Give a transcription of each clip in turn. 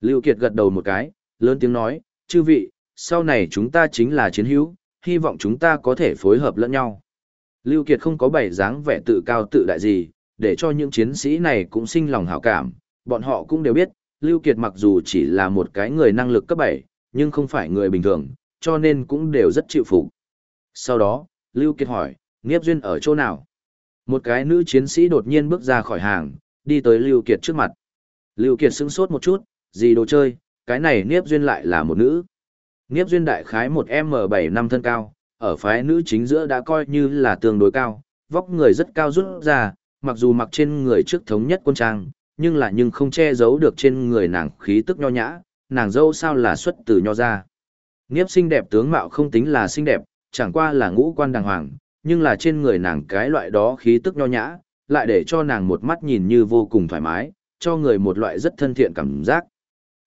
Lưu Kiệt gật đầu một cái, lớn tiếng nói, chư vị, sau này chúng ta chính là chiến hữu, hy vọng chúng ta có thể phối hợp lẫn nhau. Lưu Kiệt không có bảy dáng vẻ tự cao tự đại gì, để cho những chiến sĩ này cũng sinh lòng hảo cảm, bọn họ cũng đều biết, Lưu Kiệt mặc dù chỉ là một cái người năng lực cấp 7, nhưng không phải người bình thường, cho nên cũng đều rất chịu phục. Sau đó, Lưu Kiệt hỏi, Niếp Duyên ở chỗ nào? Một cái nữ chiến sĩ đột nhiên bước ra khỏi hàng, đi tới Lưu Kiệt trước mặt. Lưu Kiệt sững sốt một chút, gì đồ chơi, cái này Niếp Duyên lại là một nữ. Niếp Duyên đại khái một M7 năm thân cao, ở phái nữ chính giữa đã coi như là tương đối cao, vóc người rất cao rút ra, mặc dù mặc trên người trước thống nhất quân trang, nhưng là nhưng không che giấu được trên người nàng khí tức nho nhã, nàng dâu sao là xuất từ nho ra. Niếp xinh đẹp tướng mạo không tính là xinh đẹp, chẳng qua là ngũ quan đàng hoàng, nhưng là trên người nàng cái loại đó khí tức nho nhã, lại để cho nàng một mắt nhìn như vô cùng thoải mái, cho người một loại rất thân thiện cảm giác.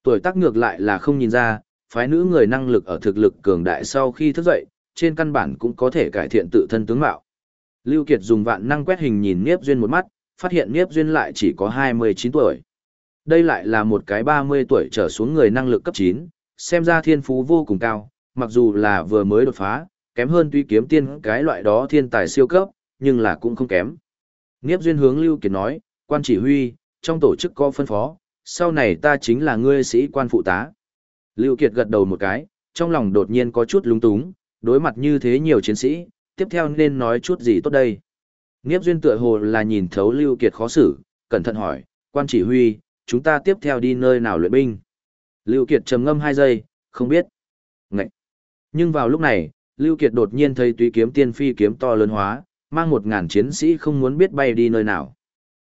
Tuổi tác ngược lại là không nhìn ra, phái nữ người năng lực ở thực lực cường đại sau khi thức dậy, trên căn bản cũng có thể cải thiện tự thân tướng mạo. Lưu Kiệt dùng vạn năng quét hình nhìn Niếp Duyên một mắt, phát hiện Niếp Duyên lại chỉ có 29 tuổi. Đây lại là một cái 30 tuổi trở xuống người năng lực cấp 9, xem ra thiên phú vô cùng cao, mặc dù là vừa mới đột phá, kém hơn tuy kiếm tiên cái loại đó thiên tài siêu cấp, nhưng là cũng không kém. Niếp Duyên hướng Lưu Kiệt nói, quan chỉ huy, trong tổ chức có phân phó, sau này ta chính là ngươi sĩ quan phụ tá. Lưu Kiệt gật đầu một cái, trong lòng đột nhiên có chút lúng túng, đối mặt như thế nhiều chiến sĩ, tiếp theo nên nói chút gì tốt đây. Niếp Duyên tựa hồ là nhìn thấu Lưu Kiệt khó xử, cẩn thận hỏi, quan chỉ huy, chúng ta tiếp theo đi nơi nào luyện binh? Lưu Kiệt trầm ngâm hai giây, không biết. Ngậy! Nhưng vào lúc này, Lưu Kiệt đột nhiên thấy tùy kiếm tiên phi kiếm to lớn hóa, mang một ngàn chiến sĩ không muốn biết bay đi nơi nào.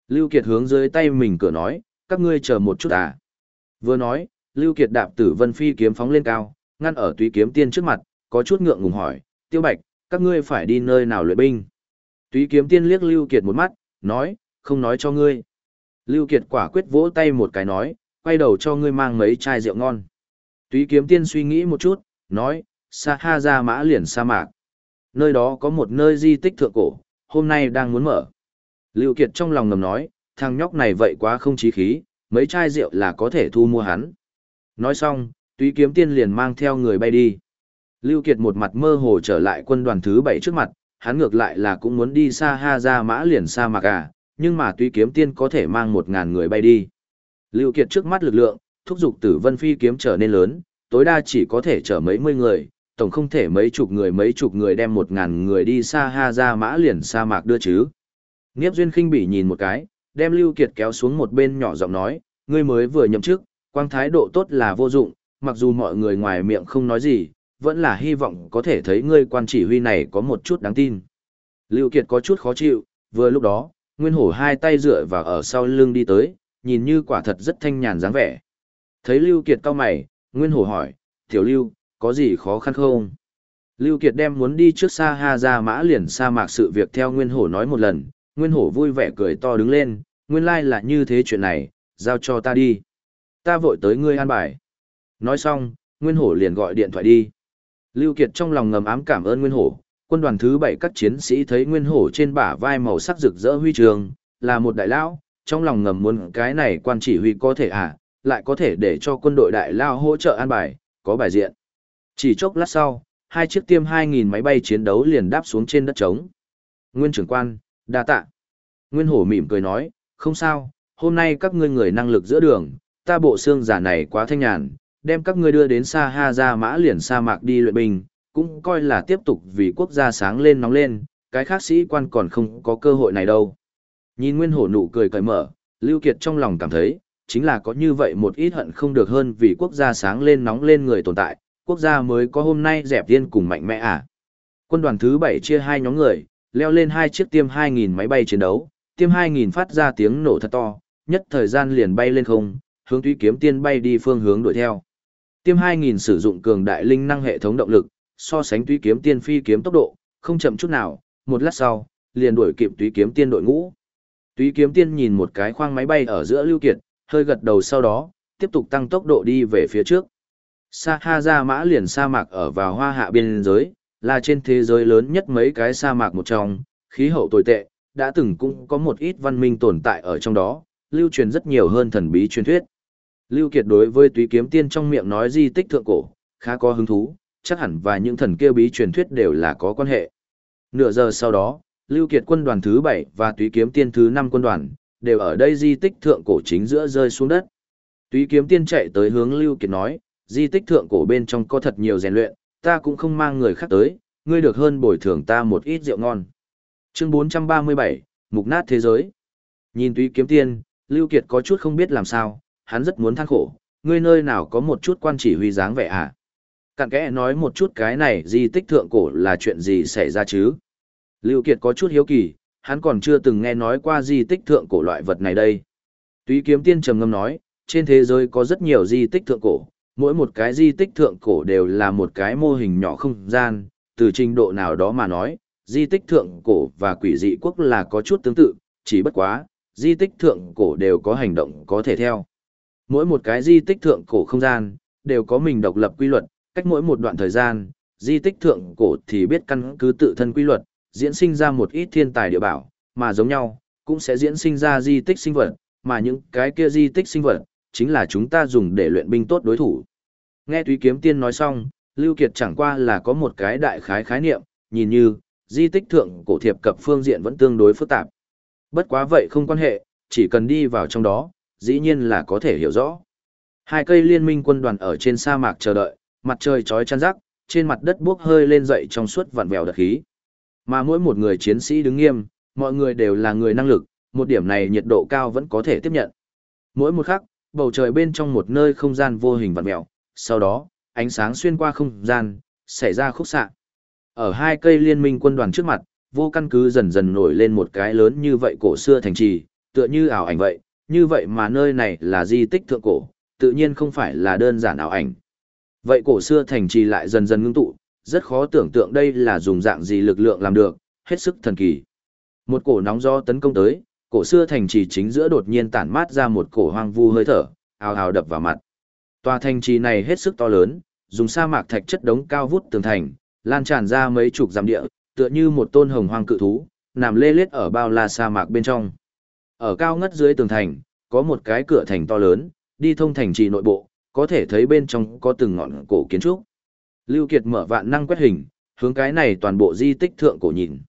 Lưu Kiệt hướng dưới tay mình cửa nói, các ngươi chờ một chút à. Vừa nói, Lưu Kiệt đạp tử vân phi kiếm phóng lên cao, ngăn ở túy kiếm tiên trước mặt, có chút ngượng ngùng hỏi, tiêu bạch, các ngươi phải đi nơi nào luyện binh? Túy kiếm tiên liếc Lưu Kiệt một mắt, nói, không nói cho ngươi. Lưu Kiệt quả quyết vỗ tay một cái nói, quay đầu cho ngươi mang mấy chai rượu ngon. Túy kiếm tiên suy nghĩ một chút, nói, sa ha ra mã liền sa mạc. Nơi đó có một nơi di tích thượng cổ, hôm nay đang muốn mở. Lưu Kiệt trong lòng ngầm nói, thằng nhóc này vậy quá không chí khí, mấy chai rượu là có thể thu mua hắn. Nói xong, túy kiếm tiên liền mang theo người bay đi. Lưu Kiệt một mặt mơ hồ trở lại quân đoàn thứ 7 trước mặt, hắn ngược lại là cũng muốn đi xa ha ra mã liền sa mạc à, nhưng mà túy kiếm tiên có thể mang một ngàn người bay đi. Lưu Kiệt trước mắt lực lượng, thúc giục tử vân phi kiếm trở nên lớn, tối đa chỉ có thể chở mấy mươi người, tổng không thể mấy chục người mấy chục người đem một ngàn người đi xa ha ra mã liền sa mạc đưa chứ. Niếp duyên khinh bỉ nhìn một cái, đem Lưu Kiệt kéo xuống một bên nhỏ giọng nói, ngươi mới vừa nhậm chức, quang thái độ tốt là vô dụng, mặc dù mọi người ngoài miệng không nói gì, vẫn là hy vọng có thể thấy ngươi quan chỉ huy này có một chút đáng tin. Lưu Kiệt có chút khó chịu, vừa lúc đó, Nguyên Hổ hai tay dựa vào ở sau lưng đi tới, nhìn như quả thật rất thanh nhàn dáng vẻ. Thấy Lưu Kiệt cau mày, Nguyên Hổ hỏi, Tiểu Lưu, có gì khó khăn không? Lưu Kiệt đem muốn đi trước xa ha ra mã liền sa mạc sự việc theo Nguyên Hổ nói một lần, Nguyên Hổ vui vẻ cười to đứng lên, nguyên lai là như thế chuyện này, giao cho ta đi. Ta vội tới ngươi an bài. Nói xong, Nguyên Hổ liền gọi điện thoại đi. Lưu Kiệt trong lòng ngầm ám cảm ơn Nguyên Hổ, quân đoàn thứ bảy các chiến sĩ thấy Nguyên Hổ trên bả vai màu sắc rực rỡ huy trường, là một đại lão, trong lòng ngầm muốn cái này quan chỉ huy có thể à, lại có thể để cho quân đội đại lao hỗ trợ an bài, có bài diện. Chỉ chốc lát sau, hai chiếc tiêm 2.000 máy bay chiến đấu liền đáp xuống trên đất trống. Nguyên trưởng quan, đa tạ. Nguyên hổ mỉm cười nói, không sao, hôm nay các ngươi người năng lực giữa đường, ta bộ xương giả này quá thanh nhàn, đem các ngươi đưa đến xa ha ra mã liền sa mạc đi luyện binh, cũng coi là tiếp tục vì quốc gia sáng lên nóng lên, cái khác sĩ quan còn không có cơ hội này đâu. Nhìn Nguyên Hổ nụ cười cởi mở, Lưu Kiệt trong lòng cảm thấy, chính là có như vậy một ít hận không được hơn vì quốc gia sáng lên nóng lên người tồn tại, quốc gia mới có hôm nay dẹp tiên cùng mạnh mẽ à. Quân đoàn thứ 7 chia hai nhóm người, leo lên hai chiếc tiêm 2.000 máy bay chiến đấu, tiêm 2.000 phát ra tiếng nổ thật to, nhất thời gian liền bay lên không, hướng túy kiếm tiên bay đi phương hướng đuổi theo. Tiêm 2000 sử dụng cường đại linh năng hệ thống động lực, so sánh túy kiếm tiên phi kiếm tốc độ, không chậm chút nào, một lát sau, liền đuổi kịp túy kiếm tiên đội ngũ. Túy kiếm tiên nhìn một cái khoang máy bay ở giữa lưu kiệt, hơi gật đầu sau đó, tiếp tục tăng tốc độ đi về phía trước. Sa Ha Ra Mã liền sa mạc ở vào hoa hạ biên giới, là trên thế giới lớn nhất mấy cái sa mạc một trong, khí hậu tồi tệ, đã từng cũng có một ít văn minh tồn tại ở trong đó, lưu truyền rất nhiều hơn thần bí truyền thuyết. Lưu Kiệt đối với túy kiếm tiên trong miệng nói di tích thượng cổ, khá có hứng thú, chắc hẳn và những thần kia bí truyền thuyết đều là có quan hệ. Nửa giờ sau đó, Lưu Kiệt quân đoàn thứ 7 và túy kiếm tiên thứ 5 quân đoàn, đều ở đây di tích thượng cổ chính giữa rơi xuống đất. Túy kiếm tiên chạy tới hướng Lưu Kiệt nói, di tích thượng cổ bên trong có thật nhiều rèn luyện, ta cũng không mang người khác tới, ngươi được hơn bồi thường ta một ít rượu ngon. Chương 437, Mục nát thế giới. Nhìn túy kiếm tiên, Lưu Kiệt có chút không biết làm sao, hắn rất muốn than khổ, ngươi nơi nào có một chút quan chỉ huy dáng vẻ à? Cặn kẽ nói một chút cái này di tích thượng cổ là chuyện gì xảy ra chứ? Lưu Kiệt có chút hiếu kỳ, hắn còn chưa từng nghe nói qua di tích thượng cổ loại vật này đây. Túy kiếm tiên trầm ngâm nói, trên thế giới có rất nhiều di tích thượng cổ, mỗi một cái di tích thượng cổ đều là một cái mô hình nhỏ không gian, từ trình độ nào đó mà nói, di tích thượng cổ và quỷ dị quốc là có chút tương tự, chỉ bất quá, di tích thượng cổ đều có hành động có thể theo. Mỗi một cái di tích thượng cổ không gian, đều có mình độc lập quy luật, cách mỗi một đoạn thời gian, di tích thượng cổ thì biết căn cứ tự thân quy luật, diễn sinh ra một ít thiên tài địa bảo, mà giống nhau, cũng sẽ diễn sinh ra di tích sinh vật, mà những cái kia di tích sinh vật, chính là chúng ta dùng để luyện binh tốt đối thủ. Nghe thúy Kiếm Tiên nói xong, Lưu Kiệt chẳng qua là có một cái đại khái khái niệm, nhìn như, di tích thượng cổ thiệp cập phương diện vẫn tương đối phức tạp. Bất quá vậy không quan hệ, chỉ cần đi vào trong đó, dĩ nhiên là có thể hiểu rõ. Hai cây liên minh quân đoàn ở trên sa mạc chờ đợi, mặt trời chói chăn rắc, trên mặt đất bốc hơi lên dậy trong suốt vặn vẹo đặc khí. Mà mỗi một người chiến sĩ đứng nghiêm, mọi người đều là người năng lực, một điểm này nhiệt độ cao vẫn có thể tiếp nhận. Mỗi một khắc, bầu trời bên trong một nơi không gian vô hình vặn mẹo, sau đó, ánh sáng xuyên qua không gian, xảy ra khúc xạ. Ở hai cây liên minh quân đoàn trước mặt, vô căn cứ dần dần nổi lên một cái lớn như vậy cổ xưa thành trì, tựa như ảo ảnh vậy, như vậy mà nơi này là di tích thượng cổ, tự nhiên không phải là đơn giản ảo ảnh. Vậy cổ xưa thành trì lại dần dần ngưng tụ, rất khó tưởng tượng đây là dùng dạng gì lực lượng làm được, hết sức thần kỳ. Một cổ nóng do tấn công tới, cổ xưa thành trì chính giữa đột nhiên tản mát ra một cổ hoang vu hơi thở, ào ào đập vào mặt. Tòa thành trì này hết sức to lớn, dùng sa mạc thạch chất đống cao vút tường thành, lan tràn ra mấy chục dặm địa, tựa như một tôn hồng hoang cự thú, nằm lê lết ở bao la sa mạc bên trong. Ở cao ngất dưới tường thành, có một cái cửa thành to lớn, đi thông thành trì nội bộ, có thể thấy bên trong có từng ngọn cổ kiến trúc. Lưu Kiệt mở vạn năng quét hình, hướng cái này toàn bộ di tích thượng cổ nhìn.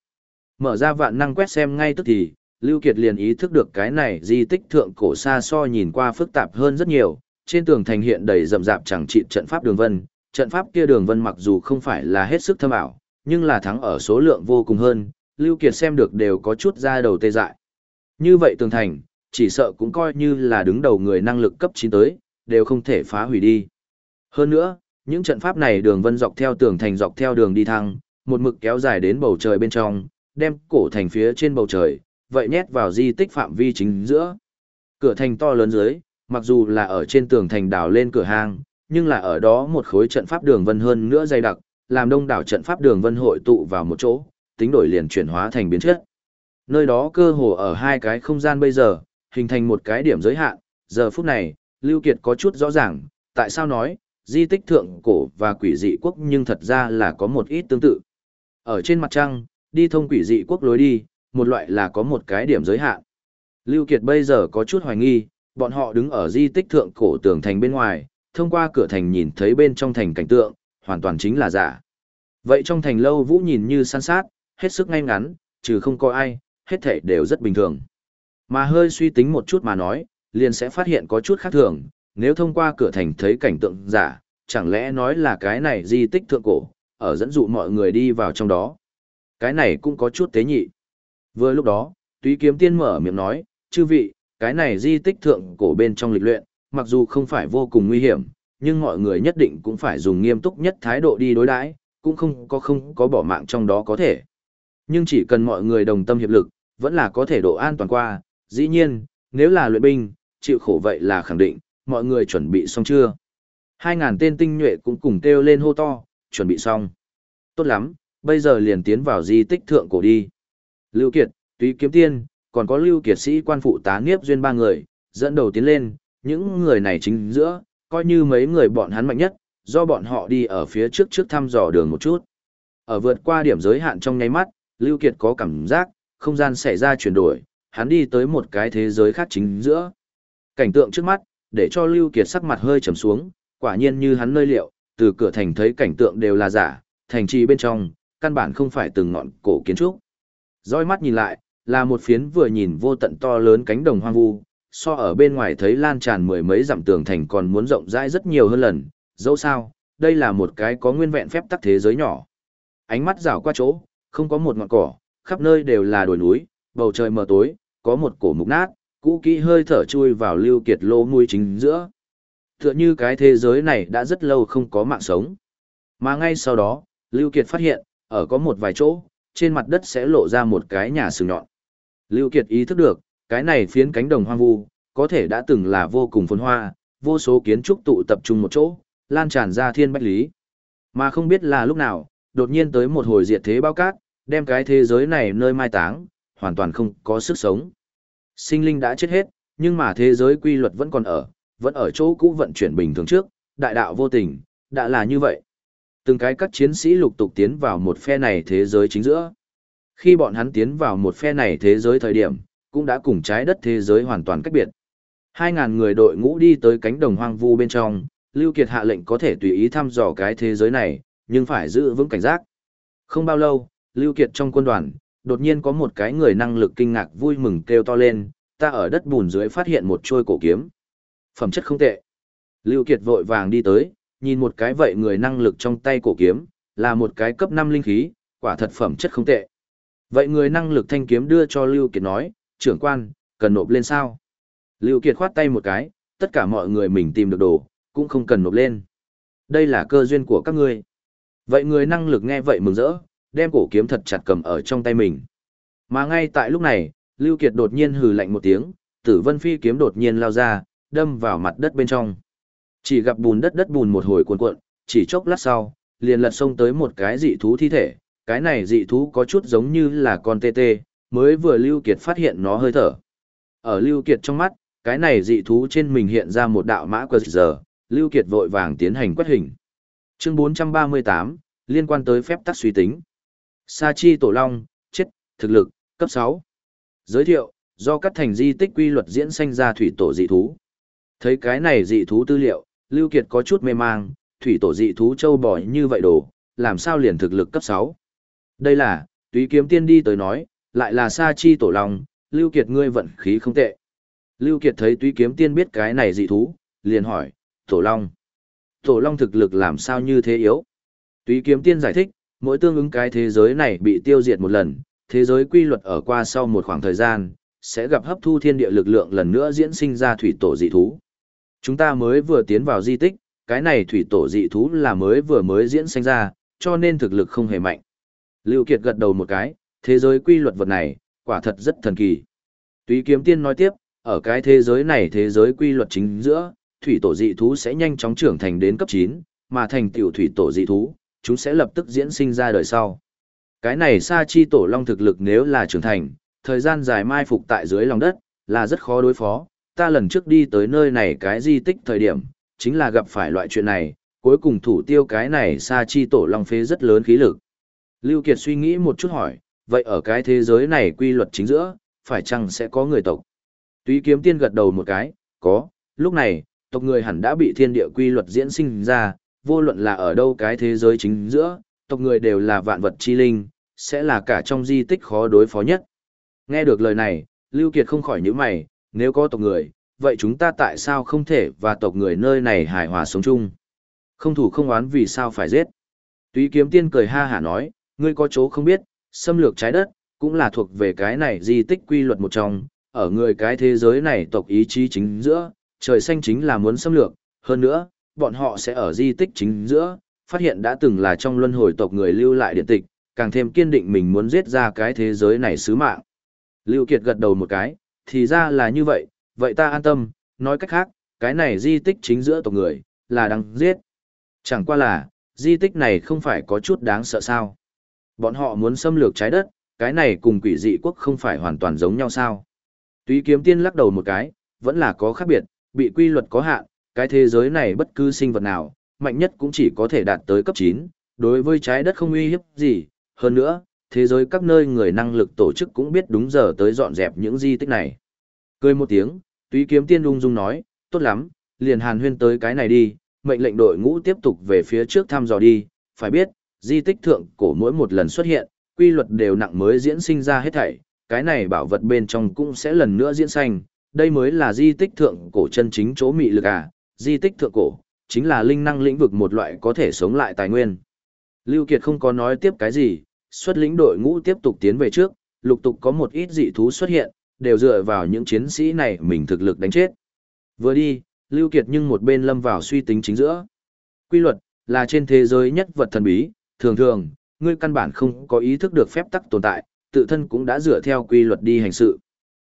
Mở ra vạn năng quét xem ngay tức thì, Lưu Kiệt liền ý thức được cái này di tích thượng cổ xa so nhìn qua phức tạp hơn rất nhiều, trên tường thành hiện đầy rậm rạp chẳng trị trận pháp đường vân, trận pháp kia đường vân mặc dù không phải là hết sức thâm ảo, nhưng là thắng ở số lượng vô cùng hơn, Lưu Kiệt xem được đều có chút ra đầu tê dại. Như vậy tường thành, chỉ sợ cũng coi như là đứng đầu người năng lực cấp 9 tới, đều không thể phá hủy đi. Hơn nữa, những trận pháp này đường vân dọc theo tường thành dọc theo đường đi thăng, một mực kéo dài đến bầu trời bên trong, đem cổ thành phía trên bầu trời, vậy nhét vào di tích phạm vi chính giữa. Cửa thành to lớn dưới, mặc dù là ở trên tường thành đào lên cửa hang, nhưng là ở đó một khối trận pháp đường vân hơn nữa dày đặc, làm đông đảo trận pháp đường vân hội tụ vào một chỗ, tính đổi liền chuyển hóa thành biến chất. Nơi đó cơ hồ ở hai cái không gian bây giờ, hình thành một cái điểm giới hạn, giờ phút này, Lưu Kiệt có chút rõ ràng, tại sao nói, di tích thượng cổ và quỷ dị quốc nhưng thật ra là có một ít tương tự. Ở trên mặt trăng, đi thông quỷ dị quốc lối đi, một loại là có một cái điểm giới hạn. Lưu Kiệt bây giờ có chút hoài nghi, bọn họ đứng ở di tích thượng cổ tường thành bên ngoài, thông qua cửa thành nhìn thấy bên trong thành cảnh tượng, hoàn toàn chính là giả. Vậy trong thành lâu vũ nhìn như san sát, hết sức ngay ngắn, trừ không có ai, hết thảy đều rất bình thường. Mà hơi suy tính một chút mà nói, liền sẽ phát hiện có chút khác thường, nếu thông qua cửa thành thấy cảnh tượng giả, chẳng lẽ nói là cái này di tích thượng cổ, ở dẫn dụ mọi người đi vào trong đó. Cái này cũng có chút tế nhị. Vừa lúc đó, túy kiếm tiên mở miệng nói, chư vị, cái này di tích thượng cổ bên trong lịch luyện, mặc dù không phải vô cùng nguy hiểm, nhưng mọi người nhất định cũng phải dùng nghiêm túc nhất thái độ đi đối đãi, cũng không có không có bỏ mạng trong đó có thể. Nhưng chỉ cần mọi người đồng tâm hiệp lực, vẫn là có thể độ an toàn qua, dĩ nhiên, nếu là luyện binh, chịu khổ vậy là khẳng định, mọi người chuẩn bị xong chưa? Hai ngàn tên tinh nhuệ cũng cùng kêu lên hô to, chuẩn bị xong. Tốt lắm, bây giờ liền tiến vào di tích thượng cổ đi. Lưu Kiệt, Túy Kiếm Tiên, còn có Lưu Kiệt sĩ quan phụ tá Niếp Duyên ba người, dẫn đầu tiến lên, những người này chính giữa, coi như mấy người bọn hắn mạnh nhất, do bọn họ đi ở phía trước trước thăm dò đường một chút. Ở vượt qua điểm giới hạn trong nháy mắt, Lưu Kiệt có cảm giác, không gian xảy ra chuyển đổi, hắn đi tới một cái thế giới khác chính giữa. Cảnh tượng trước mắt, để cho Lưu Kiệt sắc mặt hơi trầm xuống, quả nhiên như hắn nơi liệu, từ cửa thành thấy cảnh tượng đều là giả, thành trì bên trong, căn bản không phải từng ngọn cổ kiến trúc roi mắt nhìn lại, là một phiến vừa nhìn vô tận to lớn cánh đồng hoang vu, so ở bên ngoài thấy lan tràn mười mấy dặm tường thành còn muốn rộng rãi rất nhiều hơn lần, dẫu sao, đây là một cái có nguyên vẹn phép tắc thế giới nhỏ. Ánh mắt rảo qua chỗ, không có một ngọn cỏ, khắp nơi đều là đồi núi, bầu trời mờ tối, có một cổ mục nát, cũ kỹ hơi thở chui vào lưu kiệt lỗ mũi chính giữa. Tựa như cái thế giới này đã rất lâu không có mạng sống. Mà ngay sau đó, Lưu Kiệt phát hiện, ở có một vài chỗ, trên mặt đất sẽ lộ ra một cái nhà sừng nhọn. Lưu Kiệt ý thức được, cái này phiến cánh đồng hoang vu, có thể đã từng là vô cùng phồn hoa, vô số kiến trúc tụ tập trung một chỗ, lan tràn ra thiên bách lý. Mà không biết là lúc nào, đột nhiên tới một hồi diệt thế bao cát, đem cái thế giới này nơi mai táng, hoàn toàn không có sức sống. Sinh linh đã chết hết, nhưng mà thế giới quy luật vẫn còn ở, vẫn ở chỗ cũ vận chuyển bình thường trước, đại đạo vô tình, đã là như vậy. Từng cái các chiến sĩ lục tục tiến vào một phe này thế giới chính giữa. Khi bọn hắn tiến vào một phe này thế giới thời điểm, cũng đã cùng trái đất thế giới hoàn toàn cách biệt. Hai ngàn người đội ngũ đi tới cánh đồng hoang vu bên trong, Lưu Kiệt hạ lệnh có thể tùy ý thăm dò cái thế giới này, nhưng phải giữ vững cảnh giác. Không bao lâu, Lưu Kiệt trong quân đoàn, đột nhiên có một cái người năng lực kinh ngạc vui mừng kêu to lên, ta ở đất bùn dưới phát hiện một trôi cổ kiếm. Phẩm chất không tệ. Lưu Kiệt vội vàng đi tới, nhìn một cái vậy người năng lực trong tay cổ kiếm, là một cái cấp 5 linh khí, quả thật phẩm chất không tệ. Vậy người năng lực thanh kiếm đưa cho Lưu Kiệt nói, trưởng quan, cần nộp lên sao? Lưu Kiệt khoát tay một cái, tất cả mọi người mình tìm được đồ, cũng không cần nộp lên. Đây là cơ duyên của các ngươi. Vậy người năng lực nghe vậy mừng rỡ, đem cổ kiếm thật chặt cầm ở trong tay mình. Mà ngay tại lúc này, Lưu Kiệt đột nhiên hừ lạnh một tiếng, tử vân phi kiếm đột nhiên lao ra, đâm vào mặt đất bên trong. Chỉ gặp bùn đất đất bùn một hồi cuộn cuộn, chỉ chốc lát sau, liền lật xông tới một cái dị thú thi thể. Cái này dị thú có chút giống như là con tê tê, mới vừa Lưu Kiệt phát hiện nó hơi thở. Ở Lưu Kiệt trong mắt, cái này dị thú trên mình hiện ra một đạo mã quật giờ, Lưu Kiệt vội vàng tiến hành quét hình. Chương 438, liên quan tới phép tắc suy tính. Sa chi tổ long, chết, thực lực, cấp 6. Giới thiệu, do các thành di tích quy luật diễn sanh ra thủy tổ dị thú. Thấy cái này dị thú tư liệu, Lưu Kiệt có chút mê mang, thủy tổ dị thú châu bò như vậy đồ, làm sao liền thực lực cấp 6. Đây là, túy kiếm tiên đi tới nói, lại là sa chi tổ long, Lưu Kiệt ngươi vận khí không tệ. Lưu Kiệt thấy túy kiếm tiên biết cái này dị thú, liền hỏi, tổ long. Tổ long thực lực làm sao như thế yếu? Túy kiếm tiên giải thích, mỗi tương ứng cái thế giới này bị tiêu diệt một lần, thế giới quy luật ở qua sau một khoảng thời gian, sẽ gặp hấp thu thiên địa lực lượng lần nữa diễn sinh ra thủy tổ dị thú. Chúng ta mới vừa tiến vào di tích, cái này thủy tổ dị thú là mới vừa mới diễn sinh ra, cho nên thực lực không hề mạnh. Lưu Kiệt gật đầu một cái, thế giới quy luật vật này, quả thật rất thần kỳ. Túy kiếm tiên nói tiếp, ở cái thế giới này thế giới quy luật chính giữa, thủy tổ dị thú sẽ nhanh chóng trưởng thành đến cấp 9, mà thành tiểu thủy tổ dị thú, chúng sẽ lập tức diễn sinh ra đời sau. Cái này sa chi tổ long thực lực nếu là trưởng thành, thời gian dài mai phục tại dưới lòng đất, là rất khó đối phó. Ta lần trước đi tới nơi này cái di tích thời điểm, chính là gặp phải loại chuyện này, cuối cùng thủ tiêu cái này sa chi tổ long phế rất lớn khí lực. Lưu Kiệt suy nghĩ một chút hỏi, vậy ở cái thế giới này quy luật chính giữa, phải chăng sẽ có người tộc? Tuy kiếm tiên gật đầu một cái, có, lúc này, tộc người hẳn đã bị thiên địa quy luật diễn sinh ra, vô luận là ở đâu cái thế giới chính giữa, tộc người đều là vạn vật chi linh, sẽ là cả trong di tích khó đối phó nhất. Nghe được lời này, Lưu Kiệt không khỏi nhíu mày, nếu có tộc người, vậy chúng ta tại sao không thể và tộc người nơi này hài hòa sống chung? Không thủ không oán vì sao phải giết? Túy kiếm tiên cười ha hả nói, ngươi có chỗ không biết, xâm lược trái đất, cũng là thuộc về cái này di tích quy luật một trong, ở người cái thế giới này tộc ý chí chính giữa, trời xanh chính là muốn xâm lược, hơn nữa, bọn họ sẽ ở di tích chính giữa, phát hiện đã từng là trong luân hồi tộc người lưu lại điện tịch, càng thêm kiên định mình muốn giết ra cái thế giới này sứ mạng. Lưu Kiệt gật đầu một cái, thì ra là như vậy, vậy ta an tâm, nói cách khác, cái này di tích chính giữa tộc người, là đáng giết. Chẳng qua là, di tích này không phải có chút đáng sợ sao. Bọn họ muốn xâm lược trái đất, cái này cùng quỷ dị quốc không phải hoàn toàn giống nhau sao. Tuy kiếm tiên lắc đầu một cái, vẫn là có khác biệt, bị quy luật có hạn, cái thế giới này bất cứ sinh vật nào, mạnh nhất cũng chỉ có thể đạt tới cấp 9, đối với trái đất không uy hiếp gì, hơn nữa, thế giới các nơi người năng lực tổ chức cũng biết đúng giờ tới dọn dẹp những di tích này. Cười một tiếng, túy kiếm tiên ung dung nói, tốt lắm, liền hàn huyên tới cái này đi, mệnh lệnh đội ngũ tiếp tục về phía trước thăm dò đi, phải biết, di tích thượng cổ mỗi một lần xuất hiện, quy luật đều nặng mới diễn sinh ra hết thảy, cái này bảo vật bên trong cũng sẽ lần nữa diễn sanh, đây mới là di tích thượng cổ chân chính chỗ mị lực à, di tích thượng cổ, chính là linh năng lĩnh vực một loại có thể sống lại tài nguyên. Lưu Kiệt không có nói tiếp cái gì, xuất lĩnh đội ngũ tiếp tục tiến về trước, lục tục có một ít dị thú xuất hiện, đều dựa vào những chiến sĩ này mình thực lực đánh chết. Vừa đi, Lưu Kiệt nhưng một bên lâm vào suy tính chính giữa. Quy luật, là trên thế giới nhất vật thần bí, thường thường, ngươi căn bản không có ý thức được phép tắc tồn tại, tự thân cũng đã dựa theo quy luật đi hành sự.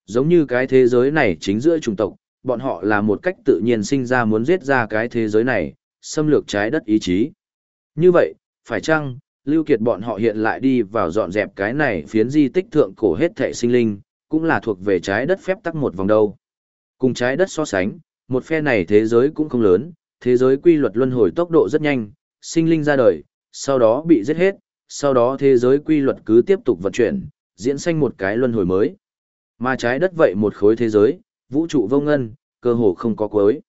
Giống như cái thế giới này chính giữa chủng tộc, bọn họ là một cách tự nhiên sinh ra muốn giết ra cái thế giới này, xâm lược trái đất ý chí. Như vậy, phải chăng, Lưu Kiệt bọn họ hiện lại đi vào dọn dẹp cái này phiến di tích thượng cổ hết thảy sinh linh, cũng là thuộc về trái đất phép tắc một vòng đâu. Cùng trái đất so sánh, một phe này thế giới cũng không lớn, thế giới quy luật luân hồi tốc độ rất nhanh, sinh linh ra đời, sau đó bị giết hết, sau đó thế giới quy luật cứ tiếp tục vận chuyển, diễn sinh một cái luân hồi mới. Mà trái đất vậy một khối thế giới, vũ trụ vô ngân, cơ hồ không có cuối.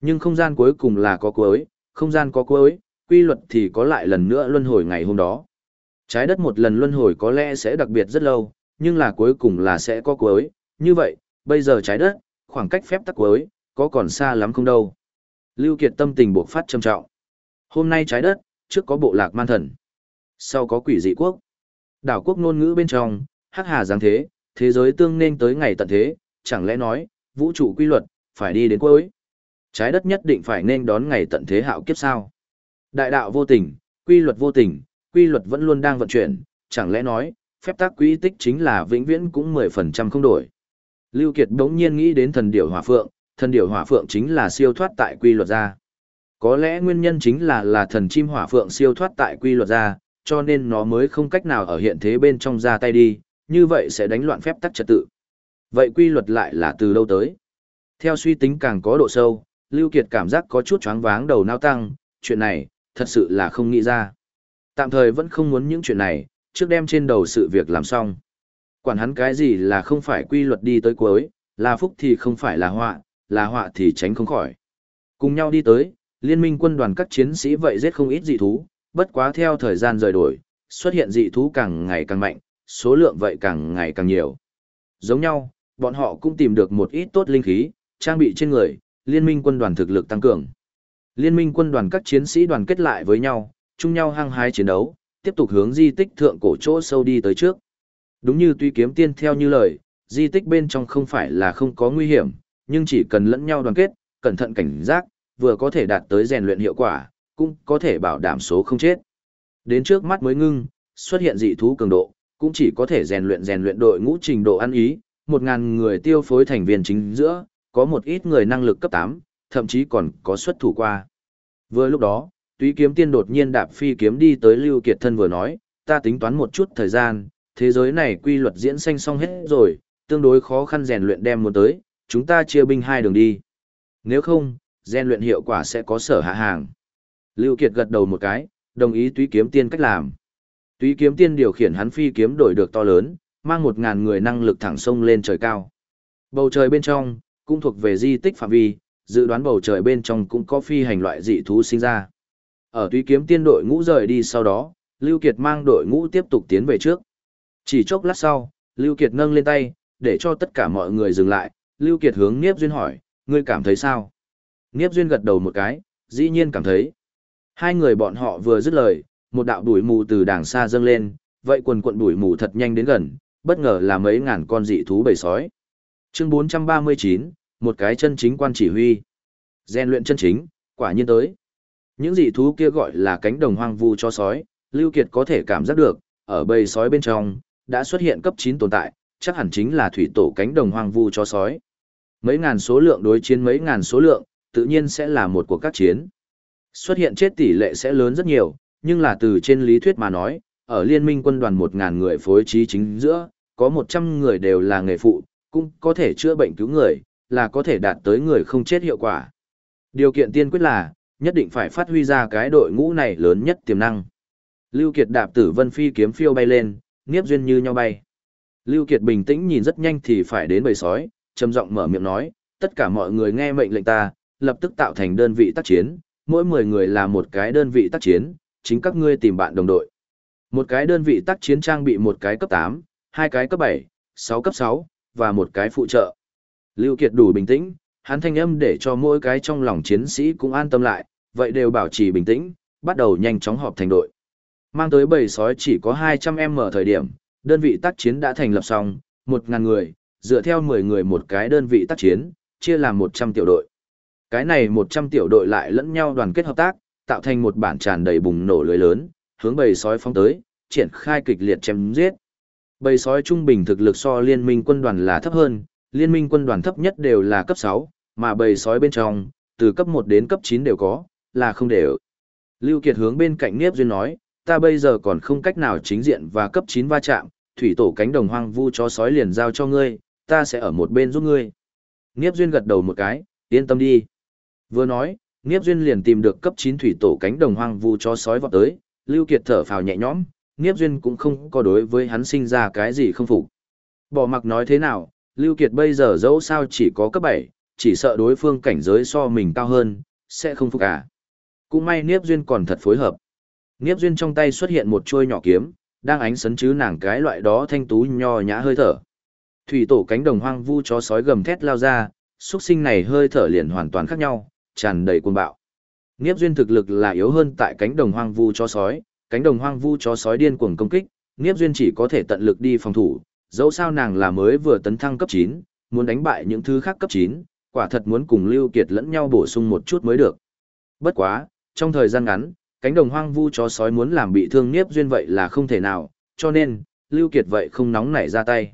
Nhưng không gian cuối cùng là có cuối, không gian có cuối, quy luật thì có lại lần nữa luân hồi ngày hôm đó. Trái đất một lần luân hồi có lẽ sẽ đặc biệt rất lâu, nhưng là cuối cùng là sẽ có cuối. Như vậy, bây giờ trái đất, khoảng cách phép tắc cuối, có còn xa lắm không đâu. Lưu Kiệt tâm tình buộc phát trầm trọng. Hôm nay trái đất, trước có bộ lạc man thần, sau có quỷ dị quốc. Đảo quốc ngôn ngữ bên trong, hắc hà giáng thế, thế giới tương nên tới ngày tận thế, chẳng lẽ nói, vũ trụ quy luật, phải đi đến cuối. Trái đất nhất định phải nên đón ngày tận thế hạo kiếp sao. Đại đạo vô tình, quy luật vô tình, quy luật vẫn luôn đang vận chuyển, chẳng lẽ nói, phép tác quỹ tích chính là vĩnh viễn cũng 10% không đổi. Lưu Kiệt đống nhiên nghĩ đến thần điểu hỏa phượng, thần điểu hỏa phượng chính là siêu thoát tại quy luật ra. Có lẽ nguyên nhân chính là là thần chim hỏa phượng siêu thoát tại quy luật ra, cho nên nó mới không cách nào ở hiện thế bên trong ra tay đi, như vậy sẽ đánh loạn phép tắc trật tự. Vậy quy luật lại là từ đâu tới? Theo suy tính càng có độ sâu, Lưu Kiệt cảm giác có chút choáng váng đầu não tăng, chuyện này, thật sự là không nghĩ ra. Tạm thời vẫn không muốn những chuyện này, trước đem trên đầu sự việc làm xong. Quản hắn cái gì là không phải quy luật đi tới cuối, là phúc thì không phải là họa, là họa thì tránh không khỏi. Cùng nhau đi tới, liên minh quân đoàn các chiến sĩ vậy giết không ít dị thú, bất quá theo thời gian rời đổi, xuất hiện dị thú càng ngày càng mạnh, số lượng vậy càng ngày càng nhiều. Giống nhau, bọn họ cũng tìm được một ít tốt linh khí, trang bị trên người, liên minh quân đoàn thực lực tăng cường. Liên minh quân đoàn các chiến sĩ đoàn kết lại với nhau, chung nhau hăng hái chiến đấu, tiếp tục hướng di tích thượng cổ chỗ sâu đi tới trước. Đúng như tuy kiếm tiên theo như lời, di tích bên trong không phải là không có nguy hiểm, nhưng chỉ cần lẫn nhau đoàn kết, cẩn thận cảnh giác, vừa có thể đạt tới rèn luyện hiệu quả, cũng có thể bảo đảm số không chết. Đến trước mắt mới ngưng, xuất hiện dị thú cường độ, cũng chỉ có thể rèn luyện rèn luyện đội ngũ trình độ ăn ý, một ngàn người tiêu phối thành viên chính giữa, có một ít người năng lực cấp 8, thậm chí còn có xuất thủ qua. Vừa lúc đó, túy kiếm tiên đột nhiên đạp phi kiếm đi tới Lưu Kiệt thân vừa nói, ta tính toán một chút thời gian, thế giới này quy luật diễn sanh xong hết rồi, tương đối khó khăn rèn luyện đem muốn tới, chúng ta chia binh hai đường đi. Nếu không, rèn luyện hiệu quả sẽ có sở hạ hàng. Lưu Kiệt gật đầu một cái, đồng ý túy kiếm tiên cách làm. Túy kiếm tiên điều khiển hắn phi kiếm đổi được to lớn, mang một ngàn người năng lực thẳng sông lên trời cao. Bầu trời bên trong, cũng thuộc về di tích phạm vi, dự đoán bầu trời bên trong cũng có phi hành loại dị thú sinh ra. Ở túy kiếm tiên đội ngũ rời đi sau đó, Lưu Kiệt mang đội ngũ tiếp tục tiến về trước. Chỉ chốc lát sau, Lưu Kiệt nâng lên tay, để cho tất cả mọi người dừng lại, Lưu Kiệt hướng Niếp Duyên hỏi, ngươi cảm thấy sao? Niếp Duyên gật đầu một cái, dĩ nhiên cảm thấy. Hai người bọn họ vừa dứt lời, một đạo đuổi mù từ đàng xa dâng lên, vậy quần quận đuổi mù thật nhanh đến gần, bất ngờ là mấy ngàn con dị thú bầy sói. Chương 439, một cái chân chính quan chỉ huy. Gen luyện chân chính, quả nhiên tới. Những dị thú kia gọi là cánh đồng hoang vu cho sói, Lưu Kiệt có thể cảm giác được, ở bầy sói bên trong, đã xuất hiện cấp 9 tồn tại, chắc hẳn chính là thủy tổ cánh đồng hoang vu cho sói. Mấy ngàn số lượng đối chiến mấy ngàn số lượng, tự nhiên sẽ là một cuộc các chiến. Xuất hiện chết tỷ lệ sẽ lớn rất nhiều, nhưng là từ trên lý thuyết mà nói, ở liên minh quân đoàn 1.000 người phối trí chính giữa, có 100 người đều là nghề phụ, cũng có thể chữa bệnh cứu người, là có thể đạt tới người không chết hiệu quả. Điều kiện tiên quyết là, nhất định phải phát huy ra cái đội ngũ này lớn nhất tiềm năng. Lưu Kiệt đạp tử vân phi kiếm phiêu bay lên, nghiếp duyên như nhau bay. Lưu Kiệt bình tĩnh nhìn rất nhanh thì phải đến bầy sói, trầm giọng mở miệng nói, tất cả mọi người nghe mệnh lệnh ta, lập tức tạo thành đơn vị tác chiến, mỗi 10 người là một cái đơn vị tác chiến, chính các ngươi tìm bạn đồng đội. Một cái đơn vị tác chiến trang bị một cái cấp 8, hai cái cấp 7, 6 cấp 6, và một cái phụ trợ. Lưu Kiệt đủ bình tĩnh, hắn thanh âm để cho mỗi cái trong lòng chiến sĩ cũng an tâm lại, vậy đều bảo trì bình tĩnh, bắt đầu nhanh chóng họp thành đội. Mang tới bầy sói chỉ có 200m thời điểm, đơn vị tác chiến đã thành lập xong, 1.000 người, dựa theo 10 người một cái đơn vị tác chiến, chia làm 100 tiểu đội. Cái này 100 tiểu đội lại lẫn nhau đoàn kết hợp tác, tạo thành một bản tràn đầy bùng nổ lưới lớn, hướng bầy sói phóng tới, triển khai kịch liệt chém giết. Bầy sói trung bình thực lực so liên minh quân đoàn là thấp hơn, liên minh quân đoàn thấp nhất đều là cấp 6, mà bầy sói bên trong, từ cấp 1 đến cấp 9 đều có, là không đều. Lưu Kiệt hướng bên cạnh Niếp Duyên nói, ta bây giờ còn không cách nào chính diện và cấp 9 va chạm, thủy tổ cánh đồng hoang vu cho sói liền giao cho ngươi, ta sẽ ở một bên giúp ngươi. Niếp Duyên gật đầu một cái, yên tâm đi. Vừa nói, Niếp Duyên liền tìm được cấp 9 thủy tổ cánh đồng hoang vu cho sói vọt tới, Lưu Kiệt thở phào nhẹ nhõm, Niếp Duyên cũng không có đối với hắn sinh ra cái gì không phục. Bỏ mặc nói thế nào, Lưu Kiệt bây giờ dẫu sao chỉ có cấp 7, chỉ sợ đối phương cảnh giới so mình cao hơn, sẽ không phục cả. Cũng may Niếp Duyên còn thật phối hợp. Niếp Duyên trong tay xuất hiện một chuôi nhỏ kiếm, đang ánh sấn chứ nàng cái loại đó thanh tú nho nhã hơi thở. Thủy tổ cánh đồng hoang vu chó sói gầm thét lao ra, xuất sinh này hơi thở liền hoàn toàn khác nhau, tràn đầy cuồng bạo. Niếp Duyên thực lực là yếu hơn tại cánh đồng hoang vu chó sói, cánh đồng hoang vu chó sói điên cuồng công kích, Niếp Duyên chỉ có thể tận lực đi phòng thủ, dẫu sao nàng là mới vừa tấn thăng cấp 9, muốn đánh bại những thứ khác cấp 9, quả thật muốn cùng Lưu Kiệt lẫn nhau bổ sung một chút mới được. Bất quá, trong thời gian ngắn, cánh đồng hoang vu chó sói muốn làm bị thương Niếp Duyên vậy là không thể nào, cho nên, Lưu Kiệt vậy không nóng nảy ra tay.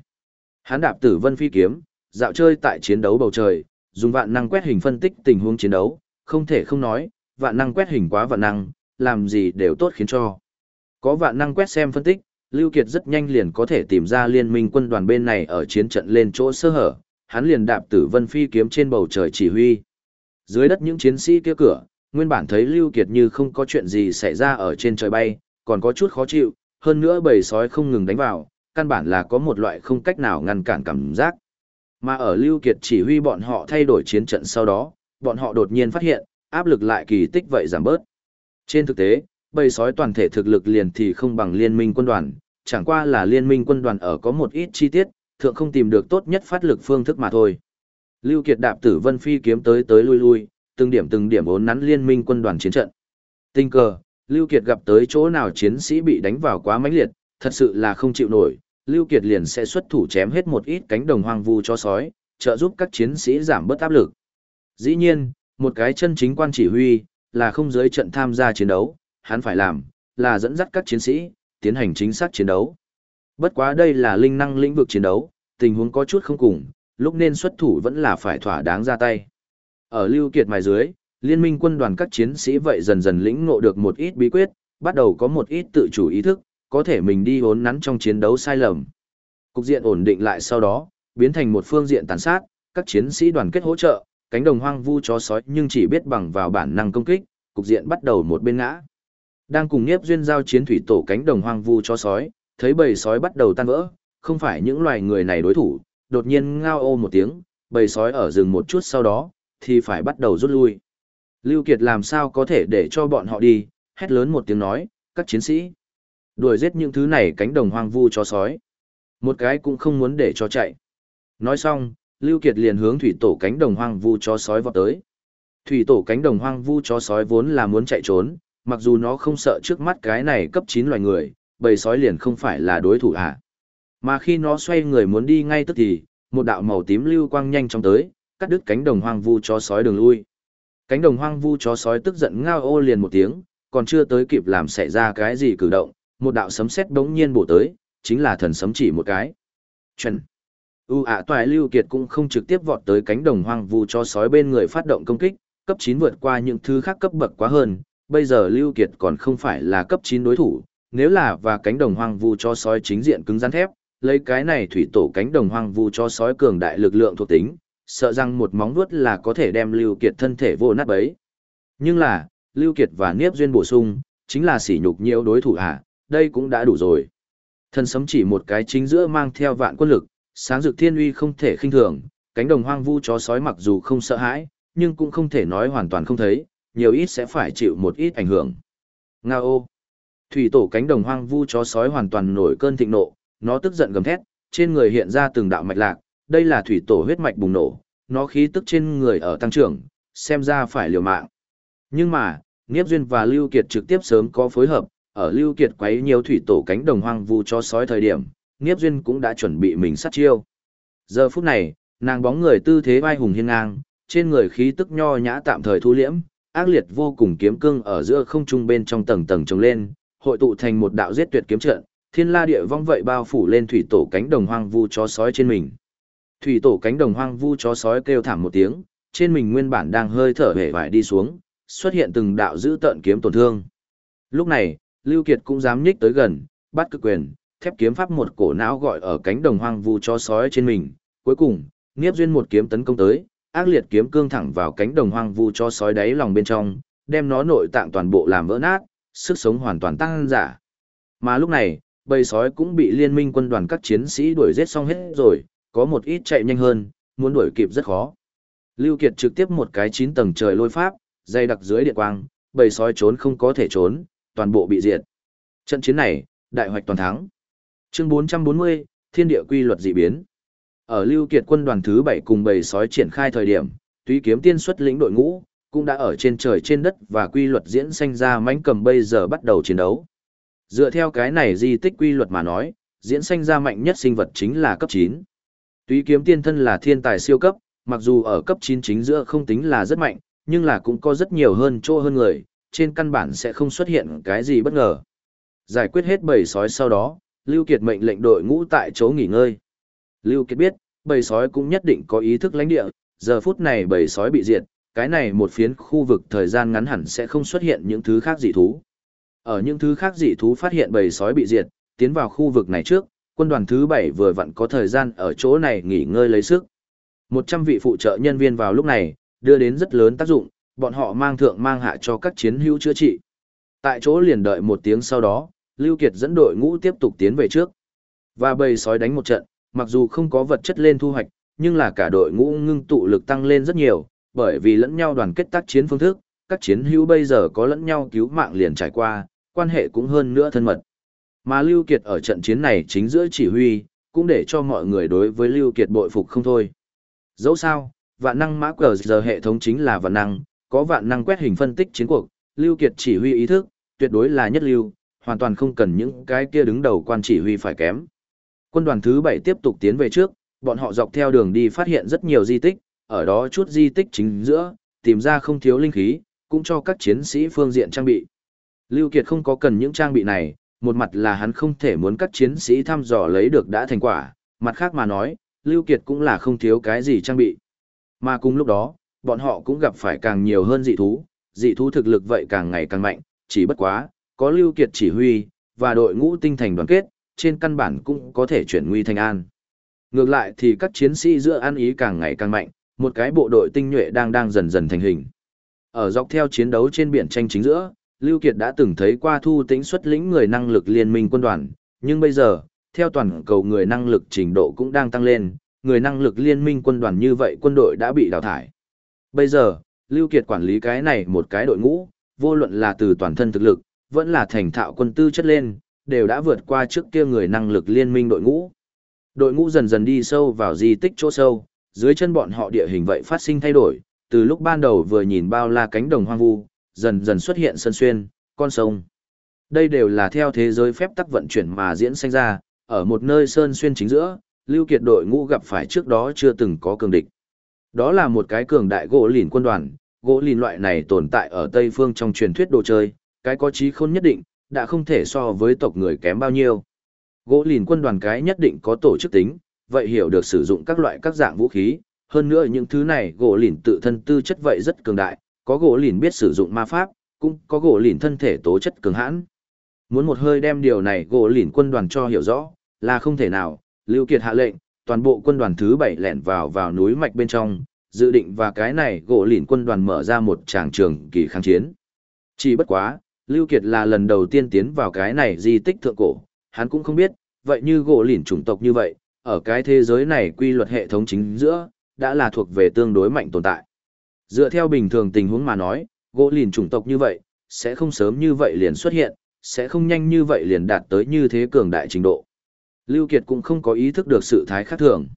Hán đạp tử vân phi kiếm, dạo chơi tại chiến đấu bầu trời, dùng vạn năng quét hình phân tích tình huống chiến đấu, không thể không nói, vạn năng quét hình quá vạn năng, làm gì đều tốt khiến cho. Có vạn năng quét xem phân tích, Lưu Kiệt rất nhanh liền có thể tìm ra liên minh quân đoàn bên này ở chiến trận lên chỗ sơ hở, hắn liền đạp tử vân phi kiếm trên bầu trời chỉ huy. Dưới đất những chiến sĩ kia cửa, nguyên bản thấy Lưu Kiệt như không có chuyện gì xảy ra ở trên trời bay, còn có chút khó chịu, hơn nữa bầy sói không ngừng đánh vào, căn bản là có một loại không cách nào ngăn cản cảm giác. Mà ở Lưu Kiệt chỉ huy bọn họ thay đổi chiến trận sau đó, bọn họ đột nhiên phát hiện, áp lực lại kỳ tích vậy giảm bớt. Trên thực tế, bầy sói toàn thể thực lực liền thì không bằng liên minh quân đoàn, chẳng qua là liên minh quân đoàn ở có một ít chi tiết, thượng không tìm được tốt nhất phát lực phương thức mà thôi. Lưu Kiệt đạp tử vân phi kiếm tới tới lui lui, từng điểm từng điểm ốn nắn liên minh quân đoàn chiến trận. Tình cờ, Lưu Kiệt gặp tới chỗ nào chiến sĩ bị đánh vào quá mãnh liệt, thật sự là không chịu nổi, Lưu Kiệt liền sẽ xuất thủ chém hết một ít cánh đồng hoang vu cho sói, trợ giúp các chiến sĩ giảm bớt áp lực. Dĩ nhiên, một cái chân chính quan chỉ huy, là không giới trận tham gia chiến đấu, hắn phải làm, là dẫn dắt các chiến sĩ, tiến hành chính xác chiến đấu. Bất quá đây là linh năng lĩnh vực chiến đấu, tình huống có chút không cùng, lúc nên xuất thủ vẫn là phải thỏa đáng ra tay. Ở Lưu Kiệt mài dưới, liên minh quân đoàn các chiến sĩ vậy dần dần lĩnh ngộ được một ít bí quyết, bắt đầu có một ít tự chủ ý thức, có thể mình đi hốn nắn trong chiến đấu sai lầm. Cục diện ổn định lại sau đó, biến thành một phương diện tàn sát, các chiến sĩ đoàn kết hỗ trợ, cánh đồng hoang vu chó sói nhưng chỉ biết bằng vào bản năng công kích, cục diện bắt đầu một bên ngã. Đang cùng Niếp Duyên giao chiến thủy tổ cánh đồng hoang vu chó sói, thấy bầy sói bắt đầu tan vỡ, không phải những loài người này đối thủ, đột nhiên ngao ô một tiếng, bầy sói ở rừng một chút sau đó, thì phải bắt đầu rút lui. Lưu Kiệt làm sao có thể để cho bọn họ đi, hét lớn một tiếng nói, các chiến sĩ, đuổi giết những thứ này cánh đồng hoang vu chó sói. Một cái cũng không muốn để cho chạy. Nói xong, Lưu Kiệt liền hướng thủy tổ cánh đồng hoang vu chó sói vọt tới. Thủy tổ cánh đồng hoang vu chó sói vốn là muốn chạy trốn, mặc dù nó không sợ trước mắt cái này cấp 9 loài người, bầy sói liền không phải là đối thủ à. Mà khi nó xoay người muốn đi ngay tức thì, một đạo màu tím lưu quang nhanh chóng tới, cắt đứt cánh đồng hoang vu chó sói đường lui. Cánh đồng hoang vu chó sói tức giận ngao ô liền một tiếng, còn chưa tới kịp làm xảy ra cái gì cử động, một đạo sấm sét bỗng nhiên bổ tới, chính là thần sấm chỉ một cái. Chuẩn. U ạ toại lưu kiệt cũng không trực tiếp vọt tới cánh đồng hoang vu chó sói bên người phát động công kích, cấp 9 vượt qua những thứ khác cấp bậc quá hơn, bây giờ lưu kiệt còn không phải là cấp 9 đối thủ, nếu là và cánh đồng hoang vu chó sói chính diện cứng rắn thép, lấy cái này thủy tổ cánh đồng hoang vu chó sói cường đại lực lượng thuộc tính, sợ rằng một móng vuốt là có thể đem Lưu Kiệt thân thể vô nát bấy. Nhưng là, Lưu Kiệt và Niếp Duyên bổ sung, chính là sỉ nhục nhiều đối thủ à, đây cũng đã đủ rồi. Thân sấm chỉ một cái chính giữa mang theo vạn quân lực, sáng dược thiên uy không thể khinh thường, cánh đồng hoang vu chó sói mặc dù không sợ hãi, nhưng cũng không thể nói hoàn toàn không thấy, nhiều ít sẽ phải chịu một ít ảnh hưởng. Nga ô! Thủy tổ cánh đồng hoang vu chó sói hoàn toàn nổi cơn thịnh nộ, nó tức giận gầm thét, trên người hiện ra từng đạo mạch lạc, đây là thủy tổ huyết mạch bùng nổ, nó khí tức trên người ở tăng trưởng, xem ra phải liều mạng. Nhưng mà, Niếp Duyên và Lưu Kiệt trực tiếp sớm có phối hợp, ở Lưu Kiệt quấy nhiều thủy tổ cánh đồng hoang vu chó sói thời điểm, Niếp Duyên cũng đã chuẩn bị mình sát chiêu. Giờ phút này, nàng bóng người tư thế vai hùng hiên ngang, trên người khí tức nho nhã tạm thời thu liễm, ác liệt vô cùng kiếm cương ở giữa không trung bên trong tầng tầng trồng lên, hội tụ thành một đạo giết tuyệt kiếm trận, thiên la địa vong vậy bao phủ lên thủy tổ cánh đồng hoang vu chó sói trên mình. Thủy tổ cánh đồng hoang vu chó sói kêu thảm một tiếng, trên mình nguyên bản đang hơi thở hể vải đi xuống, xuất hiện từng đạo giữ tận kiếm tổn thương. Lúc này, Lưu Kiệt cũng dám nhích tới gần, bắt cực quyền, thép kiếm pháp một cổ não gọi ở cánh đồng hoang vu chó sói trên mình. Cuối cùng, Niếp duyên một kiếm tấn công tới, ác liệt kiếm cương thẳng vào cánh đồng hoang vu cho sói đáy lòng bên trong, đem nó nội tạng toàn bộ làm vỡ nát, sức sống hoàn toàn tăng giả. Mà lúc này, bầy sói cũng bị liên minh quân đoàn các chiến sĩ đuổi giết xong hết rồi, có một ít chạy nhanh hơn, muốn đuổi kịp rất khó. Lưu Kiệt trực tiếp một cái chín tầng trời lôi pháp, dây đặc dưới điện quang, bầy sói trốn không có thể trốn, toàn bộ bị diệt. Trận chiến này, đại hoạch toàn thắng. Chương 440, Thiên địa quy luật dị biến. Ở Lưu Kiệt quân đoàn thứ 7 cùng bầy sói triển khai thời điểm, Túy Kiếm Tiên xuất lĩnh đội ngũ, cũng đã ở trên trời trên đất và quy luật diễn sinh ra mãnh cầm bây giờ bắt đầu chiến đấu. Dựa theo cái này di tích quy luật mà nói, diễn sinh ra mạnh nhất sinh vật chính là cấp 9. Túy kiếm tiên thân là thiên tài siêu cấp, mặc dù ở cấp 9 chính giữa không tính là rất mạnh, nhưng là cũng có rất nhiều hơn chỗ hơn người, trên căn bản sẽ không xuất hiện cái gì bất ngờ. Giải quyết hết bầy sói sau đó, Lưu Kiệt mệnh lệnh đội ngũ tại chỗ nghỉ ngơi. Lưu Kiệt biết, bầy sói cũng nhất định có ý thức lãnh địa, giờ phút này bầy sói bị diệt, cái này một phiến khu vực thời gian ngắn hẳn sẽ không xuất hiện những thứ khác dị thú. Ở những thứ khác dị thú phát hiện bầy sói bị diệt, tiến vào khu vực này trước, quân đoàn thứ 7 vừa vặn có thời gian ở chỗ này nghỉ ngơi lấy sức. 100 vị phụ trợ nhân viên vào lúc này, đưa đến rất lớn tác dụng, bọn họ mang thượng mang hạ cho các chiến hữu chữa trị. Tại chỗ liền đợi một tiếng sau đó, Lưu Kiệt dẫn đội ngũ tiếp tục tiến về trước. Và bầy sói đánh một trận, mặc dù không có vật chất lên thu hoạch, nhưng là cả đội ngũ ngưng tụ lực tăng lên rất nhiều, bởi vì lẫn nhau đoàn kết tác chiến phương thức, các chiến hữu bây giờ có lẫn nhau cứu mạng liền trải qua, quan hệ cũng hơn nữa thân mật. Mà Lưu Kiệt ở trận chiến này chính giữa chỉ huy, cũng để cho mọi người đối với Lưu Kiệt bội phục không thôi. Dẫu sao, vạn năng mã cờ giờ hệ thống chính là vạn năng, có vạn năng quét hình phân tích chiến cuộc, Lưu Kiệt chỉ huy ý thức, tuyệt đối là nhất lưu, hoàn toàn không cần những cái kia đứng đầu quan chỉ huy phải kém. Quân đoàn thứ 7 tiếp tục tiến về trước, bọn họ dọc theo đường đi phát hiện rất nhiều di tích, ở đó chút di tích chính giữa, tìm ra không thiếu linh khí, cũng cho các chiến sĩ phương diện trang bị. Lưu Kiệt không có cần những trang bị này, một mặt là hắn không thể muốn các chiến sĩ thăm dò lấy được đã thành quả, mặt khác mà nói, Lưu Kiệt cũng là không thiếu cái gì trang bị. Mà cùng lúc đó, bọn họ cũng gặp phải càng nhiều hơn dị thú, dị thú thực lực vậy càng ngày càng mạnh, chỉ bất quá, có Lưu Kiệt chỉ huy, và đội ngũ tinh thành đoàn kết, trên căn bản cũng có thể chuyển nguy thành an. Ngược lại thì các chiến sĩ giữa an ý càng ngày càng mạnh, một cái bộ đội tinh nhuệ đang đang dần dần thành hình. Ở dọc theo chiến đấu trên biển tranh chính giữa, Lưu Kiệt đã từng thấy qua thu tính xuất lĩnh người năng lực liên minh quân đoàn, nhưng bây giờ, theo toàn cầu người năng lực trình độ cũng đang tăng lên, người năng lực liên minh quân đoàn như vậy quân đội đã bị đào thải. Bây giờ, Lưu Kiệt quản lý cái này một cái đội ngũ, vô luận là từ toàn thân thực lực, vẫn là thành thạo quân tư chất lên, đều đã vượt qua trước kia người năng lực liên minh đội ngũ. Đội ngũ dần dần đi sâu vào di tích chỗ sâu, dưới chân bọn họ địa hình vậy phát sinh thay đổi, từ lúc ban đầu vừa nhìn bao la cánh đồng hoang vu, dần dần xuất hiện sân xuyên, con sông. Đây đều là theo thế giới phép tắc vận chuyển mà diễn sinh ra, ở một nơi sơn xuyên chính giữa, Lưu Kiệt đội ngũ gặp phải trước đó chưa từng có cường địch. Đó là một cái cường đại gỗ lìn quân đoàn, gỗ lìn loại này tồn tại ở Tây Phương trong truyền thuyết đồ chơi, cái có trí khôn nhất định, đã không thể so với tộc người kém bao nhiêu. Gỗ lìn quân đoàn cái nhất định có tổ chức tính, vậy hiểu được sử dụng các loại các dạng vũ khí, hơn nữa những thứ này gỗ lìn tự thân tư chất vậy rất cường đại, có gỗ lìn biết sử dụng ma pháp, cũng có gỗ lìn thân thể tố chất cường hãn. Muốn một hơi đem điều này gỗ lìn quân đoàn cho hiểu rõ, là không thể nào, Lưu Kiệt hạ lệnh, toàn bộ quân đoàn thứ 7 lẻn vào vào núi mạch bên trong, dự định và cái này gỗ lìn quân đoàn mở ra một tràng trường kỳ kháng chiến. Chỉ bất quá, Lưu Kiệt là lần đầu tiên tiến vào cái này di tích thượng cổ, hắn cũng không biết, vậy như gỗ lìn chủng tộc như vậy, ở cái thế giới này quy luật hệ thống chính giữa, đã là thuộc về tương đối mạnh tồn tại. Dựa theo bình thường tình huống mà nói, gỗ lìn chủng tộc như vậy, sẽ không sớm như vậy liền xuất hiện, sẽ không nhanh như vậy liền đạt tới như thế cường đại trình độ. Lưu Kiệt cũng không có ý thức được sự thái khác thường.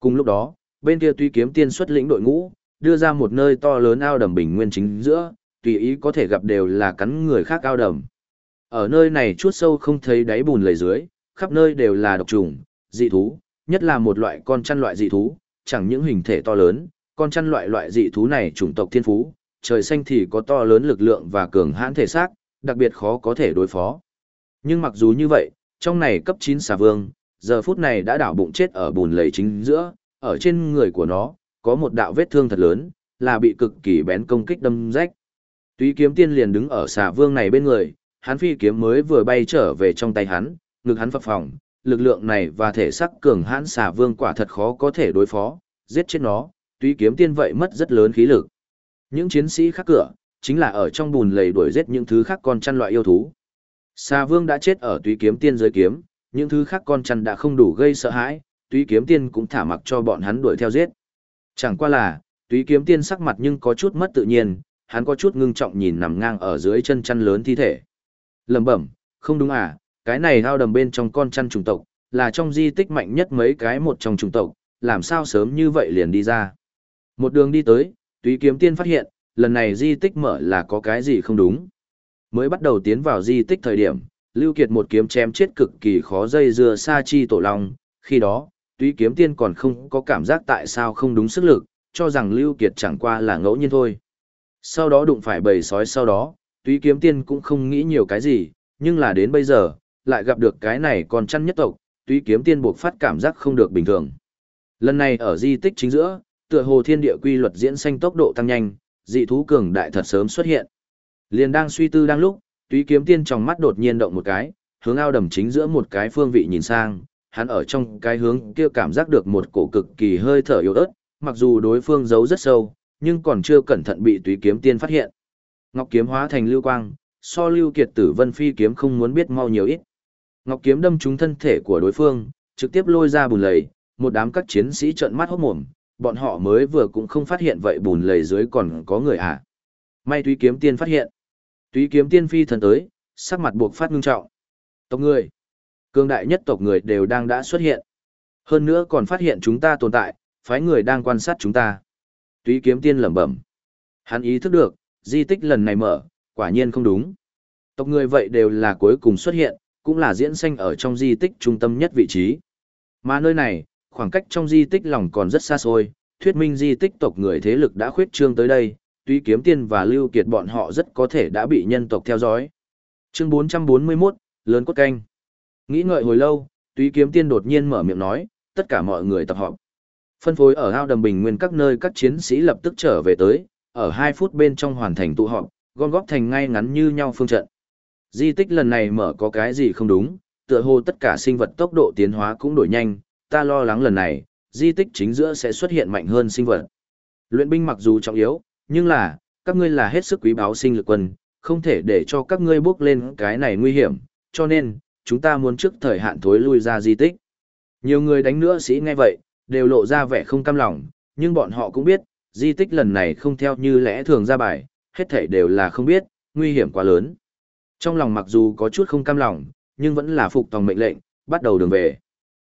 Cùng lúc đó, bên kia tuy kiếm tiên xuất lĩnh đội ngũ, đưa ra một nơi to lớn ao đầm bình nguyên chính giữa, tùy ý có thể gặp đều là cắn người khác ao đầm. Ở nơi này chuốt sâu không thấy đáy bùn lầy dưới, khắp nơi đều là độc trùng, dị thú, nhất là một loại con chăn loại dị thú, chẳng những hình thể to lớn, con chăn loại loại dị thú này chủng tộc thiên phú, trời xanh thì có to lớn lực lượng và cường hãn thể xác, đặc biệt khó có thể đối phó. Nhưng mặc dù như vậy, trong này cấp 9 xà vương, giờ phút này đã đảo bụng chết ở bùn lầy chính giữa, ở trên người của nó, có một đạo vết thương thật lớn, là bị cực kỳ bén công kích đâm rách. Túy kiếm tiên liền đứng ở xà vương này bên người, hắn phi kiếm mới vừa bay trở về trong tay hắn, ngực hắn phập phòng, lực lượng này và thể sắc cường hãn xà vương quả thật khó có thể đối phó, giết chết nó, túy kiếm tiên vậy mất rất lớn khí lực. Những chiến sĩ khác cửa, chính là ở trong bùn lầy đuổi giết những thứ khác con chăn loại yêu thú. Xà vương đã chết ở túy kiếm tiên dưới kiếm, những thứ khác con chăn đã không đủ gây sợ hãi, túy kiếm tiên cũng thả mặc cho bọn hắn đuổi theo giết. Chẳng qua là, túy kiếm tiên sắc mặt nhưng có chút mất tự nhiên, hắn có chút ngưng trọng nhìn nằm ngang ở dưới chân chăn lớn thi thể. Lầm bẩm, không đúng à, cái này hao đầm bên trong con chăn trùng tộc, là trong di tích mạnh nhất mấy cái một trong trùng tộc, làm sao sớm như vậy liền đi ra. Một đường đi tới, túy kiếm tiên phát hiện, lần này di tích mở là có cái gì không đúng. Mới bắt đầu tiến vào di tích thời điểm, Lưu Kiệt một kiếm chém chết cực kỳ khó dây dưa sa chi tổ long, khi đó, túy kiếm tiên còn không có cảm giác tại sao không đúng sức lực, cho rằng Lưu Kiệt chẳng qua là ngẫu nhiên thôi. Sau đó đụng phải bầy sói sau đó, túy kiếm tiên cũng không nghĩ nhiều cái gì, nhưng là đến bây giờ, lại gặp được cái này còn chăn nhất tộc, túy kiếm tiên buộc phát cảm giác không được bình thường. Lần này ở di tích chính giữa, tựa hồ thiên địa quy luật diễn sanh tốc độ tăng nhanh, dị thú cường đại thật sớm xuất hiện. Liền đang suy tư đang lúc, túy kiếm tiên trong mắt đột nhiên động một cái, hướng ao đầm chính giữa một cái phương vị nhìn sang, hắn ở trong cái hướng kia cảm giác được một cổ cực kỳ hơi thở yếu ớt, mặc dù đối phương giấu rất sâu, nhưng còn chưa cẩn thận bị túy kiếm tiên phát hiện. Ngọc kiếm hóa thành lưu quang, so lưu kiệt tử vân phi kiếm không muốn biết mau nhiều ít. Ngọc kiếm đâm trúng thân thể của đối phương, trực tiếp lôi ra bùn lầy, một đám các chiến sĩ trợn mắt hốt mồm, bọn họ mới vừa cũng không phát hiện vậy bùn lầy dưới còn có người à. May túy kiếm tiên phát hiện. Túy kiếm tiên phi thần tới, sắc mặt buộc phát ngưng trọng. Tộc người, cương đại nhất tộc người đều đang đã xuất hiện. Hơn nữa còn phát hiện chúng ta tồn tại, phái người đang quan sát chúng ta. Túy kiếm tiên lẩm bẩm. Hắn ý thức được, di tích lần này mở, quả nhiên không đúng. Tộc người vậy đều là cuối cùng xuất hiện, cũng là diễn sanh ở trong di tích trung tâm nhất vị trí. Mà nơi này, khoảng cách trong di tích lòng còn rất xa xôi, thuyết minh di tích tộc người thế lực đã khuyết trương tới đây, tuy kiếm tiên và lưu kiệt bọn họ rất có thể đã bị nhân tộc theo dõi. Chương 441, lớn cốt canh. Nghĩ ngợi hồi lâu, tuy kiếm tiên đột nhiên mở miệng nói, tất cả mọi người tập họp. Phân phối ở ao đầm bình nguyên các nơi các chiến sĩ lập tức trở về tới, ở 2 phút bên trong hoàn thành tụ họp, gom góp thành ngay ngắn như nhau phương trận. Di tích lần này mở có cái gì không đúng, tựa hồ tất cả sinh vật tốc độ tiến hóa cũng đổi nhanh, ta lo lắng lần này, di tích chính giữa sẽ xuất hiện mạnh hơn sinh vật. Luyện binh mặc dù trọng yếu, nhưng là, các ngươi là hết sức quý báu sinh lực quân, không thể để cho các ngươi bước lên cái này nguy hiểm, cho nên, chúng ta muốn trước thời hạn thối lui ra di tích. Nhiều người đánh nữa sĩ nghe vậy, đều lộ ra vẻ không cam lòng, nhưng bọn họ cũng biết, di tích lần này không theo như lẽ thường ra bài, hết thảy đều là không biết, nguy hiểm quá lớn. Trong lòng mặc dù có chút không cam lòng, nhưng vẫn là phục tòng mệnh lệnh, bắt đầu đường về.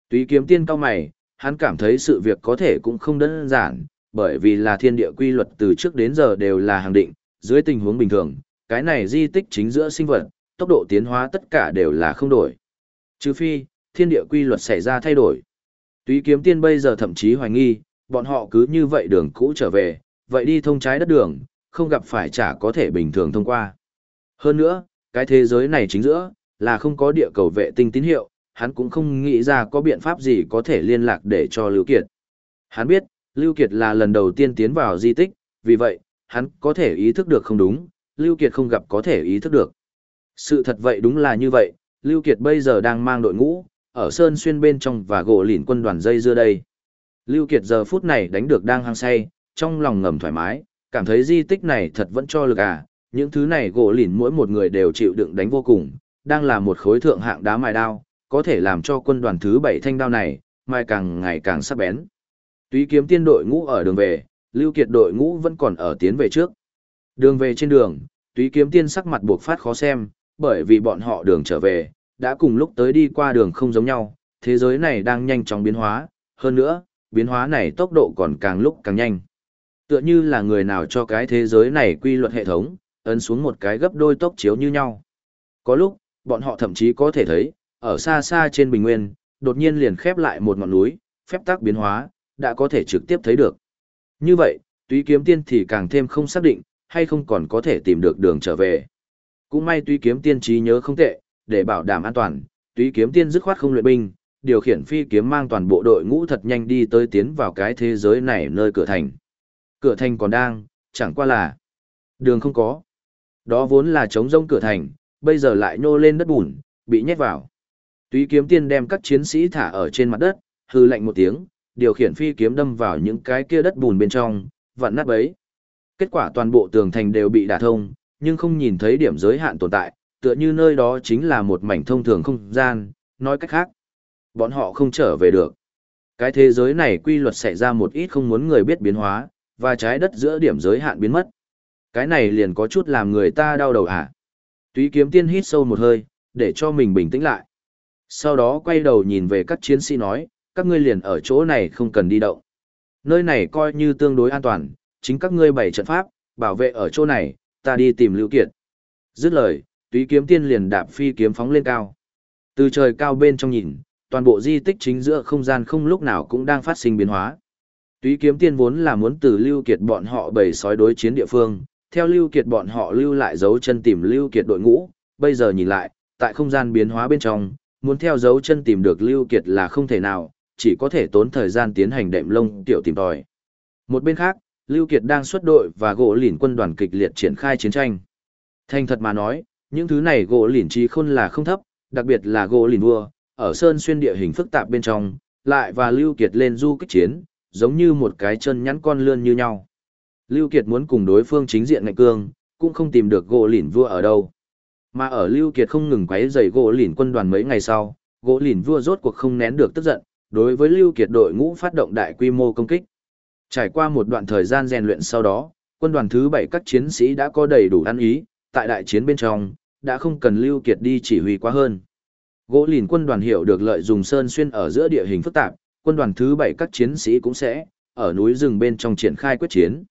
Túy kiếm tiên cao mày, hắn cảm thấy sự việc có thể cũng không đơn giản, bởi vì là thiên địa quy luật từ trước đến giờ đều là hàng định, dưới tình huống bình thường, cái này di tích chính giữa sinh vật, tốc độ tiến hóa tất cả đều là không đổi. Trừ phi, thiên địa quy luật xảy ra thay đổi. Túy kiếm tiên bây giờ thậm chí hoài nghi, bọn họ cứ như vậy đường cũ trở về, vậy đi thông trái đất đường, không gặp phải chả có thể bình thường thông qua. Hơn nữa, cái thế giới này chính giữa, là không có địa cầu vệ tinh tín hiệu, hắn cũng không nghĩ ra có biện pháp gì có thể liên lạc để cho Lưu Kiệt. Hắn biết, Lưu Kiệt là lần đầu tiên tiến vào di tích, vì vậy, hắn có thể ý thức được không đúng, Lưu Kiệt không gặp có thể ý thức được. Sự thật vậy đúng là như vậy, Lưu Kiệt bây giờ đang mang đội ngũ, ở Sơn Xuyên bên trong và gỗ lìn quân đoàn dây dưa đây. Lưu Kiệt giờ phút này đánh được đang hăng say, trong lòng ngầm thoải mái, cảm thấy di tích này thật vẫn cho lực à, những thứ này gỗ lìn mỗi một người đều chịu đựng đánh vô cùng, đang là một khối thượng hạng đá mài đao, có thể làm cho quân đoàn thứ bảy thanh đao này, mai càng ngày càng sắc bén. Túy kiếm tiên đội ngũ ở đường về, Lưu Kiệt đội ngũ vẫn còn ở tiến về trước. Đường về trên đường, túy kiếm tiên sắc mặt buộc phát khó xem, bởi vì bọn họ đường trở về, đã cùng lúc tới đi qua đường không giống nhau, thế giới này đang nhanh chóng biến hóa, hơn nữa, biến hóa này tốc độ còn càng lúc càng nhanh. Tựa như là người nào cho cái thế giới này quy luật hệ thống, ấn xuống một cái gấp đôi tốc chiếu như nhau. Có lúc, bọn họ thậm chí có thể thấy, ở xa xa trên bình nguyên, đột nhiên liền khép lại một ngọn núi, phép tắc biến hóa, đã có thể trực tiếp thấy được. Như vậy, túy kiếm tiên thì càng thêm không xác định, hay không còn có thể tìm được đường trở về. Cũng may túy kiếm tiên trí nhớ không tệ, để bảo đảm an toàn, túy kiếm tiên dứt khoát không luyện binh, điều khiển phi kiếm mang toàn bộ đội ngũ thật nhanh đi tới tiến vào cái thế giới này nơi cửa thành. Cửa thành còn đang, chẳng qua là đường không có. Đó vốn là trống rông cửa thành, bây giờ lại nhô lên đất bùn, bị nhét vào. Túy kiếm tiên đem các chiến sĩ thả ở trên mặt đất, hư lạnh một tiếng, điều khiển phi kiếm đâm vào những cái kia đất bùn bên trong, vặn nát bấy. Kết quả toàn bộ tường thành đều bị đả thông, nhưng không nhìn thấy điểm giới hạn tồn tại, tựa như nơi đó chính là một mảnh thông thường không gian, nói cách khác. Bọn họ không trở về được. Cái thế giới này quy luật xảy ra một ít không muốn người biết biến hóa, và trái đất giữa điểm giới hạn biến mất. Cái này liền có chút làm người ta đau đầu hả? Túy kiếm tiên hít sâu một hơi, để cho mình bình tĩnh lại. Sau đó quay đầu nhìn về các chiến sĩ nói, các ngươi liền ở chỗ này không cần đi động. Nơi này coi như tương đối an toàn, chính các ngươi bày trận pháp, bảo vệ ở chỗ này, ta đi tìm Lưu Kiệt. Dứt lời, túy kiếm tiên liền đạp phi kiếm phóng lên cao. Từ trời cao bên trong nhìn, toàn bộ di tích chính giữa không gian không lúc nào cũng đang phát sinh biến hóa. Túy kiếm tiên vốn là muốn từ Lưu Kiệt bọn họ bầy sói đối chiến địa phương, theo Lưu Kiệt bọn họ lưu lại dấu chân tìm Lưu Kiệt đội ngũ, bây giờ nhìn lại, tại không gian biến hóa bên trong, muốn theo dấu chân tìm được Lưu Kiệt là không thể nào, chỉ có thể tốn thời gian tiến hành đệm lông tiểu tìm tòi. Một bên khác, Lưu Kiệt đang xuất đội và gỗ lìn quân đoàn kịch liệt triển khai chiến tranh. Thành thật mà nói, những thứ này gỗ lỉn trí khôn là không thấp, đặc biệt là gỗ lỉn vua, ở sơn xuyên địa hình phức tạp bên trong, lại và Lưu Kiệt lên du kích chiến, giống như một cái chân nhắn con lươn như nhau. Lưu Kiệt muốn cùng đối phương chính diện ngạnh cương, cũng không tìm được gỗ lỉn vua ở đâu. Mà ở Lưu Kiệt không ngừng quấy rầy gỗ lỉn quân đoàn mấy ngày sau, gỗ lỉn vua rốt cuộc không nén được tức giận, đối với Lưu Kiệt đội ngũ phát động đại quy mô công kích. Trải qua một đoạn thời gian rèn luyện sau đó, quân đoàn thứ 7 các chiến sĩ đã có đầy đủ ăn ý, tại đại chiến bên trong, đã không cần Lưu Kiệt đi chỉ huy quá hơn. Gỗ lìn quân đoàn hiểu được lợi dùng sơn xuyên ở giữa địa hình phức tạp, quân đoàn thứ 7 các chiến sĩ cũng sẽ, ở núi rừng bên trong triển khai quyết chiến.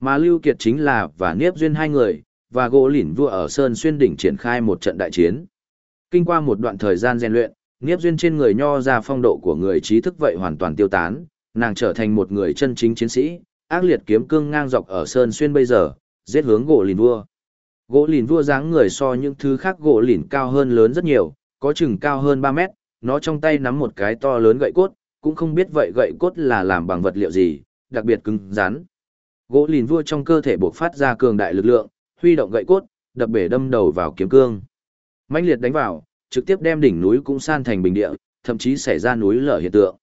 Mà Lưu Kiệt chính là và Niếp Duyên hai người, và gỗ lìn vua ở Sơn Xuyên đỉnh triển khai một trận đại chiến. Kinh qua một đoạn thời gian rèn luyện, Niếp Duyên trên người nho ra phong độ của người trí thức vậy hoàn toàn tiêu tán, nàng trở thành một người chân chính chiến sĩ, ác liệt kiếm cương ngang dọc ở Sơn Xuyên bây giờ, giết hướng gỗ lìn vua. Gỗ lìn vua dáng người so những thứ khác gỗ lìn cao hơn lớn rất nhiều, có chừng cao hơn 3 mét, nó trong tay nắm một cái to lớn gậy cốt, cũng không biết vậy gậy cốt là làm bằng vật liệu gì, đặc biệt cứng rắn. Gỗ lìn vua trong cơ thể bộc phát ra cường đại lực lượng, huy động gậy cốt, đập bể đâm đầu vào kiếm cương. mãnh liệt đánh vào, trực tiếp đem đỉnh núi cũng san thành bình địa, thậm chí xảy ra núi lở hiện tượng.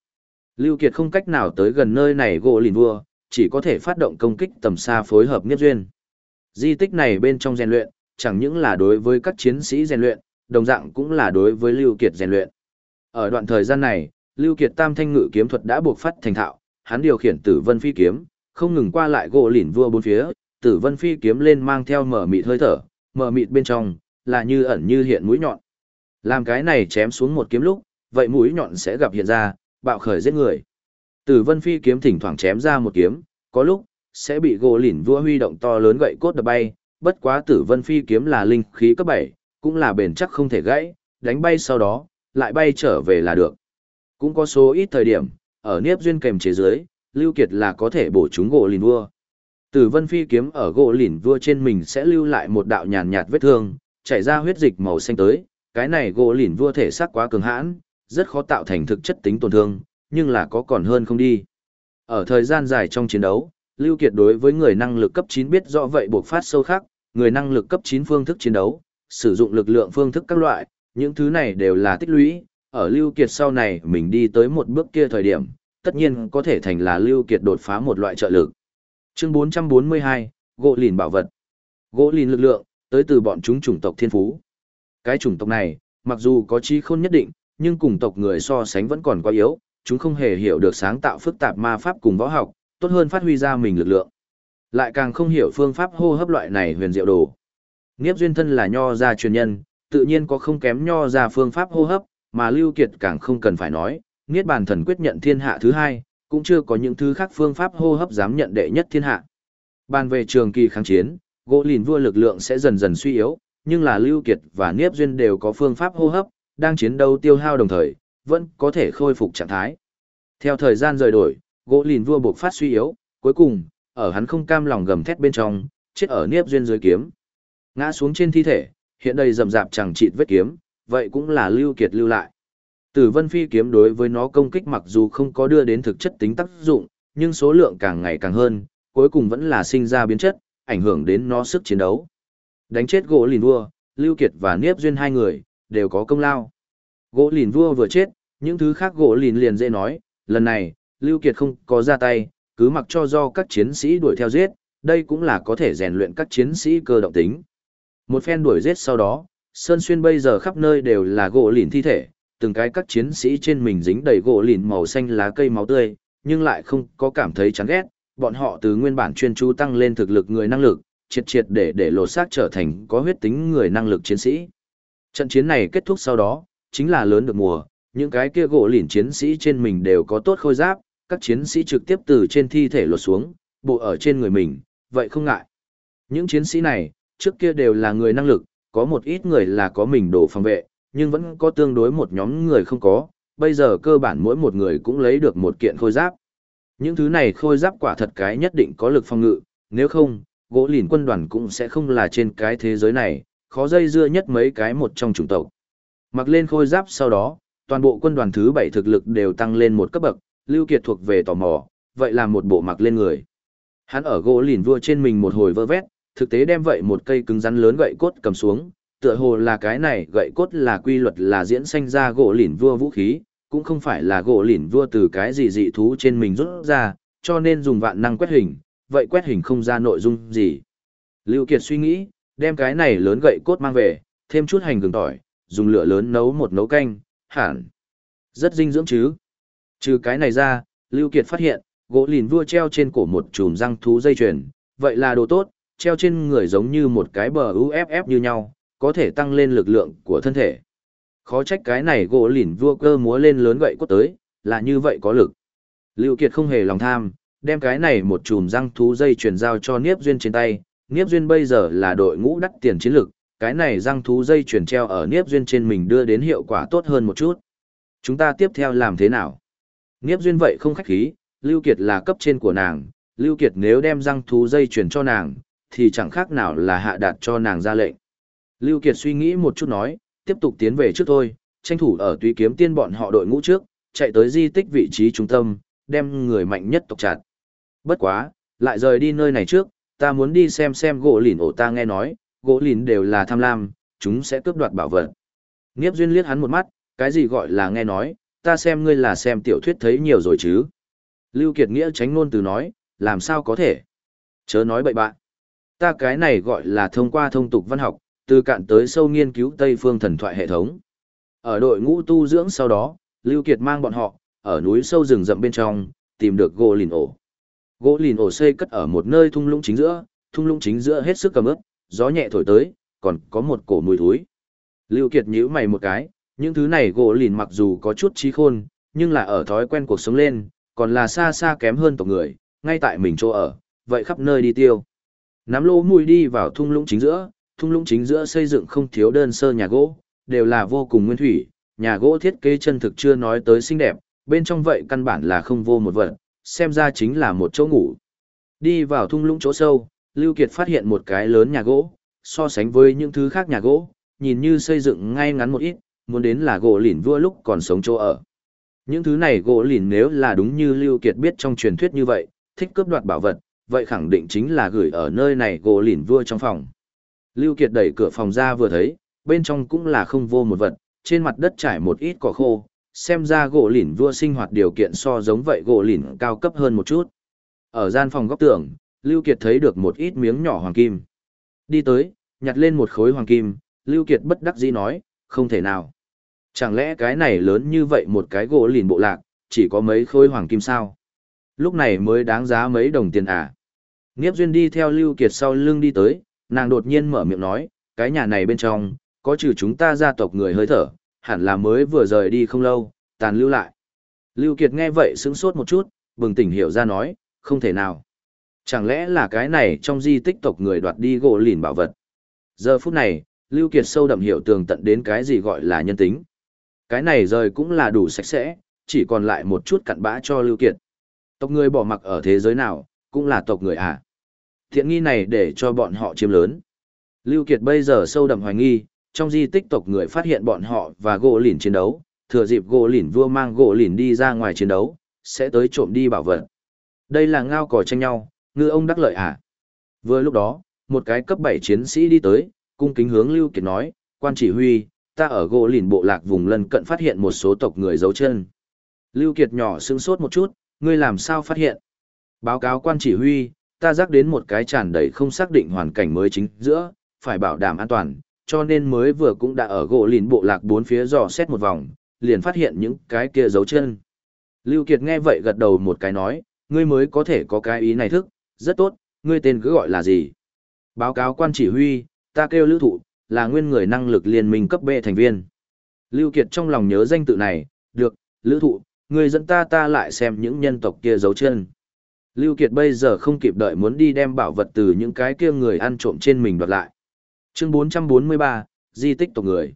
Lưu Kiệt không cách nào tới gần nơi này gỗ lìn vua, chỉ có thể phát động công kích tầm xa phối hợp nhất duyên. Di tích này bên trong rèn luyện, chẳng những là đối với các chiến sĩ rèn luyện, đồng dạng cũng là đối với Lưu Kiệt rèn luyện. Ở đoạn thời gian này, Lưu Kiệt tam thanh ngự kiếm thuật đã buộc phát thành thạo, hắn điều khiển tử vân phi kiếm, không ngừng qua lại gỗ lìn vua bốn phía, tử vân phi kiếm lên mang theo mở mịt hơi thở, mở mịt bên trong, là như ẩn như hiện mũi nhọn. Làm cái này chém xuống một kiếm lúc, vậy mũi nhọn sẽ gặp hiện ra, bạo khởi giết người. Tử vân phi kiếm thỉnh thoảng chém ra một kiếm, có lúc, sẽ bị gỗ lỉn vua huy động to lớn gậy cốt đập bay, bất quá tử vân phi kiếm là linh khí cấp 7, cũng là bền chắc không thể gãy, đánh bay sau đó, lại bay trở về là được. Cũng có số ít thời điểm, ở niếp duyên kèm chế dưới, Lưu Kiệt là có thể bổ trúng gỗ lìn vua. Tử vân phi kiếm ở gỗ lìn vua trên mình sẽ lưu lại một đạo nhàn nhạt vết thương, chảy ra huyết dịch màu xanh tới, cái này gỗ lìn vua thể xác quá cường hãn, rất khó tạo thành thực chất tính tổn thương, nhưng là có còn hơn không đi. Ở thời gian dài trong chiến đấu, Lưu Kiệt đối với người năng lực cấp 9 biết rõ vậy buộc phát sâu khác, người năng lực cấp 9 phương thức chiến đấu, sử dụng lực lượng phương thức các loại, những thứ này đều là tích lũy, ở Lưu Kiệt sau này mình đi tới một bước kia thời điểm, tất nhiên có thể thành là Lưu Kiệt đột phá một loại trợ lực. Chương 442, gỗ lìn bảo vật. Gỗ lìn lực lượng, tới từ bọn chúng chủng tộc thiên phú. Cái chủng tộc này, mặc dù có trí khôn nhất định, nhưng cùng tộc người so sánh vẫn còn quá yếu, chúng không hề hiểu được sáng tạo phức tạp ma pháp cùng võ học, tốt hơn phát huy ra mình lực lượng. Lại càng không hiểu phương pháp hô hấp loại này huyền diệu đồ. Niếp duyên thân là nho gia truyền nhân, tự nhiên có không kém nho gia phương pháp hô hấp, mà Lưu Kiệt càng không cần phải nói, Niết bàn thần quyết nhận thiên hạ thứ hai, cũng chưa có những thứ khác phương pháp hô hấp dám nhận đệ nhất thiên hạ. Bàn về trường kỳ kháng chiến, gỗ lìn vua lực lượng sẽ dần dần suy yếu, nhưng là Lưu Kiệt và Niếp Duyên đều có phương pháp hô hấp, đang chiến đấu tiêu hao đồng thời, vẫn có thể khôi phục trạng thái. Theo thời gian rời đổi, gỗ lìn vua buộc phát suy yếu, cuối cùng, ở hắn không cam lòng gầm thét bên trong, chết ở Niếp Duyên dưới kiếm. Ngã xuống trên thi thể, hiện đây rầm rạp chẳng chịt vết kiếm, vậy cũng là Lưu Kiệt lưu lại. Tử Vân Phi kiếm đối với nó công kích mặc dù không có đưa đến thực chất tính tác dụng, nhưng số lượng càng ngày càng hơn, cuối cùng vẫn là sinh ra biến chất, ảnh hưởng đến nó sức chiến đấu. Đánh chết gỗ lìn vua, Lưu Kiệt và Niếp Duyên hai người, đều có công lao. Gỗ lìn vua vừa chết, những thứ khác gỗ lìn liền dễ nói, lần này, Lưu Kiệt không có ra tay, cứ mặc cho do các chiến sĩ đuổi theo giết, đây cũng là có thể rèn luyện các chiến sĩ cơ động tính. Một phen đuổi giết sau đó, Sơn Xuyên bây giờ khắp nơi đều là gỗ lìn thi thể, từng cái các chiến sĩ trên mình dính đầy gỗ lìn màu xanh lá cây máu tươi, nhưng lại không có cảm thấy chán ghét, bọn họ từ nguyên bản chuyên chú tăng lên thực lực người năng lực, triệt triệt để để lột xác trở thành có huyết tính người năng lực chiến sĩ. Trận chiến này kết thúc sau đó, chính là lớn được mùa, những cái kia gỗ lìn chiến sĩ trên mình đều có tốt khôi giáp, các chiến sĩ trực tiếp từ trên thi thể lột xuống, bộ ở trên người mình, vậy không ngại. Những chiến sĩ này, trước kia đều là người năng lực, có một ít người là có mình đồ phòng vệ, nhưng vẫn có tương đối một nhóm người không có, bây giờ cơ bản mỗi một người cũng lấy được một kiện khôi giáp. Những thứ này khôi giáp quả thật cái nhất định có lực phòng ngự, nếu không, gỗ lìn quân đoàn cũng sẽ không là trên cái thế giới này, khó dây dưa nhất mấy cái một trong chủng tộc. Mặc lên khôi giáp sau đó, toàn bộ quân đoàn thứ bảy thực lực đều tăng lên một cấp bậc, Lưu Kiệt thuộc về tò mò, vậy là một bộ mặc lên người. Hắn ở gỗ lìn vua trên mình một hồi vơ vét, thực tế đem vậy một cây cứng rắn lớn gậy cốt cầm xuống, tựa hồ là cái này gậy cốt là quy luật là diễn sanh ra gỗ lìn vua vũ khí, cũng không phải là gỗ lìn vua từ cái gì dị thú trên mình rút ra, cho nên dùng vạn năng quét hình, vậy quét hình không ra nội dung gì. Lưu Kiệt suy nghĩ, đem cái này lớn gậy cốt mang về, thêm chút hành gừng tỏi, dùng lửa lớn nấu một nấu canh, hẳn. Rất dinh dưỡng chứ. Trừ cái này ra, Lưu Kiệt phát hiện, gỗ lìn vua treo trên cổ một chùm răng thú dây chuyền, vậy là đồ tốt, treo trên người giống như một cái bờ UFF như nhau, có thể tăng lên lực lượng của thân thể. Khó trách cái này gỗ lìn vua cơ múa lên lớn gậy cốt tới, là như vậy có lực. Lưu Kiệt không hề lòng tham, đem cái này một chùm răng thú dây chuyền giao cho Niếp Duyên trên tay. Niếp Duyên bây giờ là đội ngũ đắt tiền chiến lực, cái này răng thú dây chuyền treo ở Niếp Duyên trên mình đưa đến hiệu quả tốt hơn một chút. Chúng ta tiếp theo làm thế nào? Niếp Duyên vậy không khách khí, Lưu Kiệt là cấp trên của nàng, Lưu Kiệt nếu đem răng thú dây chuyển cho nàng, thì chẳng khác nào là hạ đạt cho nàng ra lệnh. Lưu Kiệt suy nghĩ một chút nói, tiếp tục tiến về trước thôi, tranh thủ ở tùy kiếm tiên bọn họ đội ngũ trước, chạy tới di tích vị trí trung tâm, đem người mạnh nhất tộc chặt. Bất quá, lại rời đi nơi này trước, ta muốn đi xem xem gỗ lìn ổ ta nghe nói, gỗ lìn đều là tham lam, chúng sẽ cướp đoạt bảo vật. Nghiếp duyên liếc hắn một mắt, cái gì gọi là nghe nói, ta xem ngươi là xem tiểu thuyết thấy nhiều rồi chứ. Lưu Kiệt Nghĩa tránh ngôn từ nói, làm sao có thể. Chớ nói bậy bạn. Ta cái này gọi là thông qua thông tục văn học, từ cạn tới sâu nghiên cứu Tây phương thần thoại hệ thống. Ở đội ngũ tu dưỡng sau đó, Lưu Kiệt mang bọn họ, ở núi sâu rừng rậm bên trong, tìm được gỗ lìn ổ. Gỗ lìn ổ xây cất ở một nơi thung lũng chính giữa, thung lũng chính giữa hết sức cầm ướp, gió nhẹ thổi tới, còn có một cổ mùi thối. Lưu Kiệt nhíu mày một cái, những thứ này gỗ lìn mặc dù có chút trí khôn, nhưng là ở thói quen cuộc sống lên, còn là xa xa kém hơn tộc người, ngay tại mình chỗ ở, vậy khắp nơi đi tiêu. Nắm lô mùi đi vào thung lũng chính giữa, thung lũng chính giữa xây dựng không thiếu đơn sơ nhà gỗ, đều là vô cùng nguyên thủy, nhà gỗ thiết kế chân thực chưa nói tới xinh đẹp, bên trong vậy căn bản là không vô một vật, xem ra chính là một chỗ ngủ. Đi vào thung lũng chỗ sâu, Lưu Kiệt phát hiện một cái lớn nhà gỗ, so sánh với những thứ khác nhà gỗ, nhìn như xây dựng ngay ngắn một ít, muốn đến là gỗ lìn vua lúc còn sống chỗ ở. Những thứ này gỗ lìn nếu là đúng như Lưu Kiệt biết trong truyền thuyết như vậy, thích cướp đoạt bảo vật, vậy khẳng định chính là gửi ở nơi này gỗ lìn vua trong phòng. Lưu Kiệt đẩy cửa phòng ra vừa thấy, bên trong cũng là không vô một vật, trên mặt đất trải một ít cỏ khô, xem ra gỗ lìn vua sinh hoạt điều kiện so giống vậy gỗ lìn cao cấp hơn một chút. Ở gian phòng góc tường, Lưu Kiệt thấy được một ít miếng nhỏ hoàng kim. Đi tới, nhặt lên một khối hoàng kim, Lưu Kiệt bất đắc dĩ nói, không thể nào. Chẳng lẽ cái này lớn như vậy một cái gỗ lìn bộ lạc, chỉ có mấy khối hoàng kim sao? Lúc này mới đáng giá mấy đồng tiền à. Nghiếp duyên đi theo Lưu Kiệt sau lưng đi tới, nàng đột nhiên mở miệng nói, cái nhà này bên trong, có trừ chúng ta gia tộc người hơi thở, hẳn là mới vừa rời đi không lâu, tàn lưu lại. Lưu Kiệt nghe vậy sững sốt một chút, bừng tỉnh hiểu ra nói, không thể nào. Chẳng lẽ là cái này trong di tích tộc người đoạt đi gỗ lìn bảo vật. Giờ phút này, Lưu Kiệt sâu đậm hiểu tường tận đến cái gì gọi là nhân tính. Cái này rời cũng là đủ sạch sẽ, chỉ còn lại một chút cặn bã cho Lưu Kiệt. Tộc người bỏ mặc ở thế giới nào, cũng là tộc người à. Thiện nghi này để cho bọn họ chiếm lớn. Lưu Kiệt bây giờ sâu đậm hoài nghi, trong di tích tộc người phát hiện bọn họ và gỗ lìn chiến đấu, thừa dịp gỗ lìn vua mang gỗ lìn đi ra ngoài chiến đấu, sẽ tới trộm đi bảo vật. Đây là ngao cò tranh nhau, ngư ông đắc lợi à. Vừa lúc đó, một cái cấp 7 chiến sĩ đi tới, cung kính hướng Lưu Kiệt nói, quan chỉ huy, ta ở gỗ lìn bộ lạc vùng lân cận phát hiện một số tộc người giấu chân. Lưu Kiệt nhỏ sững sốt một chút, ngươi làm sao phát hiện? Báo cáo quan chỉ huy, ta rắc đến một cái tràn đầy không xác định hoàn cảnh mới chính giữa, phải bảo đảm an toàn, cho nên mới vừa cũng đã ở gỗ lìn bộ lạc bốn phía dò xét một vòng, liền phát hiện những cái kia dấu chân. Lưu Kiệt nghe vậy gật đầu một cái nói, ngươi mới có thể có cái ý này thức, rất tốt, ngươi tên cứ gọi là gì? Báo cáo quan chỉ huy, ta kêu Lữ Thụ, là nguyên người năng lực liên minh cấp B thành viên. Lưu Kiệt trong lòng nhớ danh tự này, được, Lữ Thụ, người dẫn ta ta lại xem những nhân tộc kia dấu chân. Lưu Kiệt bây giờ không kịp đợi muốn đi đem bảo vật từ những cái kia người ăn trộm trên mình đoạt lại. Chương 443, Di tích tộc người.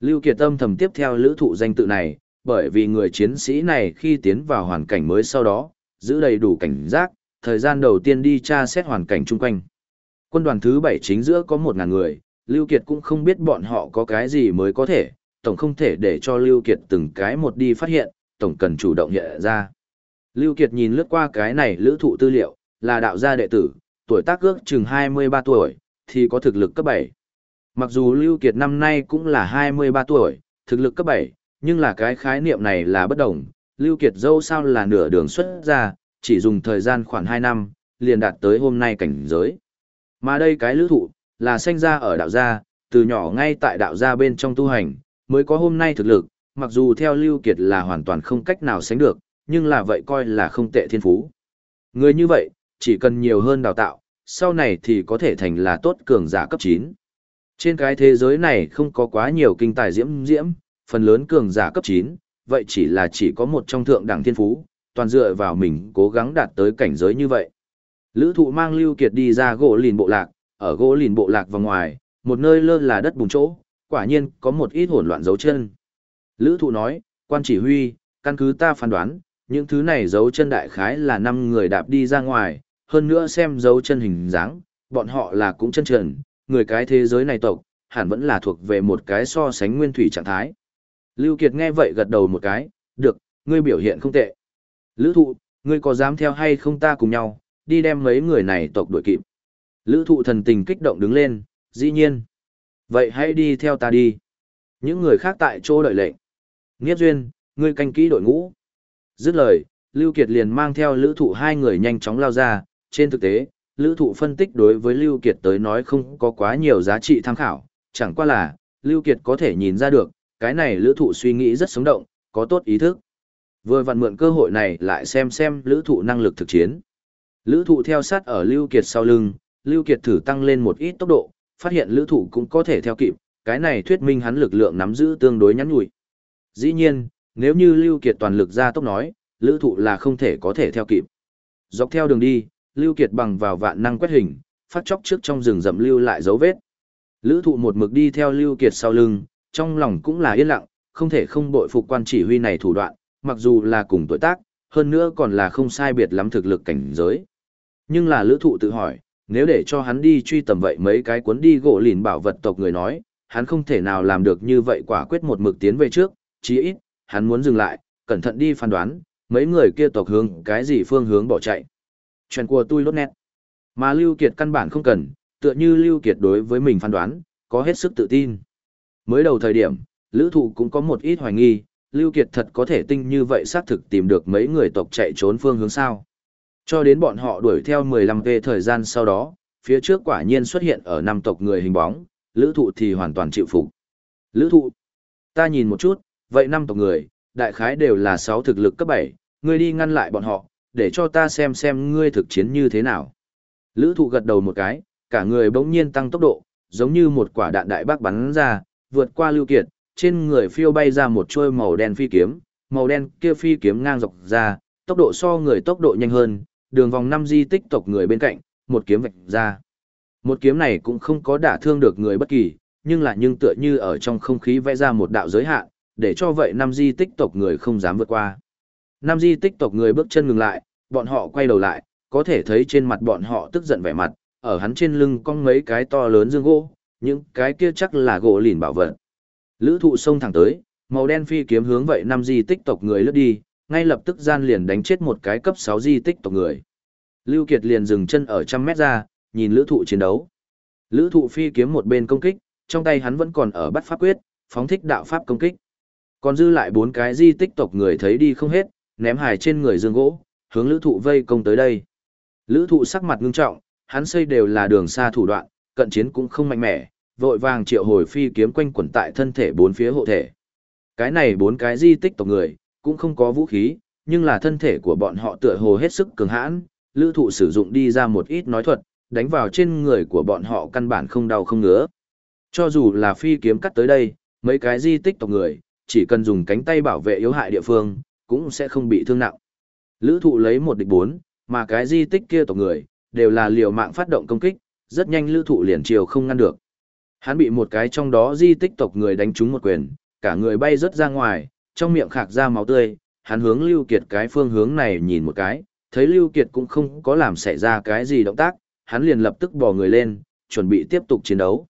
Lưu Kiệt âm thầm tiếp theo lữ thụ danh tự này, bởi vì người chiến sĩ này khi tiến vào hoàn cảnh mới sau đó, giữ đầy đủ cảnh giác, thời gian đầu tiên đi tra xét hoàn cảnh chung quanh. Quân đoàn thứ bảy chính giữa có một ngàn người, Lưu Kiệt cũng không biết bọn họ có cái gì mới có thể, tổng không thể để cho Lưu Kiệt từng cái một đi phát hiện, tổng cần chủ động hiện ra. Lưu Kiệt nhìn lướt qua cái này lữ thụ tư liệu, là đạo gia đệ tử, tuổi tác ước chừng 23 tuổi, thì có thực lực cấp 7. Mặc dù Lưu Kiệt năm nay cũng là 23 tuổi, thực lực cấp 7, nhưng là cái khái niệm này là bất đồng. Lưu Kiệt dâu sao là nửa đường xuất ra, chỉ dùng thời gian khoảng 2 năm, liền đạt tới hôm nay cảnh giới. Mà đây cái lữ thụ, là sinh ra ở đạo gia, từ nhỏ ngay tại đạo gia bên trong tu hành, mới có hôm nay thực lực, mặc dù theo Lưu Kiệt là hoàn toàn không cách nào sánh được, nhưng là vậy coi là không tệ thiên phú. Người như vậy, chỉ cần nhiều hơn đào tạo, sau này thì có thể thành là tốt cường giả cấp 9. Trên cái thế giới này không có quá nhiều kinh tài diễm diễm, phần lớn cường giả cấp 9, vậy chỉ là chỉ có một trong thượng đẳng thiên phú, toàn dựa vào mình cố gắng đạt tới cảnh giới như vậy. Lữ thụ mang Lưu Kiệt đi ra gỗ lìn bộ lạc, ở gỗ lìn bộ lạc và ngoài, một nơi lơ là đất bùn chỗ, quả nhiên có một ít hỗn loạn dấu chân. Lữ thụ nói, quan chỉ huy, căn cứ ta phán đoán, những thứ này dấu chân đại khái là 5 người đạp đi ra ngoài, hơn nữa xem dấu chân hình dáng, bọn họ là cũng chân trần, người cái thế giới này tộc, hẳn vẫn là thuộc về một cái so sánh nguyên thủy trạng thái. Lưu Kiệt nghe vậy gật đầu một cái, được, ngươi biểu hiện không tệ. Lữ thụ, ngươi có dám theo hay không ta cùng nhau, đi đem mấy người này tộc đuổi kịp. Lữ thụ thần tình kích động đứng lên, dĩ nhiên. Vậy hãy đi theo ta đi. Những người khác tại chỗ đợi lệnh. Nghiết duyên, ngươi canh kỹ đội ngũ. Dứt lời, Lưu Kiệt liền mang theo lữ thụ hai người nhanh chóng lao ra, trên thực tế, lữ thụ phân tích đối với Lưu Kiệt tới nói không có quá nhiều giá trị tham khảo, chẳng qua là, Lưu Kiệt có thể nhìn ra được, cái này lữ thụ suy nghĩ rất sống động, có tốt ý thức. Vừa vặn mượn cơ hội này lại xem xem lữ thụ năng lực thực chiến. Lữ thụ theo sát ở Lưu Kiệt sau lưng, Lưu Kiệt thử tăng lên một ít tốc độ, phát hiện lữ thụ cũng có thể theo kịp, cái này thuyết minh hắn lực lượng nắm giữ tương đối nhắn nhủi. Dĩ nhiên, nếu như Lưu Kiệt toàn lực ra tốc nói, lữ thụ là không thể có thể theo kịp. Dọc theo đường đi, Lưu Kiệt bằng vào vạn năng quét hình, phát chóc trước trong rừng rậm lưu lại dấu vết. Lữ thụ một mực đi theo Lưu Kiệt sau lưng, trong lòng cũng là yên lặng, không thể không bội phục quan chỉ huy này thủ đoạn, mặc dù là cùng tuổi tác, hơn nữa còn là không sai biệt lắm thực lực cảnh giới. Nhưng là lữ thụ tự hỏi, nếu để cho hắn đi truy tầm vậy mấy cái cuốn đi gỗ lìn bảo vật tộc người nói, hắn không thể nào làm được như vậy quả quyết một mực tiến về trước, chí ít, hắn muốn dừng lại, cẩn thận đi phán đoán, mấy người kia tộc hướng cái gì phương hướng bỏ chạy. Chuyện của tôi lốt nét. Mà Lưu Kiệt căn bản không cần, tựa như Lưu Kiệt đối với mình phán đoán, có hết sức tự tin. Mới đầu thời điểm, Lữ Thụ cũng có một ít hoài nghi, Lưu Kiệt thật có thể tinh như vậy xác thực tìm được mấy người tộc chạy trốn phương hướng sao. Cho đến bọn họ đuổi theo 15V thời gian sau đó, phía trước quả nhiên xuất hiện ở năm tộc người hình bóng, Lữ Thụ thì hoàn toàn chịu phục. Lữ Thụ, ta nhìn một chút, vậy năm tộc người, đại khái đều là 6 thực lực cấp 7, ngươi đi ngăn lại bọn họ, để cho ta xem xem ngươi thực chiến như thế nào. Lữ thụ gật đầu một cái, cả người bỗng nhiên tăng tốc độ, giống như một quả đạn đại bác bắn ra, vượt qua lưu kiệt, trên người phiêu bay ra một chuôi màu đen phi kiếm, màu đen kia phi kiếm ngang dọc ra, tốc độ so người tốc độ nhanh hơn, đường vòng năm di tích tộc người bên cạnh, một kiếm vạch ra. Một kiếm này cũng không có đả thương được người bất kỳ, nhưng lại nhưng tựa như ở trong không khí vẽ ra một đạo giới hạn, để cho vậy năm di tích tộc người không dám vượt qua. Năm di tích tộc người bước chân ngừng lại, bọn họ quay đầu lại, có thể thấy trên mặt bọn họ tức giận vẻ mặt, ở hắn trên lưng có mấy cái to lớn dương gỗ, những cái kia chắc là gỗ lìn bảo vật. Lữ thụ sông thẳng tới, màu đen phi kiếm hướng vậy năm di tích tộc người lướt đi, ngay lập tức gian liền đánh chết một cái cấp 6 di tích tộc người. Lưu Kiệt liền dừng chân ở trăm mét ra, nhìn lữ thụ chiến đấu. Lữ thụ phi kiếm một bên công kích, trong tay hắn vẫn còn ở bắt pháp quyết, phóng thích đạo pháp công kích. Còn dư lại bốn cái di tích tộc người thấy đi không hết, ném hài trên người dương gỗ, hướng lữ thụ vây công tới đây. Lữ thụ sắc mặt ngưng trọng, hắn xây đều là đường xa thủ đoạn, cận chiến cũng không mạnh mẽ, vội vàng triệu hồi phi kiếm quanh quẩn tại thân thể bốn phía hộ thể. Cái này bốn cái di tích tộc người, cũng không có vũ khí, nhưng là thân thể của bọn họ tựa hồ hết sức cường hãn, lữ thụ sử dụng đi ra một ít nói thuật, đánh vào trên người của bọn họ căn bản không đau không ngứa. Cho dù là phi kiếm cắt tới đây, mấy cái di tích tộc người, chỉ cần dùng cánh tay bảo vệ yếu hại địa phương, cũng sẽ không bị thương nặng. Lữ thụ lấy một địch bốn, mà cái di tích kia tộc người, đều là liều mạng phát động công kích, rất nhanh lữ thụ liền chiều không ngăn được. Hắn bị một cái trong đó di tích tộc người đánh trúng một quyền, cả người bay rớt ra ngoài, trong miệng khạc ra máu tươi, hắn hướng Lưu Kiệt cái phương hướng này nhìn một cái, thấy Lưu Kiệt cũng không có làm xảy ra cái gì động tác, hắn liền lập tức bò người lên, chuẩn bị tiếp tục chiến đấu.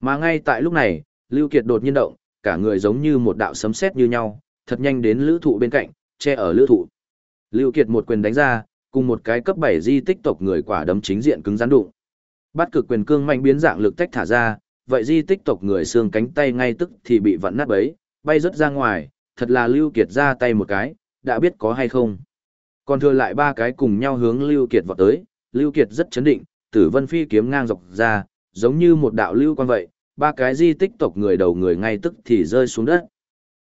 Mà ngay tại lúc này, Lưu Kiệt đột nhiên động, cả người giống như một đạo sấm sét như nhau, thật nhanh đến lữ thụ bên cạnh, che ở lữ thụ. Lưu Kiệt một quyền đánh ra, cùng một cái cấp 7 di tích tộc người quả đấm chính diện cứng rắn đụng. Bắt cực quyền cương mạnh biến dạng lực tách thả ra, vậy di tích tộc người xương cánh tay ngay tức thì bị vặn nát bấy, bay rất ra ngoài, thật là Lưu Kiệt ra tay một cái, đã biết có hay không. Còn thừa lại ba cái cùng nhau hướng Lưu Kiệt vọt tới, Lưu Kiệt rất chấn định, tử vân phi kiếm ngang dọc ra, giống như một đạo lưu quan vậy, ba cái di tích tộc người đầu người ngay tức thì rơi xuống đất.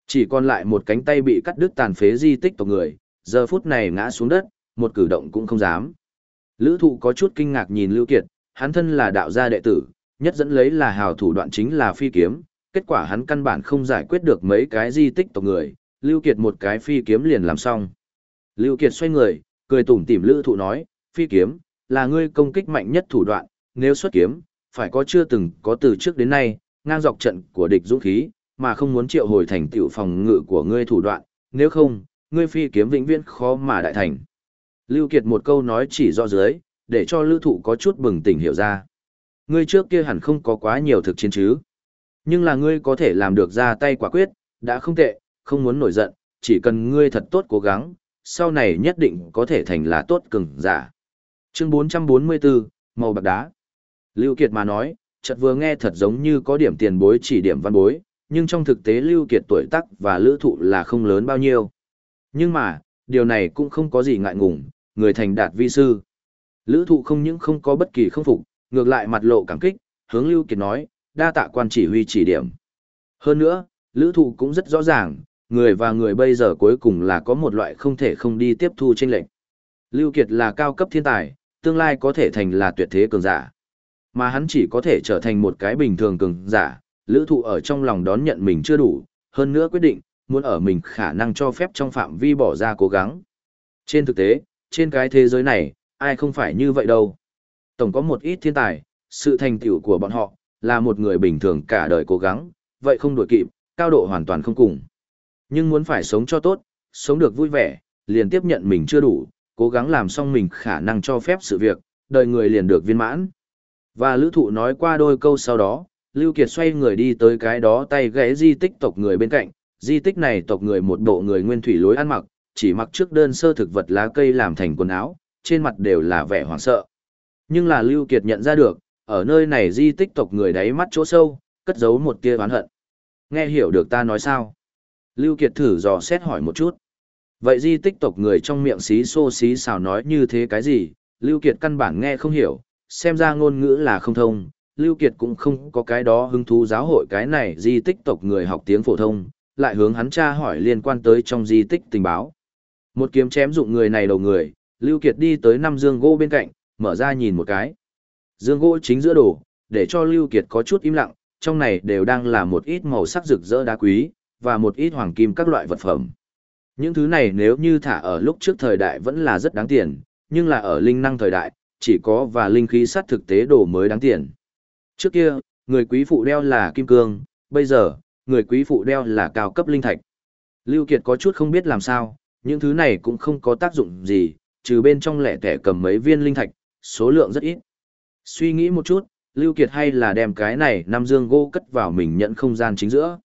Chỉ còn lại một cánh tay bị cắt đứt tàn phế di tích tộc người, giờ phút này ngã xuống đất, một cử động cũng không dám. Lữ thụ có chút kinh ngạc nhìn Lưu Kiệt, hắn thân là đạo gia đệ tử, nhất dẫn lấy là hào thủ đoạn chính là phi kiếm, kết quả hắn căn bản không giải quyết được mấy cái di tích tộc người, Lưu Kiệt một cái phi kiếm liền làm xong. Lưu Kiệt xoay người, cười tủm tỉm Lữ thụ nói, phi kiếm, là ngươi công kích mạnh nhất thủ đoạn, nếu xuất kiếm, phải có chưa từng có từ trước đến nay, ngang dọc trận của địch dũng khí, mà không muốn triệu hồi thành tiểu phòng ngự của ngươi thủ đoạn, nếu không, ngươi phi kiếm vĩnh viễn khó mà đại thành. Lưu Kiệt một câu nói chỉ do dưới, để cho Lữ Thụ có chút bừng tỉnh hiểu ra. Ngươi trước kia hẳn không có quá nhiều thực chiến chứ. Nhưng là ngươi có thể làm được ra tay quả quyết, đã không tệ, không muốn nổi giận, chỉ cần ngươi thật tốt cố gắng, sau này nhất định có thể thành là tốt cường giả. Chương 444, màu bạc đá. Lưu Kiệt mà nói, chợt vừa nghe thật giống như có điểm tiền bối chỉ điểm văn bối, nhưng trong thực tế Lưu Kiệt tuổi tác và lữ thụ là không lớn bao nhiêu. Nhưng mà, điều này cũng không có gì ngại ngùng, người thành đạt vi sư. Lữ thụ không những không có bất kỳ không phục, ngược lại mặt lộ cảm kích, hướng Lưu Kiệt nói, đa tạ quan chỉ huy chỉ điểm. Hơn nữa, lữ thụ cũng rất rõ ràng, người và người bây giờ cuối cùng là có một loại không thể không đi tiếp thu trên lệnh. Lưu Kiệt là cao cấp thiên tài, tương lai có thể thành là tuyệt thế cường giả. Mà hắn chỉ có thể trở thành một cái bình thường cường giả, lữ thụ ở trong lòng đón nhận mình chưa đủ, hơn nữa quyết định, muốn ở mình khả năng cho phép trong phạm vi bỏ ra cố gắng. Trên thực tế, trên cái thế giới này, ai không phải như vậy đâu. Tổng có một ít thiên tài, sự thành tựu của bọn họ, là một người bình thường cả đời cố gắng, vậy không đổi kịp, cao độ hoàn toàn không cùng. Nhưng muốn phải sống cho tốt, sống được vui vẻ, liền tiếp nhận mình chưa đủ, cố gắng làm xong mình khả năng cho phép sự việc, đời người liền được viên mãn. Và lữ thụ nói qua đôi câu sau đó, Lưu Kiệt xoay người đi tới cái đó tay gãy di tích tộc người bên cạnh, di tích này tộc người một bộ người nguyên thủy lối ăn mặc, chỉ mặc trước đơn sơ thực vật lá cây làm thành quần áo, trên mặt đều là vẻ hoảng sợ. Nhưng là Lưu Kiệt nhận ra được, ở nơi này di tích tộc người đáy mắt chỗ sâu, cất giấu một tia oán hận. Nghe hiểu được ta nói sao? Lưu Kiệt thử dò xét hỏi một chút. Vậy di tích tộc người trong miệng xí xô xí xào nói như thế cái gì, Lưu Kiệt căn bản nghe không hiểu, xem ra ngôn ngữ là không thông, Lưu Kiệt cũng không có cái đó hứng thú giáo hội cái này di tích tộc người học tiếng phổ thông, lại hướng hắn tra hỏi liên quan tới trong di tích tình báo. Một kiếm chém dụng người này đầu người, Lưu Kiệt đi tới năm dương gỗ bên cạnh, mở ra nhìn một cái. Dương gỗ chính giữa đồ, để cho Lưu Kiệt có chút im lặng, trong này đều đang là một ít màu sắc rực rỡ đá quý, và một ít hoàng kim các loại vật phẩm. Những thứ này nếu như thả ở lúc trước thời đại vẫn là rất đáng tiền, nhưng là ở linh năng thời đại, chỉ có và linh khí sắt thực tế đồ mới đáng tiền. Trước kia, người quý phụ đeo là kim cương, bây giờ, người quý phụ đeo là cao cấp linh thạch. Lưu Kiệt có chút không biết làm sao, những thứ này cũng không có tác dụng gì, trừ bên trong lẻ tẻ cầm mấy viên linh thạch, số lượng rất ít. Suy nghĩ một chút, Lưu Kiệt hay là đem cái này nam dương gỗ cất vào mình nhận không gian chính giữa.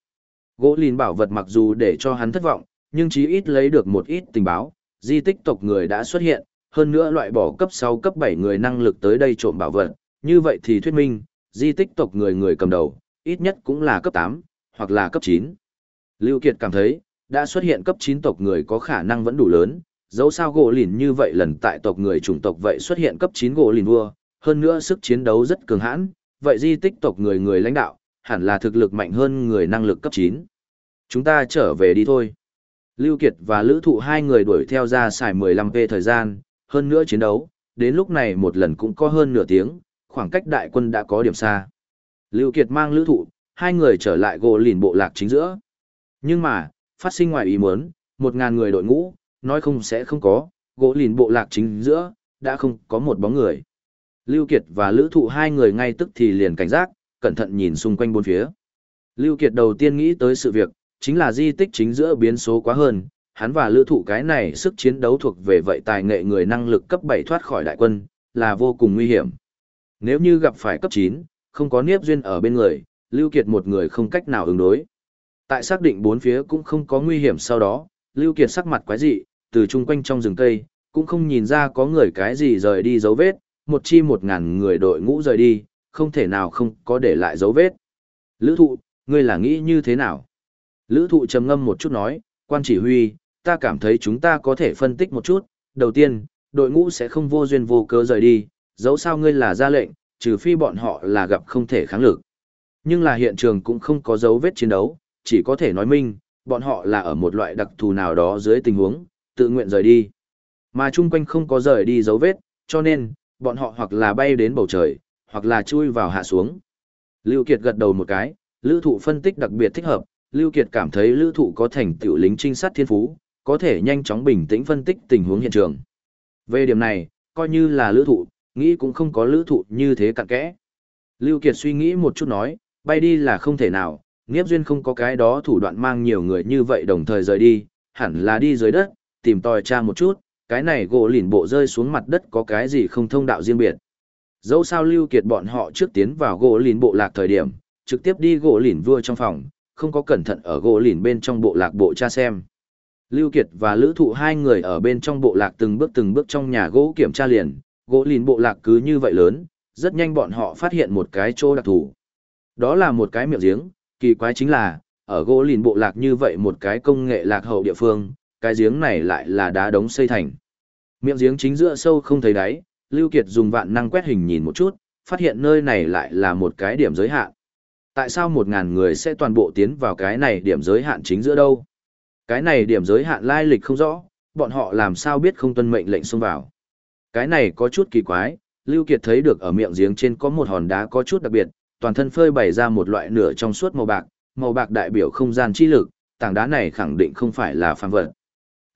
Gỗ lìn bảo vật mặc dù để cho hắn thất vọng, nhưng chí ít lấy được một ít tình báo, di tích tộc người đã xuất hiện, hơn nữa loại bỏ cấp 6 cấp 7 người năng lực tới đây trộm bảo vật, như vậy thì thuyết minh, di tích tộc người người cầm đầu, ít nhất cũng là cấp 8, hoặc là cấp 9. Lưu Kiệt cảm thấy, đã xuất hiện cấp 9 tộc người có khả năng vẫn đủ lớn, dẫu sao gỗ lìn như vậy lần tại tộc người chủng tộc vậy xuất hiện cấp 9 gỗ lìn vua, hơn nữa sức chiến đấu rất cường hãn, vậy di tích tộc người người lãnh đạo, hẳn là thực lực mạnh hơn người năng lực cấp 9. Chúng ta trở về đi thôi. Lưu Kiệt và Lữ Thụ hai người đuổi theo ra xài 15p thời gian, hơn nữa chiến đấu, đến lúc này một lần cũng có hơn nửa tiếng, khoảng cách đại quân đã có điểm xa. Lưu Kiệt mang Lữ Thụ, hai người trở lại gỗ lìn bộ lạc chính giữa. Nhưng mà, phát sinh ngoài ý muốn, một ngàn người đội ngũ, nói không sẽ không có, gỗ lìn bộ lạc chính giữa, đã không có một bóng người. Lưu Kiệt và Lữ Thụ hai người ngay tức thì liền cảnh giác, cẩn thận nhìn xung quanh bốn phía. Lưu Kiệt đầu tiên nghĩ tới sự việc, chính là di tích chính giữa biến số quá hơn, hắn và Lữ Thụ cái này sức chiến đấu thuộc về vậy tài nghệ người năng lực cấp 7 thoát khỏi đại quân, là vô cùng nguy hiểm. Nếu như gặp phải cấp 9, không có niếp duyên ở bên người, Lưu Kiệt một người không cách nào ứng đối. Tại xác định bốn phía cũng không có nguy hiểm sau đó, Lưu Kiệt sắc mặt quái dị, từ chung quanh trong rừng cây, cũng không nhìn ra có người cái gì rời đi dấu vết, một chi một ngàn người đội ngũ rời đi, không thể nào không có để lại dấu vết. Lữ thụ, ngươi là nghĩ như thế nào? Lữ thụ trầm ngâm một chút nói, quan chỉ huy, ta cảm thấy chúng ta có thể phân tích một chút. Đầu tiên, đội ngũ sẽ không vô duyên vô cớ rời đi, dẫu sao ngươi là ra lệnh, trừ phi bọn họ là gặp không thể kháng lực. Nhưng là hiện trường cũng không có dấu vết chiến đấu, chỉ có thể nói minh, bọn họ là ở một loại đặc thù nào đó dưới tình huống, tự nguyện rời đi. Mà chung quanh không có rời đi dấu vết, cho nên, bọn họ hoặc là bay đến bầu trời, hoặc là chui vào hạ xuống. Lưu Kiệt gật đầu một cái, Lữ Thụ phân tích đặc biệt thích hợp, Lưu Kiệt cảm thấy Lữ Thụ có thành tựu lính trinh sát thiên phú, có thể nhanh chóng bình tĩnh phân tích tình huống hiện trường. Về điểm này, coi như là Lữ Thụ, nghĩ cũng không có Lữ Thụ như thế cặn kẽ. Lưu Kiệt suy nghĩ một chút nói, bay đi là không thể nào, Niếp Duyên không có cái đó thủ đoạn mang nhiều người như vậy đồng thời rời đi, hẳn là đi dưới đất, tìm tòi tra một chút, cái này gỗ lìn bộ rơi xuống mặt đất có cái gì không thông đạo riêng biệt. Dẫu sao Lưu Kiệt bọn họ trước tiến vào gỗ lìn bộ lạc thời điểm, trực tiếp đi gỗ lìn vua trong phòng, không có cẩn thận ở gỗ lìn bên trong bộ lạc bộ cha xem. Lưu Kiệt và Lữ Thụ hai người ở bên trong bộ lạc từng bước từng bước trong nhà gỗ kiểm tra liền, gỗ lìn bộ lạc cứ như vậy lớn, rất nhanh bọn họ phát hiện một cái chỗ đặc thù. Đó là một cái miệng giếng, kỳ quái chính là, ở gỗ lìn bộ lạc như vậy một cái công nghệ lạc hậu địa phương, cái giếng này lại là đá đống xây thành. Miệng giếng chính giữa sâu không thấy đáy, Lưu Kiệt dùng vạn năng quét hình nhìn một chút, phát hiện nơi này lại là một cái điểm giới hạn. Tại sao một ngàn người sẽ toàn bộ tiến vào cái này điểm giới hạn chính giữa đâu? Cái này điểm giới hạn lai lịch không rõ, bọn họ làm sao biết không tuân mệnh lệnh xông vào? Cái này có chút kỳ quái, Lưu Kiệt thấy được ở miệng giếng trên có một hòn đá có chút đặc biệt, toàn thân phơi bày ra một loại nửa trong suốt màu bạc, màu bạc đại biểu không gian chi lực, tảng đá này khẳng định không phải là phàm vật.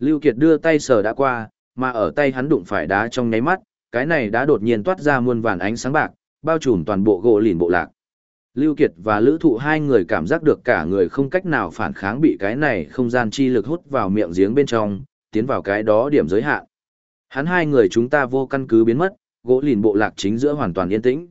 Lưu Kiệt đưa tay sờ đã qua, mà ở tay hắn đụng phải đá trong nháy mắt, cái này đã đột nhiên toát ra muôn vàn ánh sáng bạc, bao trùm toàn bộ gỗ lìn bộ lạc. Lưu Kiệt và Lữ Thụ hai người cảm giác được cả người không cách nào phản kháng bị cái này không gian chi lực hút vào miệng giếng bên trong, tiến vào cái đó điểm giới hạn. Hắn hai người chúng ta vô căn cứ biến mất, gỗ lìn bộ lạc chính giữa hoàn toàn yên tĩnh.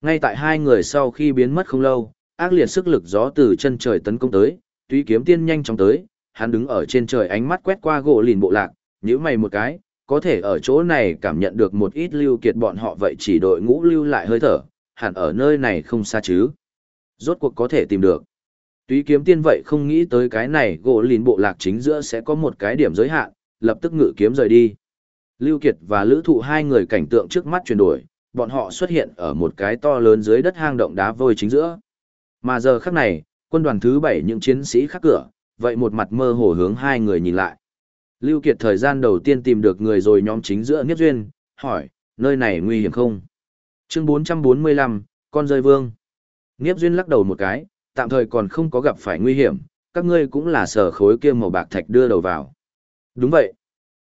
Ngay tại hai người sau khi biến mất không lâu, ác liệt sức lực gió từ chân trời tấn công tới, Tuy kiếm tiên nhanh chóng tới, hắn đứng ở trên trời ánh mắt quét qua gỗ lìn bộ lạc, nhíu mày một cái, có thể ở chỗ này cảm nhận được một ít lưu kiệt bọn họ vậy chỉ đội ngũ lưu lại hơi thở, hẳn ở nơi này không xa chứ. Rốt cuộc có thể tìm được. Túy kiếm tiên vậy không nghĩ tới cái này gỗ lìn bộ lạc chính giữa sẽ có một cái điểm giới hạn, lập tức ngự kiếm rời đi. Lưu Kiệt và Lữ Thụ hai người cảnh tượng trước mắt chuyển đổi, bọn họ xuất hiện ở một cái to lớn dưới đất hang động đá vôi chính giữa. Mà giờ khắc này, quân đoàn thứ 7 những chiến sĩ khác cửa, vậy một mặt mơ hồ hướng hai người nhìn lại. Lưu Kiệt thời gian đầu tiên tìm được người rồi nhóm chính giữa Niếp Duyên, hỏi, nơi này nguy hiểm không? Chương 445, con rơi vương. Niếp Duyên lắc đầu một cái, tạm thời còn không có gặp phải nguy hiểm, các ngươi cũng là sở khối kia màu bạc thạch đưa đầu vào. Đúng vậy.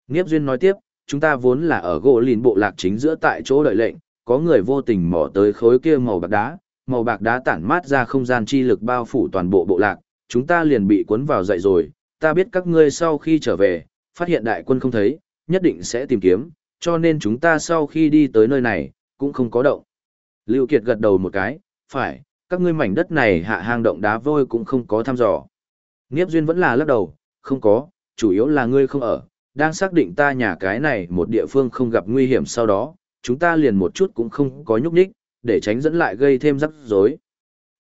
Niếp Duyên nói tiếp, chúng ta vốn là ở gỗ lìn bộ lạc chính giữa tại chỗ đợi lệnh, có người vô tình mò tới khối kia màu bạc đá, màu bạc đá tản mát ra không gian chi lực bao phủ toàn bộ bộ lạc, chúng ta liền bị cuốn vào dậy rồi, ta biết các ngươi sau khi trở về, phát hiện đại quân không thấy, nhất định sẽ tìm kiếm, cho nên chúng ta sau khi đi tới nơi này, cũng không có động. Lưu Kiệt gật đầu một cái, phải, các ngươi mảnh đất này hạ hang động đá vôi cũng không có thăm dò. Niếp Duyên vẫn là lắc đầu, không có, chủ yếu là ngươi không ở, đang xác định ta nhà cái này một địa phương không gặp nguy hiểm sau đó, chúng ta liền một chút cũng không có nhúc nhích, để tránh dẫn lại gây thêm rắc rối.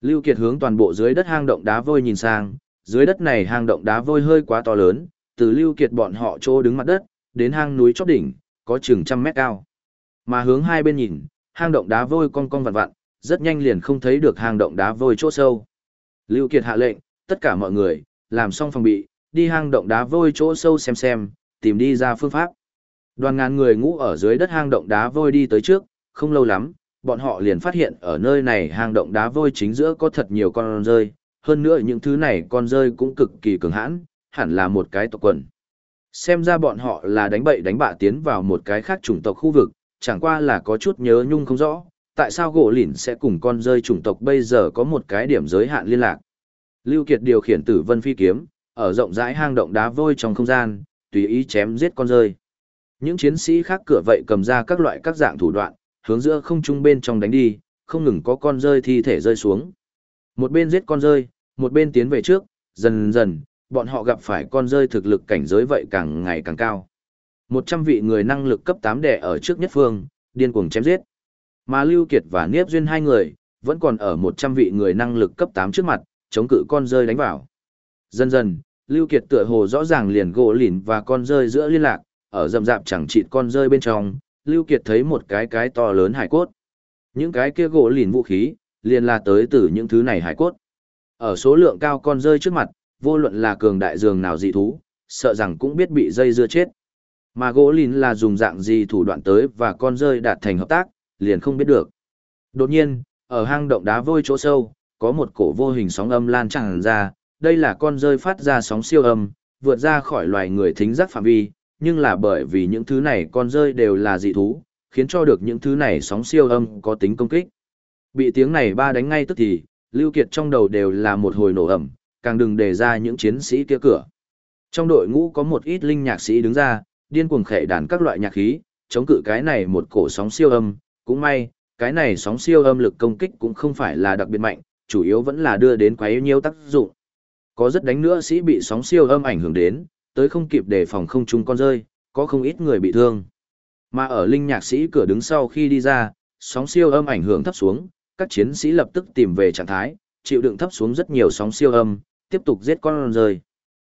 Lưu Kiệt hướng toàn bộ dưới đất hang động đá vôi nhìn sang, dưới đất này hang động đá vôi hơi quá to lớn, từ Lưu Kiệt bọn họ chỗ đứng mặt đất, đến hang núi chót đỉnh, có chừng trăm mét cao. Mà hướng hai bên nhìn, hang động đá vôi cong cong vặn vặn, rất nhanh liền không thấy được hang động đá vôi chỗ sâu. Lưu Kiệt hạ lệnh, tất cả mọi người, làm xong phòng bị, đi hang động đá vôi chỗ sâu xem xem, tìm đi ra phương pháp. Đoàn ngàn người ngũ ở dưới đất hang động đá vôi đi tới trước, không lâu lắm, bọn họ liền phát hiện ở nơi này hang động đá vôi chính giữa có thật nhiều con rơi, hơn nữa những thứ này con rơi cũng cực kỳ cường hãn, hẳn là một cái tộc quần. Xem ra bọn họ là đánh bậy đánh bạ tiến vào một cái khác chủng tộc khu vực, chẳng qua là có chút nhớ nhung không rõ, tại sao gỗ lỉn sẽ cùng con rơi chủng tộc bây giờ có một cái điểm giới hạn liên lạc. Lưu Kiệt điều khiển tử vân phi kiếm, ở rộng rãi hang động đá vôi trong không gian, tùy ý chém giết con rơi. Những chiến sĩ khác cửa vậy cầm ra các loại các dạng thủ đoạn, hướng giữa không trung bên trong đánh đi, không ngừng có con rơi thi thể rơi xuống. Một bên giết con rơi, một bên tiến về trước, dần dần, bọn họ gặp phải con rơi thực lực cảnh giới vậy càng ngày càng cao. Một trăm vị người năng lực cấp tám đẻ ở trước nhất phương, điên cuồng chém giết. Mà Lưu Kiệt và Niếp Duyên hai người, vẫn còn ở một trăm vị người năng lực cấp tám trước mặt, chống cự con rơi đánh vào. Dần dần, Lưu Kiệt tựa hồ rõ ràng liền gỗ lìn và con rơi giữa liên lạc, ở rầm rạp chẳng chịt con rơi bên trong, Lưu Kiệt thấy một cái cái to lớn hải cốt. Những cái kia gỗ lìn vũ khí, liền là tới từ những thứ này hải cốt. Ở số lượng cao con rơi trước mặt, vô luận là cường đại dường nào dị thú, sợ rằng cũng biết bị dây dưa chết. Mà gỗ lìn là dùng dạng gì thủ đoạn tới và con rơi đạt thành hợp tác, liền không biết được. Đột nhiên, ở hang động đá vôi chỗ sâu, có một cổ vô hình sóng âm lan tràn ra, đây là con rơi phát ra sóng siêu âm, vượt ra khỏi loài người thính giác phạm vi, nhưng là bởi vì những thứ này con rơi đều là dị thú, khiến cho được những thứ này sóng siêu âm có tính công kích. Bị tiếng này ba đánh ngay tức thì, Lưu Kiệt trong đầu đều là một hồi nổ ẩm, càng đừng để ra những chiến sĩ kia cửa. Trong đội ngũ có một ít linh nhạc sĩ đứng ra, điên cuồng khệ đàn các loại nhạc khí, chống cự cái này một cổ sóng siêu âm, cũng may, cái này sóng siêu âm lực công kích cũng không phải là đặc biệt mạnh, chủ yếu vẫn là đưa đến quá nhiều tác dụng. Có rất đánh nữa sĩ bị sóng siêu âm ảnh hưởng đến, tới không kịp đề phòng không trung con rơi, có không ít người bị thương. Mà ở linh nhạc sĩ cửa đứng sau khi đi ra, sóng siêu âm ảnh hưởng thấp xuống, các chiến sĩ lập tức tìm về trạng thái, chịu đựng thấp xuống rất nhiều sóng siêu âm, tiếp tục giết con rơi.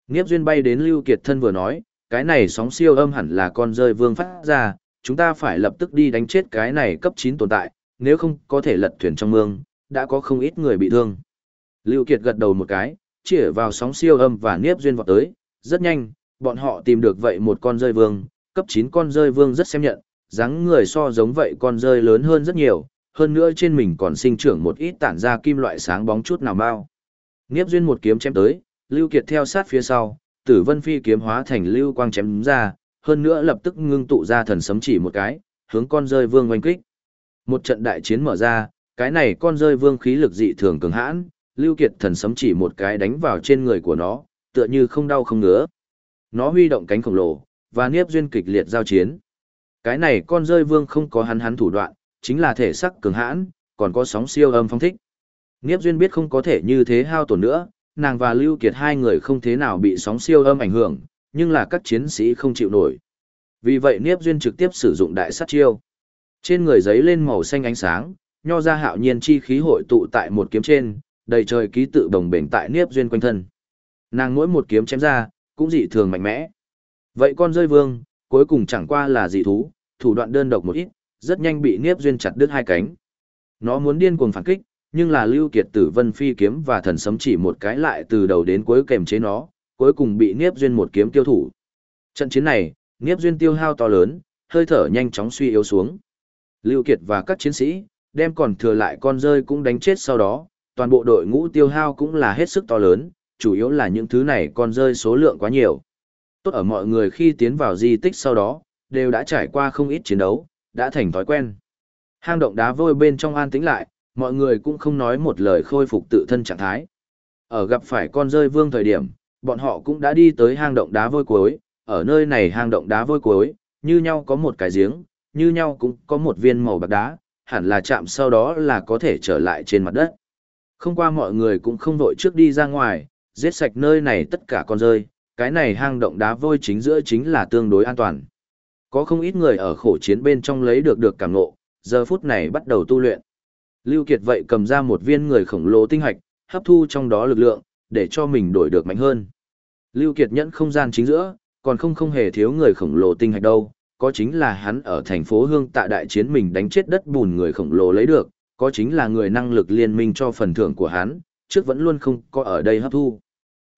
Niếp duyên bay đến Lưu Kiệt thân vừa nói, cái này sóng siêu âm hẳn là con rơi vương phát ra, chúng ta phải lập tức đi đánh chết cái này cấp 9 tồn tại, nếu không có thể lật thuyền trong mương, đã có không ít người bị thương. Lưu Kiệt gật đầu một cái, chỉ vào sóng siêu âm và Niếp duyên vọt tới, rất nhanh, bọn họ tìm được vậy một con rơi vương, cấp 9 con rơi vương rất xem nhận, dáng người so giống vậy con rơi lớn hơn rất nhiều, hơn nữa trên mình còn sinh trưởng một ít tản ra kim loại sáng bóng chút nào bao. Nghiếp duyên một kiếm chém tới, Lưu Kiệt theo sát phía sau, Tử Vân Phi kiếm hóa thành lưu quang chém ra, hơn nữa lập tức ngưng tụ ra thần sấm chỉ một cái, hướng con rơi vương oanh kích. Một trận đại chiến mở ra, cái này con rơi vương khí lực dị thường cường hãn, Lưu Kiệt thần sấm chỉ một cái đánh vào trên người của nó, tựa như không đau không ngứa. Nó huy động cánh khổng lồ, và Niếp duyên kịch liệt giao chiến. Cái này con rơi vương không có hắn hắn thủ đoạn, chính là thể sắc cường hãn, còn có sóng siêu âm phong thích. Niếp duyên biết không có thể như thế hao tổn nữa, nàng và Lưu Kiệt hai người không thế nào bị sóng siêu âm ảnh hưởng, nhưng là các chiến sĩ không chịu nổi. Vì vậy Niếp duyên trực tiếp sử dụng đại sát chiêu. Trên người giấy lên màu xanh ánh sáng, nho ra hạo nhiên chi khí hội tụ tại một kiếm trên, đầy trời ký tự đồng bền tại Niếp duyên quanh thân. Nàng mỗi một kiếm chém ra, cũng dị thường mạnh mẽ. Vậy con rơi vương, cuối cùng chẳng qua là dị thú, thủ đoạn đơn độc một ít, rất nhanh bị Niếp Duyên chặt đứt hai cánh. Nó muốn điên cuồng phản kích, nhưng là Lưu Kiệt Tử Vân Phi kiếm và thần sấm chỉ một cái lại từ đầu đến cuối kèm chế nó, cuối cùng bị Niếp Duyên một kiếm tiêu thủ. Trận chiến này, Niếp Duyên tiêu hao to lớn, hơi thở nhanh chóng suy yếu xuống. Lưu Kiệt và các chiến sĩ, đem còn thừa lại con rơi cũng đánh chết sau đó, toàn bộ đội ngũ tiêu hao cũng là hết sức to lớn, chủ yếu là những thứ này còn rơi số lượng quá nhiều. Tốt ở mọi người khi tiến vào di tích sau đó, đều đã trải qua không ít chiến đấu, đã thành thói quen. Hang động đá vôi bên trong an tĩnh lại, mọi người cũng không nói một lời khôi phục tự thân trạng thái. Ở gặp phải con rơi vương thời điểm, bọn họ cũng đã đi tới hang động đá vôi cuối, ở nơi này hang động đá vôi cuối, như nhau có một cái giếng, như nhau cũng có một viên màu bạc đá, hẳn là chạm sau đó là có thể trở lại trên mặt đất. Không qua mọi người cũng không vội trước đi ra ngoài, giết sạch nơi này tất cả con rơi, cái này hang động đá vôi chính giữa chính là tương đối an toàn. Có không ít người ở khổ chiến bên trong lấy được được cảm ngộ, giờ phút này bắt đầu tu luyện. Lưu Kiệt vậy cầm ra một viên người khổng lồ tinh hạch, hấp thu trong đó lực lượng, để cho mình đổi được mạnh hơn. Lưu Kiệt nhẫn không gian chính giữa, còn không không hề thiếu người khổng lồ tinh hạch đâu, có chính là hắn ở thành phố Hương tại đại chiến mình đánh chết đất bùn người khổng lồ lấy được, có chính là người năng lực liên minh cho phần thưởng của hắn, trước vẫn luôn không có ở đây hấp thu.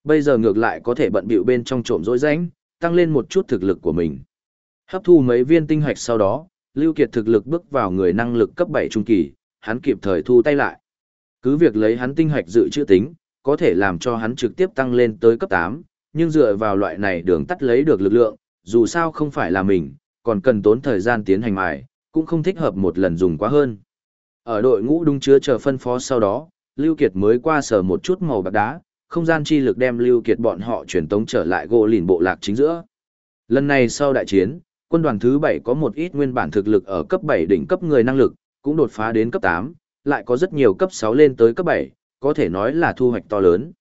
Bây giờ ngược lại có thể bận bịu bên trong trộm rỗi rãnh, tăng lên một chút thực lực của mình. Hấp thu mấy viên tinh hạch sau đó, Lưu Kiệt thực lực bước vào người năng lực cấp 7 trung kỳ, hắn kịp thời thu tay lại. Cứ việc lấy hắn tinh hạch dự trữ tính, có thể làm cho hắn trực tiếp tăng lên tới cấp 8, nhưng dựa vào loại này đường tắt lấy được lực lượng, dù sao không phải là mình, còn cần tốn thời gian tiến hành mài, cũng không thích hợp một lần dùng quá hơn. Ở đội ngũ đúng chứa chờ phân phó sau đó, Lưu Kiệt mới qua sở một chút màu bạc đá, không gian chi lực đem Lưu Kiệt bọn họ truyền tống trở lại gỗ lìn bộ lạc chính giữa. Lần này sau đại chiến, quân đoàn thứ 7 có một ít nguyên bản thực lực ở cấp 7 đỉnh cấp người năng lực, cũng đột phá đến cấp 8, lại có rất nhiều cấp 6 lên tới cấp 7, có thể nói là thu hoạch to lớn.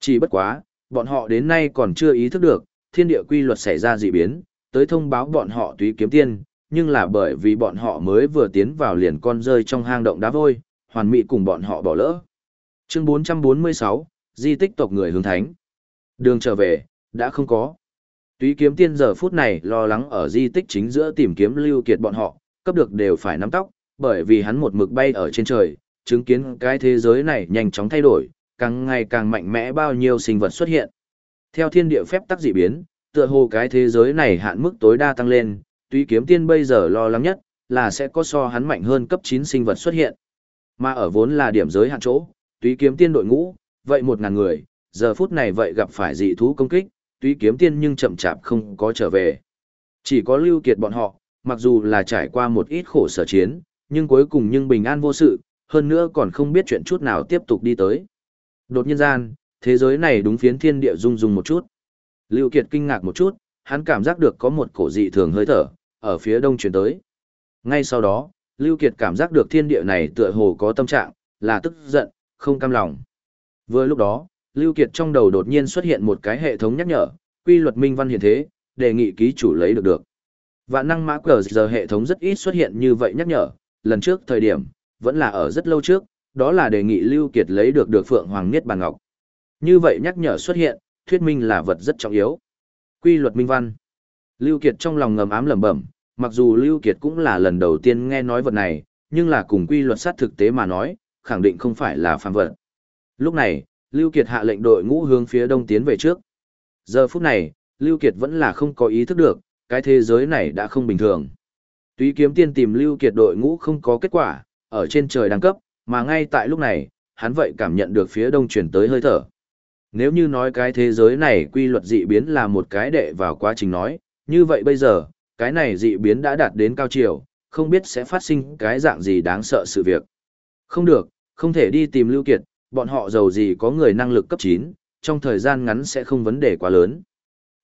Chỉ bất quá, bọn họ đến nay còn chưa ý thức được, thiên địa quy luật xảy ra dị biến, tới thông báo bọn họ túy kiếm tiên, nhưng là bởi vì bọn họ mới vừa tiến vào liền con rơi trong hang động đá vôi, hoàn mỹ cùng bọn họ bỏ lỡ. Chương 446, Di tích tộc người hướng thánh. Đường trở về, đã không có. Túy kiếm tiên giờ phút này lo lắng ở di tích chính giữa tìm kiếm lưu kiệt bọn họ, cấp được đều phải nắm tóc, bởi vì hắn một mực bay ở trên trời, chứng kiến cái thế giới này nhanh chóng thay đổi, càng ngày càng mạnh mẽ bao nhiêu sinh vật xuất hiện. Theo thiên địa phép tắc dị biến, tựa hồ cái thế giới này hạn mức tối đa tăng lên, túy kiếm tiên bây giờ lo lắng nhất, là sẽ có so hắn mạnh hơn cấp 9 sinh vật xuất hiện. Mà ở vốn là điểm giới hạn chỗ, túy kiếm tiên đội ngũ, vậy một ngàn người, giờ phút này vậy gặp phải dị thú công kích, túy kiếm tiên nhưng chậm chạp không có trở về. Chỉ có lưu kiệt bọn họ, mặc dù là trải qua một ít khổ sở chiến, nhưng cuối cùng nhưng bình an vô sự, hơn nữa còn không biết chuyện chút nào tiếp tục đi tới. Đột nhiên gian, thế giới này đúng phiến thiên địa rung rung một chút. Lưu Kiệt kinh ngạc một chút, hắn cảm giác được có một cổ dị thường hơi thở, ở phía đông truyền tới. Ngay sau đó, Lưu Kiệt cảm giác được thiên địa này tựa hồ có tâm trạng, là tức giận, không cam lòng. Vừa lúc đó, Lưu Kiệt trong đầu đột nhiên xuất hiện một cái hệ thống nhắc nhở, quy luật minh văn hiện thế, đề nghị ký chủ lấy được được. Vạn năng mã cờ giờ hệ thống rất ít xuất hiện như vậy nhắc nhở, lần trước thời điểm, vẫn là ở rất lâu trước, đó là đề nghị Lưu Kiệt lấy được được Phượng Hoàng Niết Bàn Ngọc. Như vậy nhắc nhở xuất hiện, thuyết minh là vật rất trọng yếu. Quy luật minh văn. Lưu Kiệt trong lòng ngầm ám lẩm bẩm, mặc dù Lưu Kiệt cũng là lần đầu tiên nghe nói vật này, nhưng là cùng quy luật sát thực tế mà nói, khẳng định không phải là phàm vật. Lúc này, Lưu Kiệt hạ lệnh đội ngũ hướng phía đông tiến về trước. Giờ phút này, Lưu Kiệt vẫn là không có ý thức được, cái thế giới này đã không bình thường. Túy kiếm tiên tìm Lưu Kiệt đội ngũ không có kết quả, ở trên trời đăng cấp, mà ngay tại lúc này, hắn vậy cảm nhận được phía đông chuyển tới hơi thở. Nếu như nói cái thế giới này quy luật dị biến là một cái đệ vào quá trình nói, như vậy bây giờ, cái này dị biến đã đạt đến cao chiều, không biết sẽ phát sinh cái dạng gì đáng sợ sự việc. Không được, không thể đi tìm Lưu Kiệt, bọn họ giàu gì có người năng lực cấp 9, trong thời gian ngắn sẽ không vấn đề quá lớn.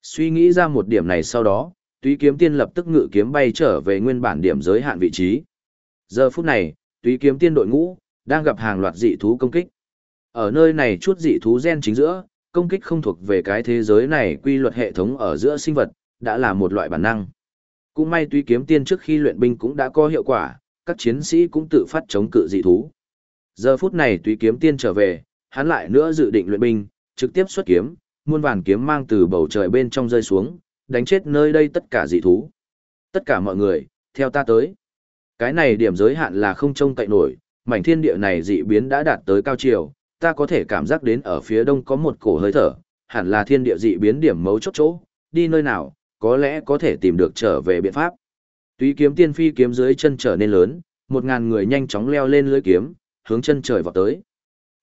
Suy nghĩ ra một điểm này sau đó, túy kiếm tiên lập tức ngự kiếm bay trở về nguyên bản điểm giới hạn vị trí. Giờ phút này, túy kiếm tiên đội ngũ, đang gặp hàng loạt dị thú công kích. Ở nơi này chút dị thú gen chính giữa, công kích không thuộc về cái thế giới này quy luật hệ thống ở giữa sinh vật, đã là một loại bản năng. Cũng may túy kiếm tiên trước khi luyện binh cũng đã có hiệu quả, các chiến sĩ cũng tự phát chống cự dị thú. Giờ phút này tùy kiếm tiên trở về, hắn lại nữa dự định luyện binh, trực tiếp xuất kiếm, muôn vàn kiếm mang từ bầu trời bên trong rơi xuống, đánh chết nơi đây tất cả dị thú. Tất cả mọi người, theo ta tới. Cái này điểm giới hạn là không trông cậy nổi, mảnh thiên địa này dị biến đã đạt tới cao chiều, ta có thể cảm giác đến ở phía đông có một cổ hơi thở, hẳn là thiên địa dị biến điểm mấu chốt chỗ, đi nơi nào, có lẽ có thể tìm được trở về biện pháp. Túy kiếm tiên phi kiếm dưới chân trở nên lớn, một ngàn người nhanh chóng leo lên lưới kiếm, hướng chân trời vọt tới.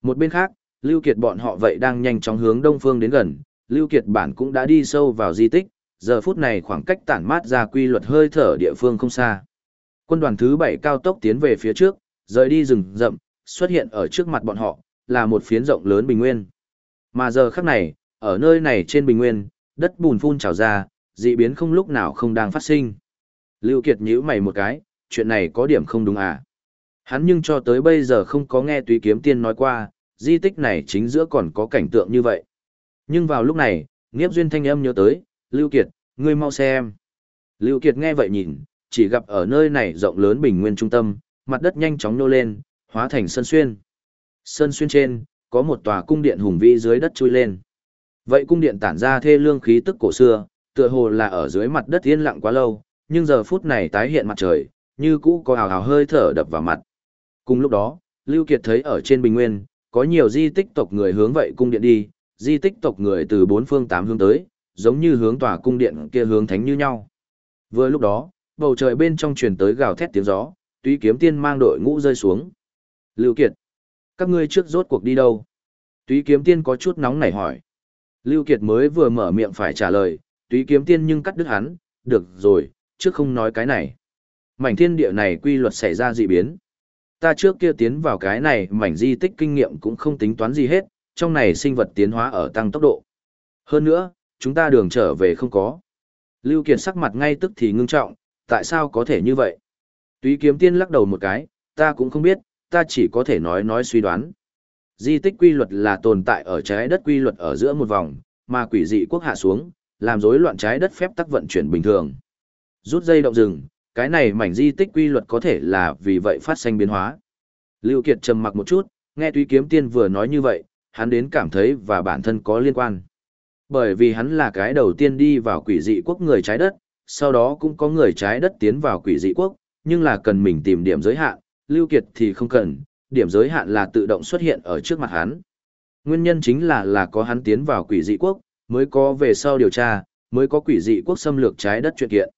Một bên khác, Lưu Kiệt bọn họ vậy đang nhanh chóng hướng đông phương đến gần, Lưu Kiệt bản cũng đã đi sâu vào di tích, giờ phút này khoảng cách tản mát ra quy luật hơi thở địa phương không xa. Quân đoàn thứ 7 cao tốc tiến về phía trước, rời đi rừng rậm, xuất hiện ở trước mặt bọn họ, là một phiến rộng lớn bình nguyên. Mà giờ khắc này, ở nơi này trên bình nguyên, đất bùn phun trào ra, dị biến không lúc nào không đang phát sinh. Lưu Kiệt nhíu mày một cái, chuyện này có điểm không đúng à? Hắn nhưng cho tới bây giờ không có nghe Túy Kiếm Tiên nói qua, di tích này chính giữa còn có cảnh tượng như vậy. Nhưng vào lúc này, Niếp Duyên thanh âm nhớ tới, Lưu Kiệt, ngươi mau xem. Lưu Kiệt nghe vậy nhìn, chỉ gặp ở nơi này rộng lớn bình nguyên trung tâm, mặt đất nhanh chóng nô lên, hóa thành sơn xuyên. Sơn xuyên trên, có một tòa cung điện hùng vĩ dưới đất chui lên. Vậy cung điện tản ra thê lương khí tức cổ xưa, tựa hồ là ở dưới mặt đất yên lặng quá lâu, nhưng giờ phút này tái hiện mặt trời, như cũ có hào hào hơi thở đập vào mặt. Cùng lúc đó, Lưu Kiệt thấy ở trên bình nguyên, có nhiều di tích tộc người hướng vậy cung điện đi, di tích tộc người từ bốn phương tám hướng tới, giống như hướng tòa cung điện kia hướng thánh như nhau. Vừa lúc đó, bầu trời bên trong truyền tới gào thét tiếng gió, túy kiếm tiên mang đội ngũ rơi xuống. Lưu Kiệt, các ngươi trước rốt cuộc đi đâu? Túy kiếm tiên có chút nóng nảy hỏi. Lưu Kiệt mới vừa mở miệng phải trả lời, túy kiếm tiên nhưng cắt đứt hắn, được rồi, trước không nói cái này. Mảnh thiên địa này quy luật xảy ra dị biến. Ta trước kia tiến vào cái này mảnh di tích kinh nghiệm cũng không tính toán gì hết, trong này sinh vật tiến hóa ở tăng tốc độ. Hơn nữa, chúng ta đường trở về không có. Lưu Kiệt sắc mặt ngay tức thì ngưng trọng, tại sao có thể như vậy? Túy kiếm tiên lắc đầu một cái, ta cũng không biết, ta chỉ có thể nói nói suy đoán. Di tích quy luật là tồn tại ở trái đất quy luật ở giữa một vòng, mà quỷ dị quốc hạ xuống, làm rối loạn trái đất phép tắc vận chuyển bình thường. Rút dây động rừng, cái này mảnh di tích quy luật có thể là vì vậy phát sinh biến hóa. Lưu Kiệt trầm mặc một chút, nghe Tuy Kiếm Tiên vừa nói như vậy, hắn đến cảm thấy và bản thân có liên quan. Bởi vì hắn là cái đầu tiên đi vào quỷ dị quốc người trái đất, sau đó cũng có người trái đất tiến vào quỷ dị quốc, nhưng là cần mình tìm điểm giới hạn, Lưu Kiệt thì không cần, điểm giới hạn là tự động xuất hiện ở trước mặt hắn. Nguyên nhân chính là là có hắn tiến vào quỷ dị quốc, mới có về sau điều tra, mới có quỷ dị quốc xâm lược trái đất chuyện kiện.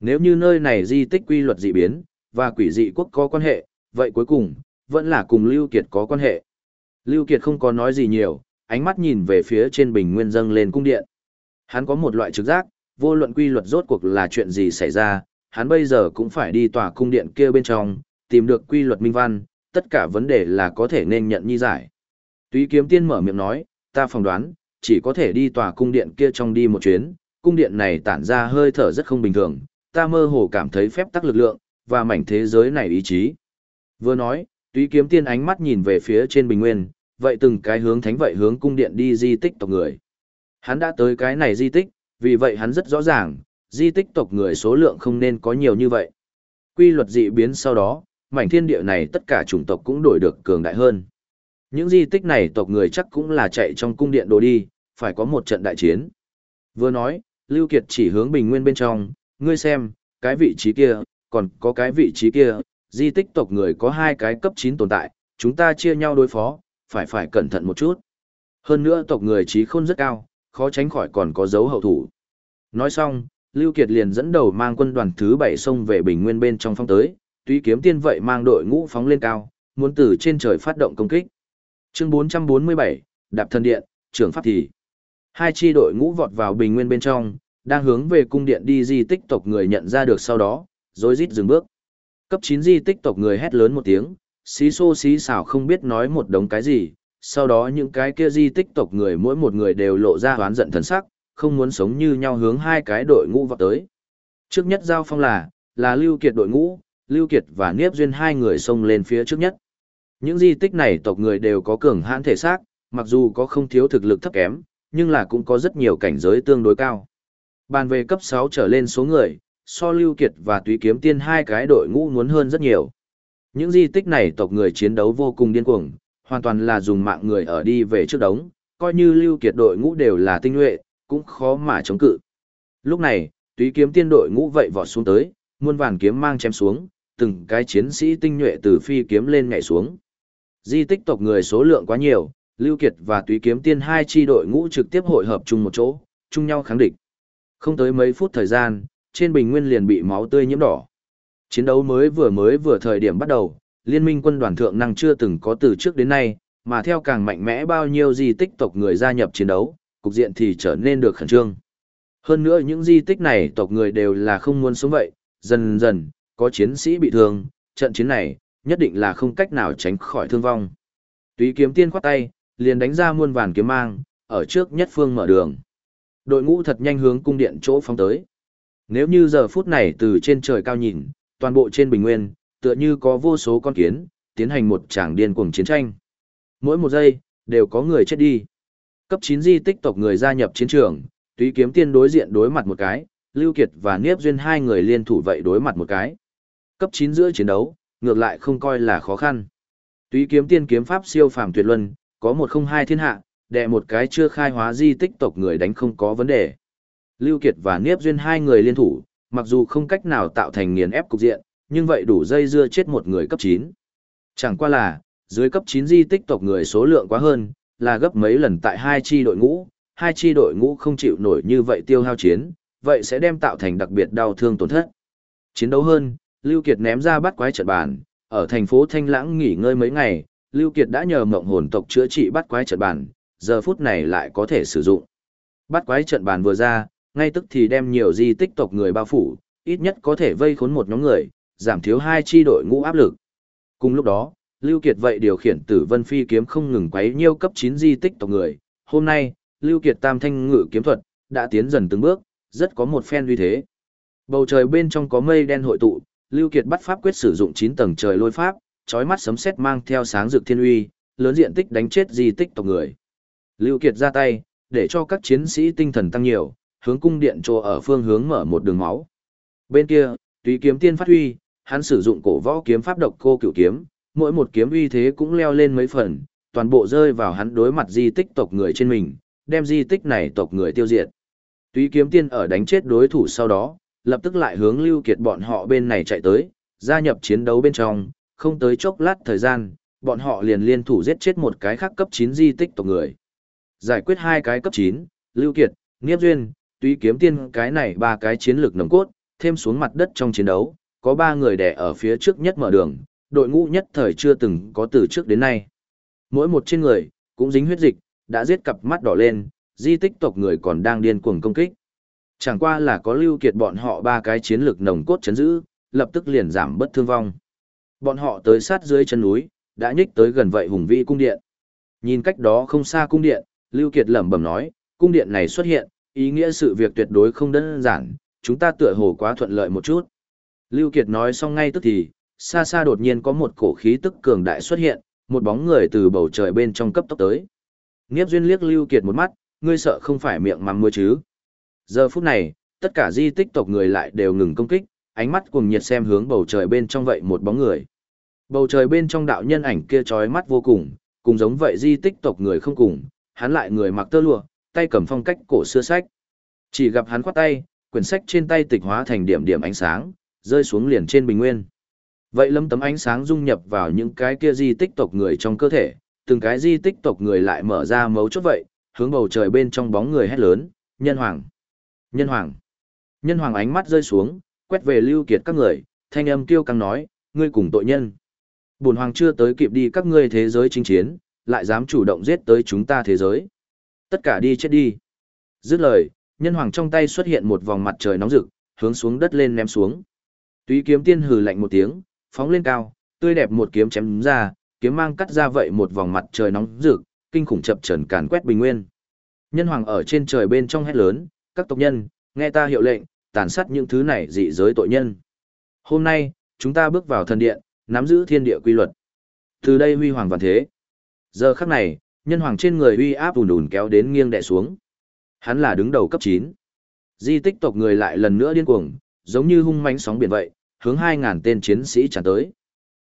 Nếu như nơi này di tích quy luật dị biến, và quỷ dị quốc có quan hệ, vậy cuối cùng, vẫn là cùng Lưu Kiệt có quan hệ. Lưu Kiệt không có nói gì nhiều, ánh mắt nhìn về phía trên bình nguyên dâng lên cung điện. Hắn có một loại trực giác, vô luận quy luật rốt cuộc là chuyện gì xảy ra, hắn bây giờ cũng phải đi tòa cung điện kia bên trong, tìm được quy luật minh văn, tất cả vấn đề là có thể nên nhận nhi giải. Túy kiếm tiên mở miệng nói, ta phỏng đoán, chỉ có thể đi tòa cung điện kia trong đi một chuyến, cung điện này tản ra hơi thở rất không bình thường, ta mơ hồ cảm thấy phép tắc lực lượng, và mảnh thế giới này ý chí. Vừa nói, túy kiếm tiên ánh mắt nhìn về phía trên bình nguyên, vậy từng cái hướng thánh vậy hướng cung điện đi di tích tộc người. Hắn đã tới cái này di tích, vì vậy hắn rất rõ ràng, di tích tộc người số lượng không nên có nhiều như vậy. Quy luật dị biến sau đó, mảnh thiên địa này tất cả chủng tộc cũng đổi được cường đại hơn. Những di tích này tộc người chắc cũng là chạy trong cung điện đồ đi, phải có một trận đại chiến. Vừa nói, Lưu Kiệt chỉ hướng bình nguyên bên trong, ngươi xem, cái vị trí kia, còn có cái vị trí kia, di tích tộc người có hai cái cấp 9 tồn tại, chúng ta chia nhau đối phó, phải phải cẩn thận một chút. Hơn nữa tộc người trí khôn rất cao, khó tránh khỏi còn có dấu hậu thủ. Nói xong, Lưu Kiệt liền dẫn đầu mang quân đoàn thứ 7 xông về bình nguyên bên trong phong tới, tuy kiếm tiên vậy mang đội ngũ phóng lên cao, muốn từ trên trời phát động công kích. Chương 447, Đạp thần điện, trưởng pháp thì. Hai chi đội ngũ vọt vào bình nguyên bên trong, đang hướng về cung điện đi di tích tộc người nhận ra được sau đó, rối rít dừng bước. Cấp 9 di tích tộc người hét lớn một tiếng, xí xô xí xảo không biết nói một đống cái gì, sau đó những cái kia di tích tộc người mỗi một người đều lộ ra hoán giận thần sắc, không muốn sống như nhau hướng hai cái đội ngũ vào tới. Trước nhất giao phong là, là Lưu Kiệt đội ngũ, Lưu Kiệt và Niếp Duyên hai người xông lên phía trước nhất. Những di tích này tộc người đều có cường hãn thể xác, mặc dù có không thiếu thực lực thấp kém, nhưng là cũng có rất nhiều cảnh giới tương đối cao. Bàn về cấp 6 trở lên số người, so Lưu Kiệt và Túy Kiếm Tiên hai cái đội ngũ muốn hơn rất nhiều. Những di tích này tộc người chiến đấu vô cùng điên cuồng, hoàn toàn là dùng mạng người ở đi về trước đống, coi như Lưu Kiệt đội ngũ đều là tinh nhuệ, cũng khó mà chống cự. Lúc này, Túy Kiếm Tiên đội ngũ vậy vọt xuống tới, muôn vàn kiếm mang chém xuống, từng cái chiến sĩ tinh nhuệ từ phi kiếm lên nhảy xuống. Di tích tộc người số lượng quá nhiều, Lưu Kiệt và Túy Kiếm Tiên hai chi đội ngũ trực tiếp hội hợp chung một chỗ, chung nhau kháng địch. Không tới mấy phút thời gian, trên bình nguyên liền bị máu tươi nhiễm đỏ. Chiến đấu mới vừa mới vừa thời điểm bắt đầu, liên minh quân đoàn thượng năng chưa từng có từ trước đến nay, mà theo càng mạnh mẽ bao nhiêu di tích tộc người gia nhập chiến đấu, cục diện thì trở nên được khẩn trương. Hơn nữa những di tích này tộc người đều là không muốn sống vậy, dần dần, có chiến sĩ bị thương, trận chiến này, nhất định là không cách nào tránh khỏi thương vong. Túy kiếm tiên khoát tay, liền đánh ra muôn vàn kiếm mang, ở trước nhất phương mở đường. Đội ngũ thật nhanh hướng cung điện chỗ phóng tới. Nếu như giờ phút này từ trên trời cao nhìn, toàn bộ trên bình nguyên, tựa như có vô số con kiến, tiến hành một tràng điên cuồng chiến tranh. Mỗi một giây, đều có người chết đi. Cấp 9 di tích tộc người gia nhập chiến trường, túy kiếm tiên đối diện đối mặt một cái, Lưu Kiệt và Niếp Duyên hai người liên thủ vậy đối mặt một cái. Cấp 9 giữa chiến đấu, ngược lại không coi là khó khăn. Túy kiếm tiên kiếm pháp siêu phàm tuyệt luân, có một không hai thiên hạ, đệ một cái chưa khai hóa di tích tộc người đánh không có vấn đề. Lưu Kiệt và Niếp Duyên hai người liên thủ, mặc dù không cách nào tạo thành nghiền ép cục diện, nhưng vậy đủ dây dưa chết một người cấp 9. Chẳng qua là, dưới cấp 9 di tích tộc người số lượng quá hơn, là gấp mấy lần tại hai chi đội ngũ, hai chi đội ngũ không chịu nổi như vậy tiêu hao chiến, vậy sẽ đem tạo thành đặc biệt đau thương tổn thất. Chiến đấu hơn, Lưu Kiệt ném ra bắt quái trận bàn, ở thành phố Thanh Lãng nghỉ ngơi mấy ngày, Lưu Kiệt đã nhờ mộng hồn tộc chữa trị bắt quái trận bàn, giờ phút này lại có thể sử dụng. Bắt quái trận bàn vừa ra, ngay tức thì đem nhiều di tích tộc người bao phủ, ít nhất có thể vây khốn một nhóm người, giảm thiếu hai chi đội ngũ áp lực. Cùng lúc đó, Lưu Kiệt vậy điều khiển Tử Vân Phi kiếm không ngừng quấy nhiêu cấp 9 di tích tộc người. Hôm nay, Lưu Kiệt Tam Thanh Ngự kiếm thuật đã tiến dần từng bước, rất có một phen uy thế. Bầu trời bên trong có mây đen hội tụ, Lưu Kiệt bắt pháp quyết sử dụng 9 tầng trời lôi pháp, chói mắt sấm sét mang theo sáng rực thiên uy, lớn diện tích đánh chết di tích tộc người. Lưu Kiệt ra tay, để cho các chiến sĩ tinh thần tăng nhiều, hướng cung điện trô ở phương hướng mở một đường máu. Bên kia, Túy Kiếm Tiên phát huy, hắn sử dụng cổ võ kiếm pháp độc cô cửu kiếm, mỗi một kiếm uy thế cũng leo lên mấy phần, toàn bộ rơi vào hắn đối mặt di tích tộc người trên mình, đem di tích này tộc người tiêu diệt. Túy kiếm tiên ở đánh chết đối thủ sau đó, lập tức lại hướng lưu kiệt bọn họ bên này chạy tới, gia nhập chiến đấu bên trong, không tới chốc lát thời gian, bọn họ liền liên thủ giết chết một cái khác cấp 9 di tích tộc người. Giải quyết hai cái cấp 9, lưu kiệt, niếp duyên, tuy kiếm tiên cái này ba cái chiến lược nồng cốt, thêm xuống mặt đất trong chiến đấu, có ba người đè ở phía trước nhất mở đường, đội ngũ nhất thời chưa từng có từ trước đến nay. Mỗi một trên người, cũng dính huyết dịch, đã giết cặp mắt đỏ lên, di tích tộc người còn đang điên cuồng công kích. Chẳng qua là có lưu kiệt bọn họ ba cái chiến lược nồng cốt chấn giữ, lập tức liền giảm bất thương vong. Bọn họ tới sát dưới chân núi, đã nhích tới gần vậy hùng vĩ cung điện. Nhìn cách đó không xa cung điện, Lưu Kiệt lẩm bẩm nói, cung điện này xuất hiện, ý nghĩa sự việc tuyệt đối không đơn giản, chúng ta tựa hồ quá thuận lợi một chút. Lưu Kiệt nói xong ngay tức thì, xa xa đột nhiên có một cổ khí tức cường đại xuất hiện, một bóng người từ bầu trời bên trong cấp tốc tới. Nghiếp duyên liếc Lưu Kiệt một mắt, ngươi sợ không phải miệng mắm mưa chứ. Giờ phút này, tất cả di tích tộc người lại đều ngừng công kích, ánh mắt cuồng nhiệt xem hướng bầu trời bên trong vậy một bóng người. Bầu trời bên trong đạo nhân ảnh kia chói mắt vô cùng, cùng giống vậy di tích tộc người không cùng, hắn lại người mặc tơ lụa, tay cầm phong cách cổ xưa sách. Chỉ gặp hắn khoát tay, quyển sách trên tay tịch hóa thành điểm điểm ánh sáng, rơi xuống liền trên bình nguyên. Vậy lâm tấm ánh sáng dung nhập vào những cái kia di tích tộc người trong cơ thể, từng cái di tích tộc người lại mở ra mấu chốt vậy, hướng bầu trời bên trong bóng người hét lớn, nhân hoàng, nhân hoàng. Nhân hoàng ánh mắt rơi xuống, quét về lưu kiệt các người, thanh âm kêu căng nói, ngươi cùng tội nhân. Bổn hoàng chưa tới kịp đi các ngươi thế giới chính chiến, lại dám chủ động giết tới chúng ta thế giới. Tất cả đi chết đi. Dứt lời, nhân hoàng trong tay xuất hiện một vòng mặt trời nóng rực, hướng xuống đất lên ném xuống. Túy kiếm tiên hừ lạnh một tiếng, phóng lên cao, tươi đẹp một kiếm chém ra, kiếm mang cắt ra vậy một vòng mặt trời nóng rực, kinh khủng chập trần càn quét bình nguyên. Nhân hoàng ở trên trời bên trong hét lớn, các tộc nhân, nghe ta hiệu lệnh, tàn sát những thứ này dị giới tội nhân. Hôm nay, chúng ta bước vào thần điện, nắm giữ thiên địa quy luật. Từ đây huy hoàng vạn thế. Giờ khắc này, nhân hoàng trên người uy áp ùn ùn kéo đến nghiêng đè xuống. Hắn là đứng đầu cấp 9. Di tích tộc người lại lần nữa điên cuồng, giống như hung mãnh sóng biển vậy, hướng 2000 tên chiến sĩ tràn tới.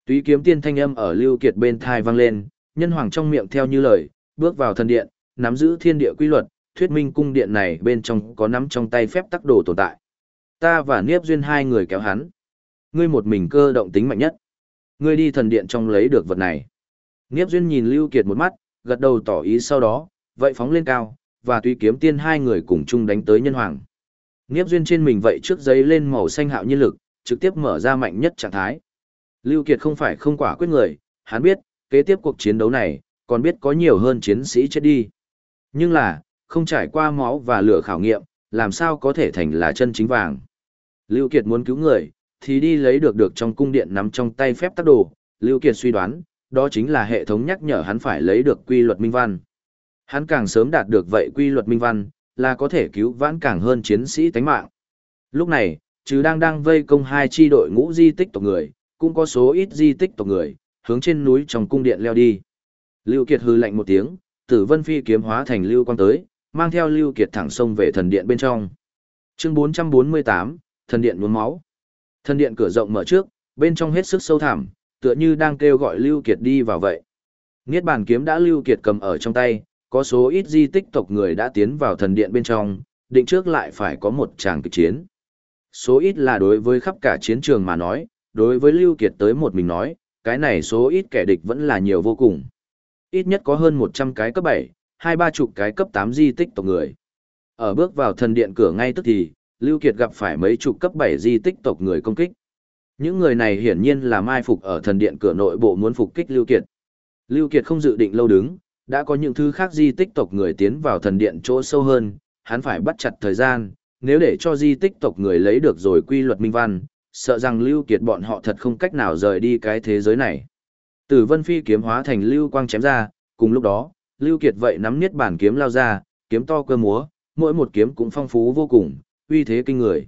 Túy kiếm tiên thanh âm ở Lưu Kiệt bên thai vang lên, nhân hoàng trong miệng theo như lời, bước vào thần điện, nắm giữ thiên địa quy luật, thuyết minh cung điện này bên trong có nắm trong tay phép tắc đồ tồn tại. Ta và Niếp Duyên hai người kéo hắn. Ngươi một mình cơ động tính mạnh nhất. Ngươi đi thần điện trong lấy được vật này. Niếp Duyên nhìn Lưu Kiệt một mắt, gật đầu tỏ ý sau đó, vậy phóng lên cao, và tùy kiếm tiên hai người cùng chung đánh tới nhân hoàng. Nghiếp duyên trên mình vậy trước giấy lên màu xanh hạo nhiên lực, trực tiếp mở ra mạnh nhất trạng thái. Lưu Kiệt không phải không quả quyết người, hắn biết, kế tiếp cuộc chiến đấu này, còn biết có nhiều hơn chiến sĩ chết đi. Nhưng là, không trải qua máu và lửa khảo nghiệm, làm sao có thể thành là chân chính vàng. Lưu Kiệt muốn cứu người, thì đi lấy được được trong cung điện nắm trong tay phép tác đồ. Lưu Kiệt suy đoán, đó chính là hệ thống nhắc nhở hắn phải lấy được quy luật minh văn. Hắn càng sớm đạt được vậy quy luật minh văn, là có thể cứu vãn càng hơn chiến sĩ tánh mạng. Lúc này, trừ đang đang vây công hai chi đội ngũ di tích tộc người, cũng có số ít di tích tộc người, hướng trên núi trong cung điện leo đi. Lưu Kiệt hừ lạnh một tiếng, tử vân phi kiếm hóa thành lưu quang tới, mang theo Lưu Kiệt thẳng sông về thần điện bên trong. Chương 448, thần điện nhuốm máu. Thần điện cửa rộng mở trước, bên trong hết sức sâu thẳm, tựa như đang kêu gọi Lưu Kiệt đi vào vậy. Niết bàn kiếm đã Lưu Kiệt cầm ở trong tay, có số ít di tích tộc người đã tiến vào thần điện bên trong, định trước lại phải có một tràng kịch chiến. Số ít là đối với khắp cả chiến trường mà nói, đối với Lưu Kiệt tới một mình nói, cái này số ít kẻ địch vẫn là nhiều vô cùng. Ít nhất có hơn 100 cái cấp 7, hai ba chục cái cấp 8 di tích tộc người. Ở bước vào thần điện cửa ngay tức thì, Lưu Kiệt gặp phải mấy chục cấp 7 di tích tộc người công kích. Những người này hiển nhiên là mai phục ở thần điện cửa nội bộ muốn phục kích Lưu Kiệt. Lưu Kiệt không dự định lâu đứng, đã có những thứ khác di tích tộc người tiến vào thần điện chỗ sâu hơn, hắn phải bắt chặt thời gian, nếu để cho di tích tộc người lấy được rồi quy luật minh văn, sợ rằng Lưu Kiệt bọn họ thật không cách nào rời đi cái thế giới này. Tử Vân Phi kiếm hóa thành lưu quang chém ra, cùng lúc đó, Lưu Kiệt vậy nắm niết bản kiếm lao ra, kiếm to cơ múa, mỗi một kiếm cũng phong phú vô cùng, uy thế kinh người.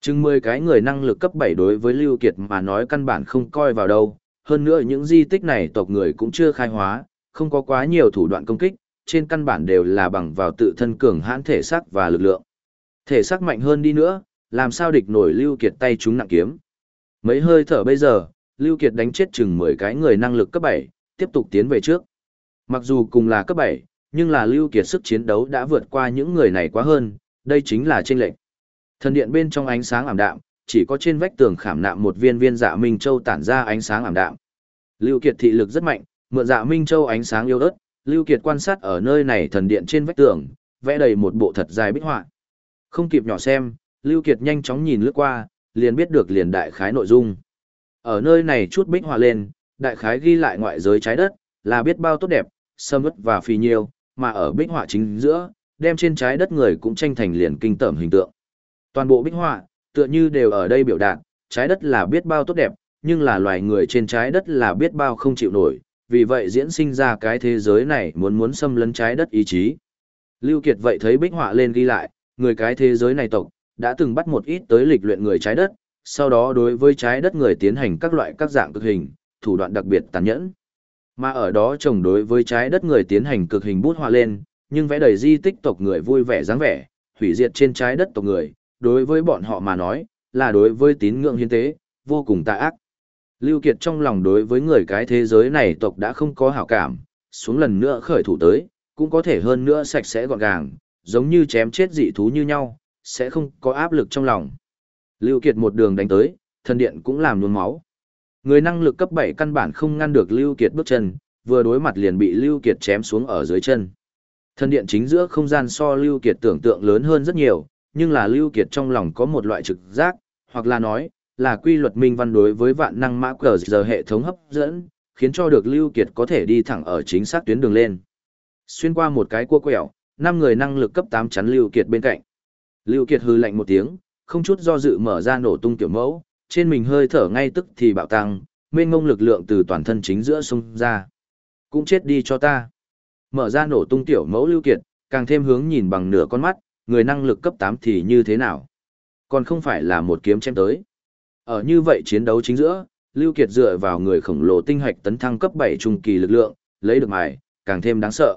Chừng 10 cái người năng lực cấp 7 đối với Lưu Kiệt mà nói căn bản không coi vào đâu, hơn nữa những di tích này tộc người cũng chưa khai hóa, không có quá nhiều thủ đoạn công kích, trên căn bản đều là bằng vào tự thân cường hãn thể xác và lực lượng. Thể xác mạnh hơn đi nữa, làm sao địch nổi Lưu Kiệt tay chúng nặng kiếm. Mấy hơi thở bây giờ, Lưu Kiệt đánh chết chừng 10 cái người năng lực cấp 7, tiếp tục tiến về trước. Mặc dù cùng là cấp 7, nhưng là Lưu Kiệt sức chiến đấu đã vượt qua những người này quá hơn, đây chính là chênh lệch. Thần điện bên trong ánh sáng ảm đạm, chỉ có trên vách tường khảm nạm một viên viên dạ minh châu tản ra ánh sáng ảm đạm. Lưu Kiệt thị lực rất mạnh, mượn dạ minh châu ánh sáng yếu ớt, Lưu Kiệt quan sát ở nơi này thần điện trên vách tường, vẽ đầy một bộ thật dài bích họa. Không kịp nhỏ xem, Lưu Kiệt nhanh chóng nhìn lướt qua, liền biết được liền đại khái nội dung. Ở nơi này chút bích họa lên, đại khái ghi lại ngoại giới trái đất, là biết bao tốt đẹp, sâm ướt và phi nhiêu, mà ở bích họa chính giữa, đem trên trái đất người cũng tranh thành liền kinh tởm hình tượng. Toàn bộ bích họa, tựa như đều ở đây biểu đạt, trái đất là biết bao tốt đẹp, nhưng là loài người trên trái đất là biết bao không chịu nổi, vì vậy diễn sinh ra cái thế giới này muốn muốn xâm lấn trái đất ý chí. Lưu Kiệt vậy thấy bích họa lên ghi lại, người cái thế giới này tộc, đã từng bắt một ít tới lịch luyện người trái đất, sau đó đối với trái đất người tiến hành các loại các dạng cực hình, thủ đoạn đặc biệt tàn nhẫn. Mà ở đó chồng đối với trái đất người tiến hành cực hình bút họa lên, nhưng vẽ đầy di tích tộc người vui vẻ dáng vẻ, hủy diệt trên trái đất tộc người, đối với bọn họ mà nói, là đối với tín ngưỡng hiến tế, vô cùng tà ác. Lưu Kiệt trong lòng đối với người cái thế giới này tộc đã không có hảo cảm, xuống lần nữa khởi thủ tới, cũng có thể hơn nữa sạch sẽ gọn gàng, giống như chém chết dị thú như nhau, sẽ không có áp lực trong lòng. Lưu Kiệt một đường đánh tới, thần điện cũng làm nhuôn máu. Người năng lực cấp 7 căn bản không ngăn được Lưu Kiệt bước chân, vừa đối mặt liền bị Lưu Kiệt chém xuống ở dưới chân. Thần điện chính giữa không gian so Lưu Kiệt tưởng tượng lớn hơn rất nhiều, nhưng là Lưu Kiệt trong lòng có một loại trực giác, hoặc là nói, là quy luật minh văn đối với vạn năng mã cờ giờ hệ thống hấp dẫn, khiến cho được Lưu Kiệt có thể đi thẳng ở chính xác tuyến đường lên. Xuyên qua một cái cua quẹo, năm người năng lực cấp 8 chắn Lưu Kiệt bên cạnh. Lưu Kiệt hừ lạnh một tiếng, không chút do dự mở ra nổ tung tiểu mẫu, trên mình hơi thở ngay tức thì bạo tăng, mênh ngông lực lượng từ toàn thân chính giữa xung ra. Cũng chết đi cho ta. Mở ra nổ tung tiểu mẫu Lưu Kiệt, càng thêm hướng nhìn bằng nửa con mắt, người năng lực cấp 8 thì như thế nào? Còn không phải là một kiếm chém tới. Ở như vậy chiến đấu chính giữa, Lưu Kiệt dựa vào người khổng lồ tinh hạch tấn thăng cấp 7 trung kỳ lực lượng, lấy được mài, càng thêm đáng sợ.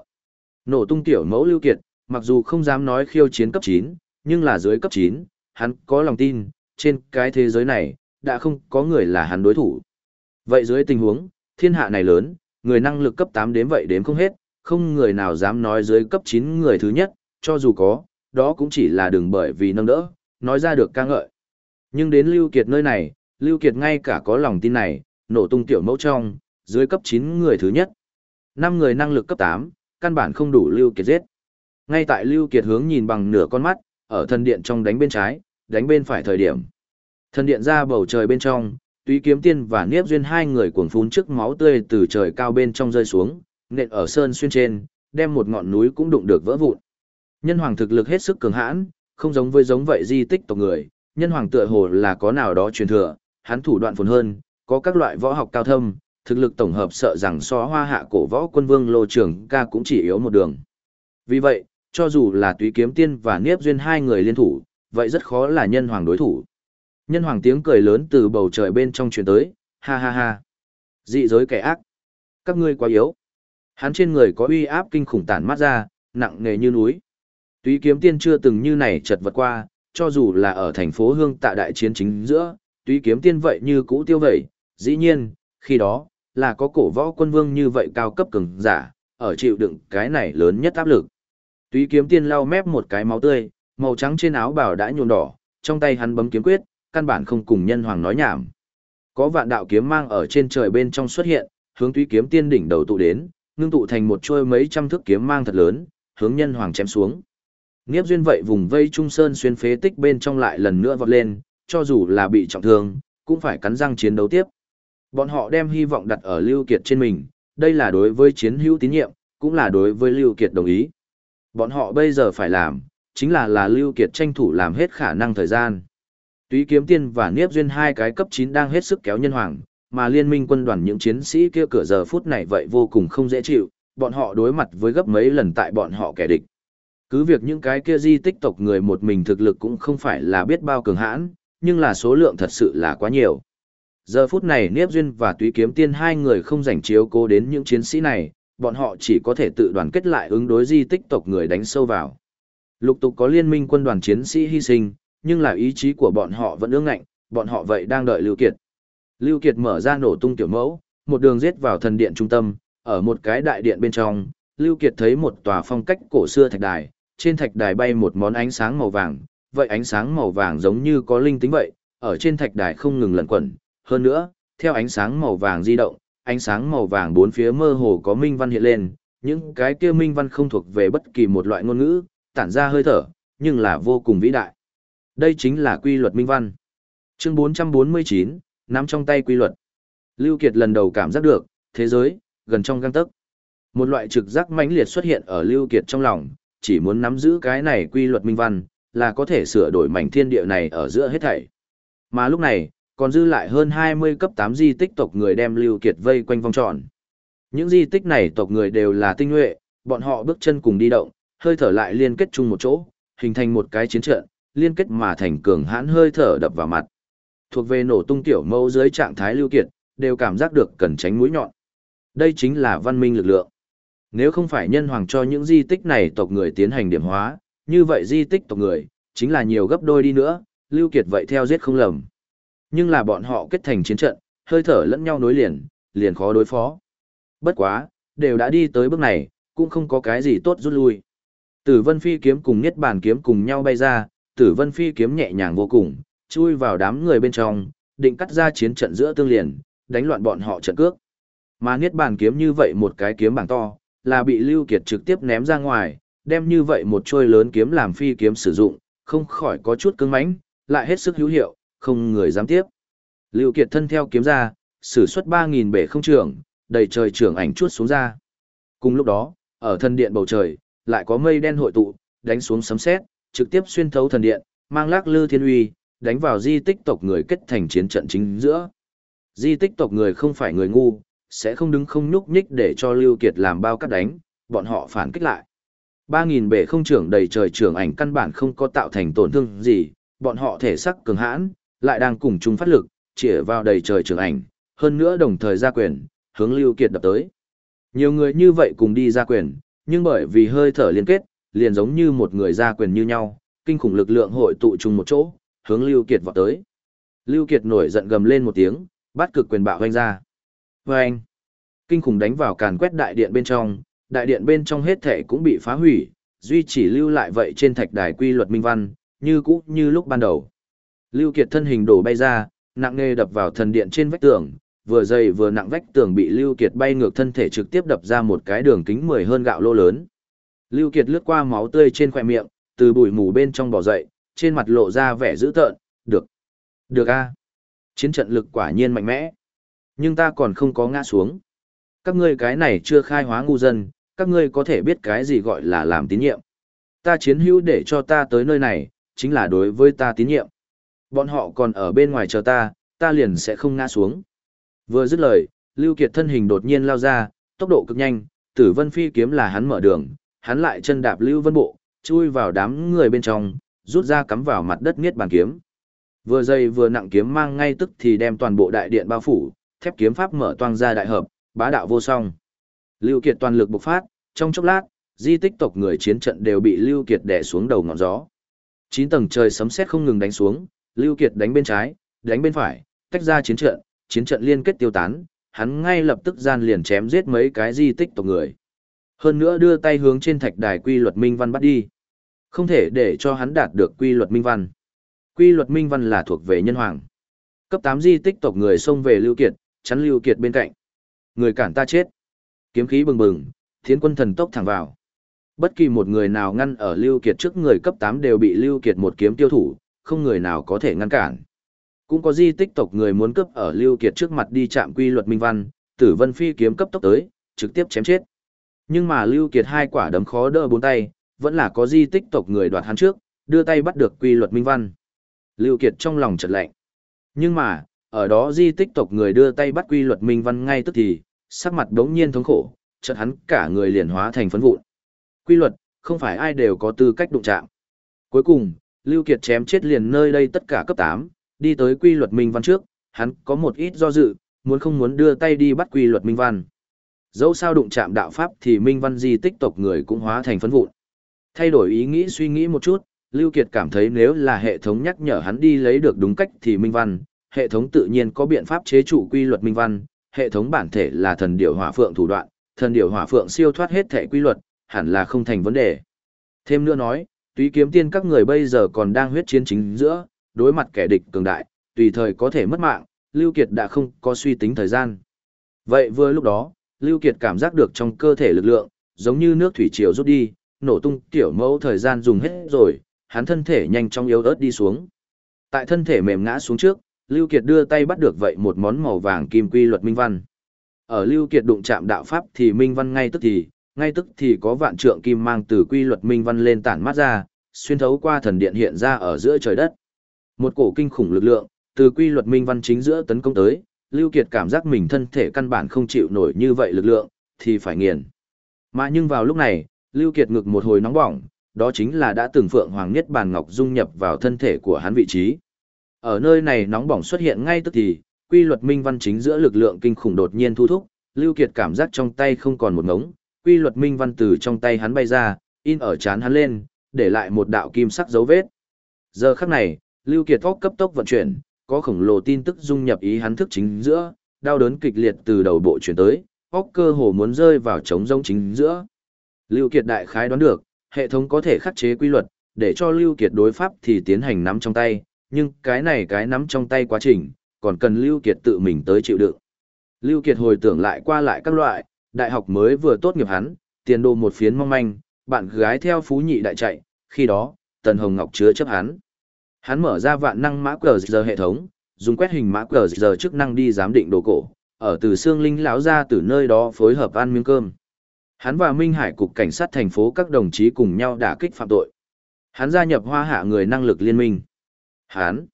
Nổ tung tiểu mẫu Lưu Kiệt, mặc dù không dám nói khiêu chiến cấp 9, nhưng là dưới cấp 9, hắn có lòng tin, trên cái thế giới này, đã không có người là hắn đối thủ. Vậy dưới tình huống, thiên hạ này lớn, người năng lực cấp 8 đến vậy đếm không hết, không người nào dám nói dưới cấp 9 người thứ nhất, cho dù có, đó cũng chỉ là đừng bởi vì nâng đỡ, nói ra được ca ngợi. Nhưng đến Lưu Kiệt nơi này, Lưu Kiệt ngay cả có lòng tin này, nổ tung tiểu mẫu trong, dưới cấp 9 người thứ nhất. 5 người năng lực cấp 8, căn bản không đủ Lưu Kiệt giết. Ngay tại Lưu Kiệt hướng nhìn bằng nửa con mắt, ở thần điện trong đánh bên trái, đánh bên phải thời điểm. Thần điện ra bầu trời bên trong, Túy Kiếm Tiên và Niếp Duyên hai người cuồng phun trước máu tươi từ trời cao bên trong rơi xuống, nện ở sơn xuyên trên, đem một ngọn núi cũng đụng được vỡ vụn. Nhân hoàng thực lực hết sức cường hãn, không giống với giống vậy di tích tộc người, nhân hoàng tựa hồ là có nào đó truyền thừa, hắn thủ đoạn phồn hơn, có các loại võ học cao thâm, thực lực tổng hợp sợ rằng so hoa hạ cổ võ quân vương lô trưởng ca cũng chỉ yếu một đường. Vì vậy, cho dù là túy kiếm tiên và niếp duyên hai người liên thủ, vậy rất khó là nhân hoàng đối thủ. Nhân hoàng tiếng cười lớn từ bầu trời bên trong truyền tới, ha ha ha. Dị giới kẻ ác. Các ngươi quá yếu. Hắn trên người có uy áp kinh khủng tản mát ra, nặng nề như núi. Túy kiếm tiên chưa từng như này chật vật qua, cho dù là ở thành phố hương tạ đại chiến chính giữa, túy kiếm tiên vậy như cũ tiêu vẩy, dĩ nhiên, khi đó, là có cổ võ quân vương như vậy cao cấp cường giả, ở chịu đựng cái này lớn nhất áp lực. Túy kiếm tiên lau mép một cái máu tươi, màu trắng trên áo bào đã nhuộm đỏ, trong tay hắn bấm kiếm quyết, căn bản không cùng nhân hoàng nói nhảm. Có vạn đạo kiếm mang ở trên trời bên trong xuất hiện, hướng túy kiếm tiên đỉnh đầu tụ đến, ngưng tụ thành một chuôi mấy trăm thước kiếm mang thật lớn, hướng nhân hoàng chém xuống. Nghiếp duyên vậy vùng vây trung sơn xuyên phế tích bên trong lại lần nữa vọt lên, cho dù là bị trọng thương, cũng phải cắn răng chiến đấu tiếp. Bọn họ đem hy vọng đặt ở Lưu Kiệt trên mình, đây là đối với chiến hữu tín nhiệm, cũng là đối với Lưu Kiệt đồng ý. Bọn họ bây giờ phải làm, chính là là Lưu Kiệt tranh thủ làm hết khả năng thời gian. Túy kiếm tiên và Niếp Duyên hai cái cấp 9 đang hết sức kéo nhân hoàng, mà liên minh quân đoàn những chiến sĩ kia cửa giờ phút này vậy vô cùng không dễ chịu, bọn họ đối mặt với gấp mấy lần tại bọn họ kẻ địch. Cứ việc những cái kia di tích tộc người một mình thực lực cũng không phải là biết bao cường hãn, nhưng là số lượng thật sự là quá nhiều. Giờ phút này Niếp Duyên và Túy Kiếm Tiên hai người không rảnh chiếu cố đến những chiến sĩ này, bọn họ chỉ có thể tự đoàn kết lại ứng đối di tích tộc người đánh sâu vào. Lục tục có liên minh quân đoàn chiến sĩ hy sinh, nhưng là ý chí của bọn họ vẫn ương ngạnh, bọn họ vậy đang đợi Lưu Kiệt. Lưu Kiệt mở ra nổ tung tiểu mẫu, một đường giết vào thần điện trung tâm, ở một cái đại điện bên trong, Lưu Kiệt thấy một tòa phong cách cổ xưa thạch đài, trên thạch đài bay một món ánh sáng màu vàng, vậy ánh sáng màu vàng giống như có linh tính vậy, ở trên thạch đài không ngừng lẩn quẩn, hơn nữa, theo ánh sáng màu vàng di động, ánh sáng màu vàng bốn phía mơ hồ có minh văn hiện lên, những cái kia minh văn không thuộc về bất kỳ một loại ngôn ngữ, tản ra hơi thở, nhưng là vô cùng vĩ đại. Đây chính là quy luật minh văn. Chương 449, nắm trong tay quy luật. Lưu Kiệt lần đầu cảm giác được, thế giới, gần trong găng tấc. Một loại trực giác mãnh liệt xuất hiện ở Lưu Kiệt trong lòng, chỉ muốn nắm giữ cái này quy luật minh văn, là có thể sửa đổi mảnh thiên địa này ở giữa hết thảy. Mà lúc này, còn dư lại hơn 20 cấp 8 di tích tộc người đem Lưu Kiệt vây quanh vòng tròn. Những di tích này tộc người đều là tinh nhuệ, bọn họ bước chân cùng đi động, hơi thở lại liên kết chung một chỗ, hình thành một cái chiến trận, liên kết mà thành cường hãn hơi thở đập vào mặt. Thuộc về nổ tung tiểu mâu dưới trạng thái Lưu Kiệt, đều cảm giác được cần tránh mũi nhọn. Đây chính là văn minh lực lượng. Nếu không phải nhân hoàng cho những di tích này tộc người tiến hành điểm hóa, như vậy di tích tộc người, chính là nhiều gấp đôi đi nữa, Lưu Kiệt vậy theo giết không lầm. Nhưng là bọn họ kết thành chiến trận, hơi thở lẫn nhau nối liền, liền khó đối phó. Bất quá, đều đã đi tới bước này, cũng không có cái gì tốt rút lui. Tử Vân Phi kiếm cùng Niết Bàn kiếm cùng nhau bay ra, Tử Vân Phi kiếm nhẹ nhàng vô cùng, chui vào đám người bên trong, định cắt ra chiến trận giữa tương liền, đánh loạn bọn họ trận cước. Mà Niết Bàn kiếm như vậy một cái kiếm bảng to, là bị Lưu Kiệt trực tiếp ném ra ngoài, đem như vậy một trôi lớn kiếm làm phi kiếm sử dụng, không khỏi có chút cứng mãnh, lại hết sức hữu hiệu, không người dám tiếp. Lưu Kiệt thân theo kiếm ra, sử xuất 3000 bể không trưởng, đầy trời trưởng ảnh chuốt xuống ra. Cùng lúc đó, ở thần điện bầu trời, lại có mây đen hội tụ, đánh xuống sấm sét, trực tiếp xuyên thấu thần điện, mang lác lư thiên uy, đánh vào di tích tộc người kết thành chiến trận chính giữa. Di tích tộc người không phải người ngu, sẽ không đứng không nhúc nhích để cho Lưu Kiệt làm bao cắt đánh, bọn họ phản kích lại. 3.000 bể không trưởng đầy trời trưởng ảnh căn bản không có tạo thành tổn thương gì, bọn họ thể sắc cường hãn, lại đang cùng chung phát lực, chĩa vào đầy trời trưởng ảnh, hơn nữa đồng thời ra quyền, hướng Lưu Kiệt đập tới. Nhiều người như vậy cùng đi ra quyền, nhưng bởi vì hơi thở liên kết, liền giống như một người ra quyền như nhau, kinh khủng lực lượng hội tụ chung một chỗ, hướng Lưu Kiệt vọt tới. Lưu Kiệt nổi giận gầm lên một tiếng, bắt cực quyền bạo hoanh ra. Vâng! Kinh khủng đánh vào càn quét đại điện bên trong, đại điện bên trong hết thể cũng bị phá hủy, duy chỉ lưu lại vậy trên thạch đài quy luật minh văn, như cũ như lúc ban đầu. Lưu Kiệt thân hình đổ bay ra, nặng nề đập vào thần điện trên vách tường, vừa dày vừa nặng vách tường bị Lưu Kiệt bay ngược thân thể trực tiếp đập ra một cái đường kính mười hơn gạo lô lớn. Lưu Kiệt lướt qua máu tươi trên khóe miệng, từ bụi mù bên trong bò dậy, trên mặt lộ ra vẻ dữ tợn, được. Được a Chiến trận lực quả nhiên mạnh mẽ. Nhưng ta còn không có ngã xuống. Các ngươi cái này chưa khai hóa ngu dân, các ngươi có thể biết cái gì gọi là làm tín nhiệm. Ta chiến hữu để cho ta tới nơi này, chính là đối với ta tín nhiệm. Bọn họ còn ở bên ngoài chờ ta, ta liền sẽ không ngã xuống. Vừa dứt lời, Lưu Kiệt thân hình đột nhiên lao ra, tốc độ cực nhanh, Tử Vân Phi kiếm là hắn mở đường, hắn lại chân đạp Lưu Vân Bộ, chui vào đám người bên trong, rút ra cắm vào mặt đất nghiết bàn kiếm. Vừa dày vừa nặng kiếm mang ngay tức thì đem toàn bộ đại điện bao phủ, thép kiếm pháp mở toang ra đại hợp, bá đạo vô song. Lưu Kiệt toàn lực bộc phát, trong chốc lát, di tích tộc người chiến trận đều bị Lưu Kiệt đè xuống đầu ngọn gió. Chín tầng trời sấm sét không ngừng đánh xuống, Lưu Kiệt đánh bên trái, đánh bên phải, tách ra chiến trận, chiến trận liên kết tiêu tán, hắn ngay lập tức gian liền chém giết mấy cái di tích tộc người. Hơn nữa đưa tay hướng trên thạch đài quy luật minh văn bắt đi. Không thể để cho hắn đạt được quy luật minh văn. Quy luật minh văn là thuộc về nhân hoàng. Cấp 8 di tích tộc người xông về Lưu Kiệt, chắn Lưu Kiệt bên cạnh. Người cản ta chết. Kiếm khí bừng bừng, thiên quân thần tốc thẳng vào. Bất kỳ một người nào ngăn ở Lưu Kiệt trước người cấp 8 đều bị Lưu Kiệt một kiếm tiêu thủ, không người nào có thể ngăn cản. Cũng có di tích tộc người muốn cấp ở Lưu Kiệt trước mặt đi chạm quy luật minh văn, tử vân phi kiếm cấp tốc tới, trực tiếp chém chết. Nhưng mà Lưu Kiệt hai quả đấm khó đỡ bốn tay, vẫn là có di tích tộc người đoạt hắn trước, đưa tay bắt được quy luật minh văn. Lưu Kiệt trong lòng chợt lạnh. Nhưng mà, ở đó di tích tộc người đưa tay bắt quy luật minh văn ngay tức thì, sắc mặt đống nhiên thống khổ, chợt hắn cả người liền hóa thành phấn vụn. Quy luật, không phải ai đều có tư cách đụng chạm. Cuối cùng, Lưu Kiệt chém chết liền nơi đây tất cả cấp 8, đi tới quy luật minh văn trước, hắn có một ít do dự, muốn không muốn đưa tay đi bắt quy luật minh văn. Dẫu sao đụng chạm đạo pháp thì minh văn di tích tộc người cũng hóa thành phấn vụn. Thay đổi ý nghĩ suy nghĩ một chút, Lưu Kiệt cảm thấy nếu là hệ thống nhắc nhở hắn đi lấy được đúng cách thì minh văn, hệ thống tự nhiên có biện pháp chế trụ quy luật minh văn, hệ thống bản thể là thần điểu hỏa phượng thủ đoạn, thần điểu hỏa phượng siêu thoát hết thể quy luật, hẳn là không thành vấn đề. Thêm nữa nói, túy kiếm tiên các người bây giờ còn đang huyết chiến chính giữa, đối mặt kẻ địch cường đại, tùy thời có thể mất mạng, Lưu Kiệt đã không có suy tính thời gian. Vậy vừa lúc đó, Lưu Kiệt cảm giác được trong cơ thể lực lượng, giống như nước thủy triều rút đi, nổ tung tiểu mẫu thời gian dùng hết rồi, hắn thân thể nhanh chóng yếu ớt đi xuống. Tại thân thể mềm ngã xuống trước, Lưu Kiệt đưa tay bắt được vậy một món màu vàng kim quy luật minh văn. Ở Lưu Kiệt đụng chạm đạo pháp thì minh văn ngay tức thì, ngay tức thì có vạn trượng kim mang từ quy luật minh văn lên tản mát ra, xuyên thấu qua thần điện hiện ra ở giữa trời đất. Một cổ kinh khủng lực lượng, từ quy luật minh văn chính giữa tấn công tới, Lưu Kiệt cảm giác mình thân thể căn bản không chịu nổi như vậy lực lượng, thì phải nghiền. Mà nhưng vào lúc này, Lưu Kiệt ngực một hồi nóng bỏng, đó chính là đã từng Phượng Hoàng Nhất Bàn Ngọc dung nhập vào thân thể của hắn vị trí. Ở nơi này nóng bỏng xuất hiện ngay tức thì, quy luật minh văn chính giữa lực lượng kinh khủng đột nhiên thu thúc, Lưu Kiệt cảm giác trong tay không còn một ngống, quy luật minh văn từ trong tay hắn bay ra, in ở chán hắn lên, để lại một đạo kim sắc dấu vết. Giờ khắc này, Lưu Kiệt óc cấp tốc vận chuyển, có khổng lồ tin tức dung nhập ý hắn thức chính giữa, đau đớn kịch liệt từ đầu bộ chuyển tới, óc cơ hồ muốn rơi vào trống rỗng chính giữa. Lưu Kiệt đại khái đoán được, hệ thống có thể khắc chế quy luật, để cho Lưu Kiệt đối pháp thì tiến hành nắm trong tay, nhưng cái này cái nắm trong tay quá trình, còn cần Lưu Kiệt tự mình tới chịu đựng. Lưu Kiệt hồi tưởng lại qua lại các loại, đại học mới vừa tốt nghiệp hắn, tiền đồ một phiến mong manh, bạn gái theo phú nhị đại chạy, khi đó, Tần Hồng Ngọc chứa chấp hắn. Hắn mở ra vạn năng mã QR hệ thống, dùng quét hình mã QR chức năng đi giám định đồ cổ, ở từ xương linh lão ra từ nơi đó phối hợp ăn miếng cơm. Hắn và Minh Hải cục cảnh sát thành phố các đồng chí cùng nhau đả kích phạm tội. Hắn gia nhập hoa hạ người năng lực liên minh. Hán,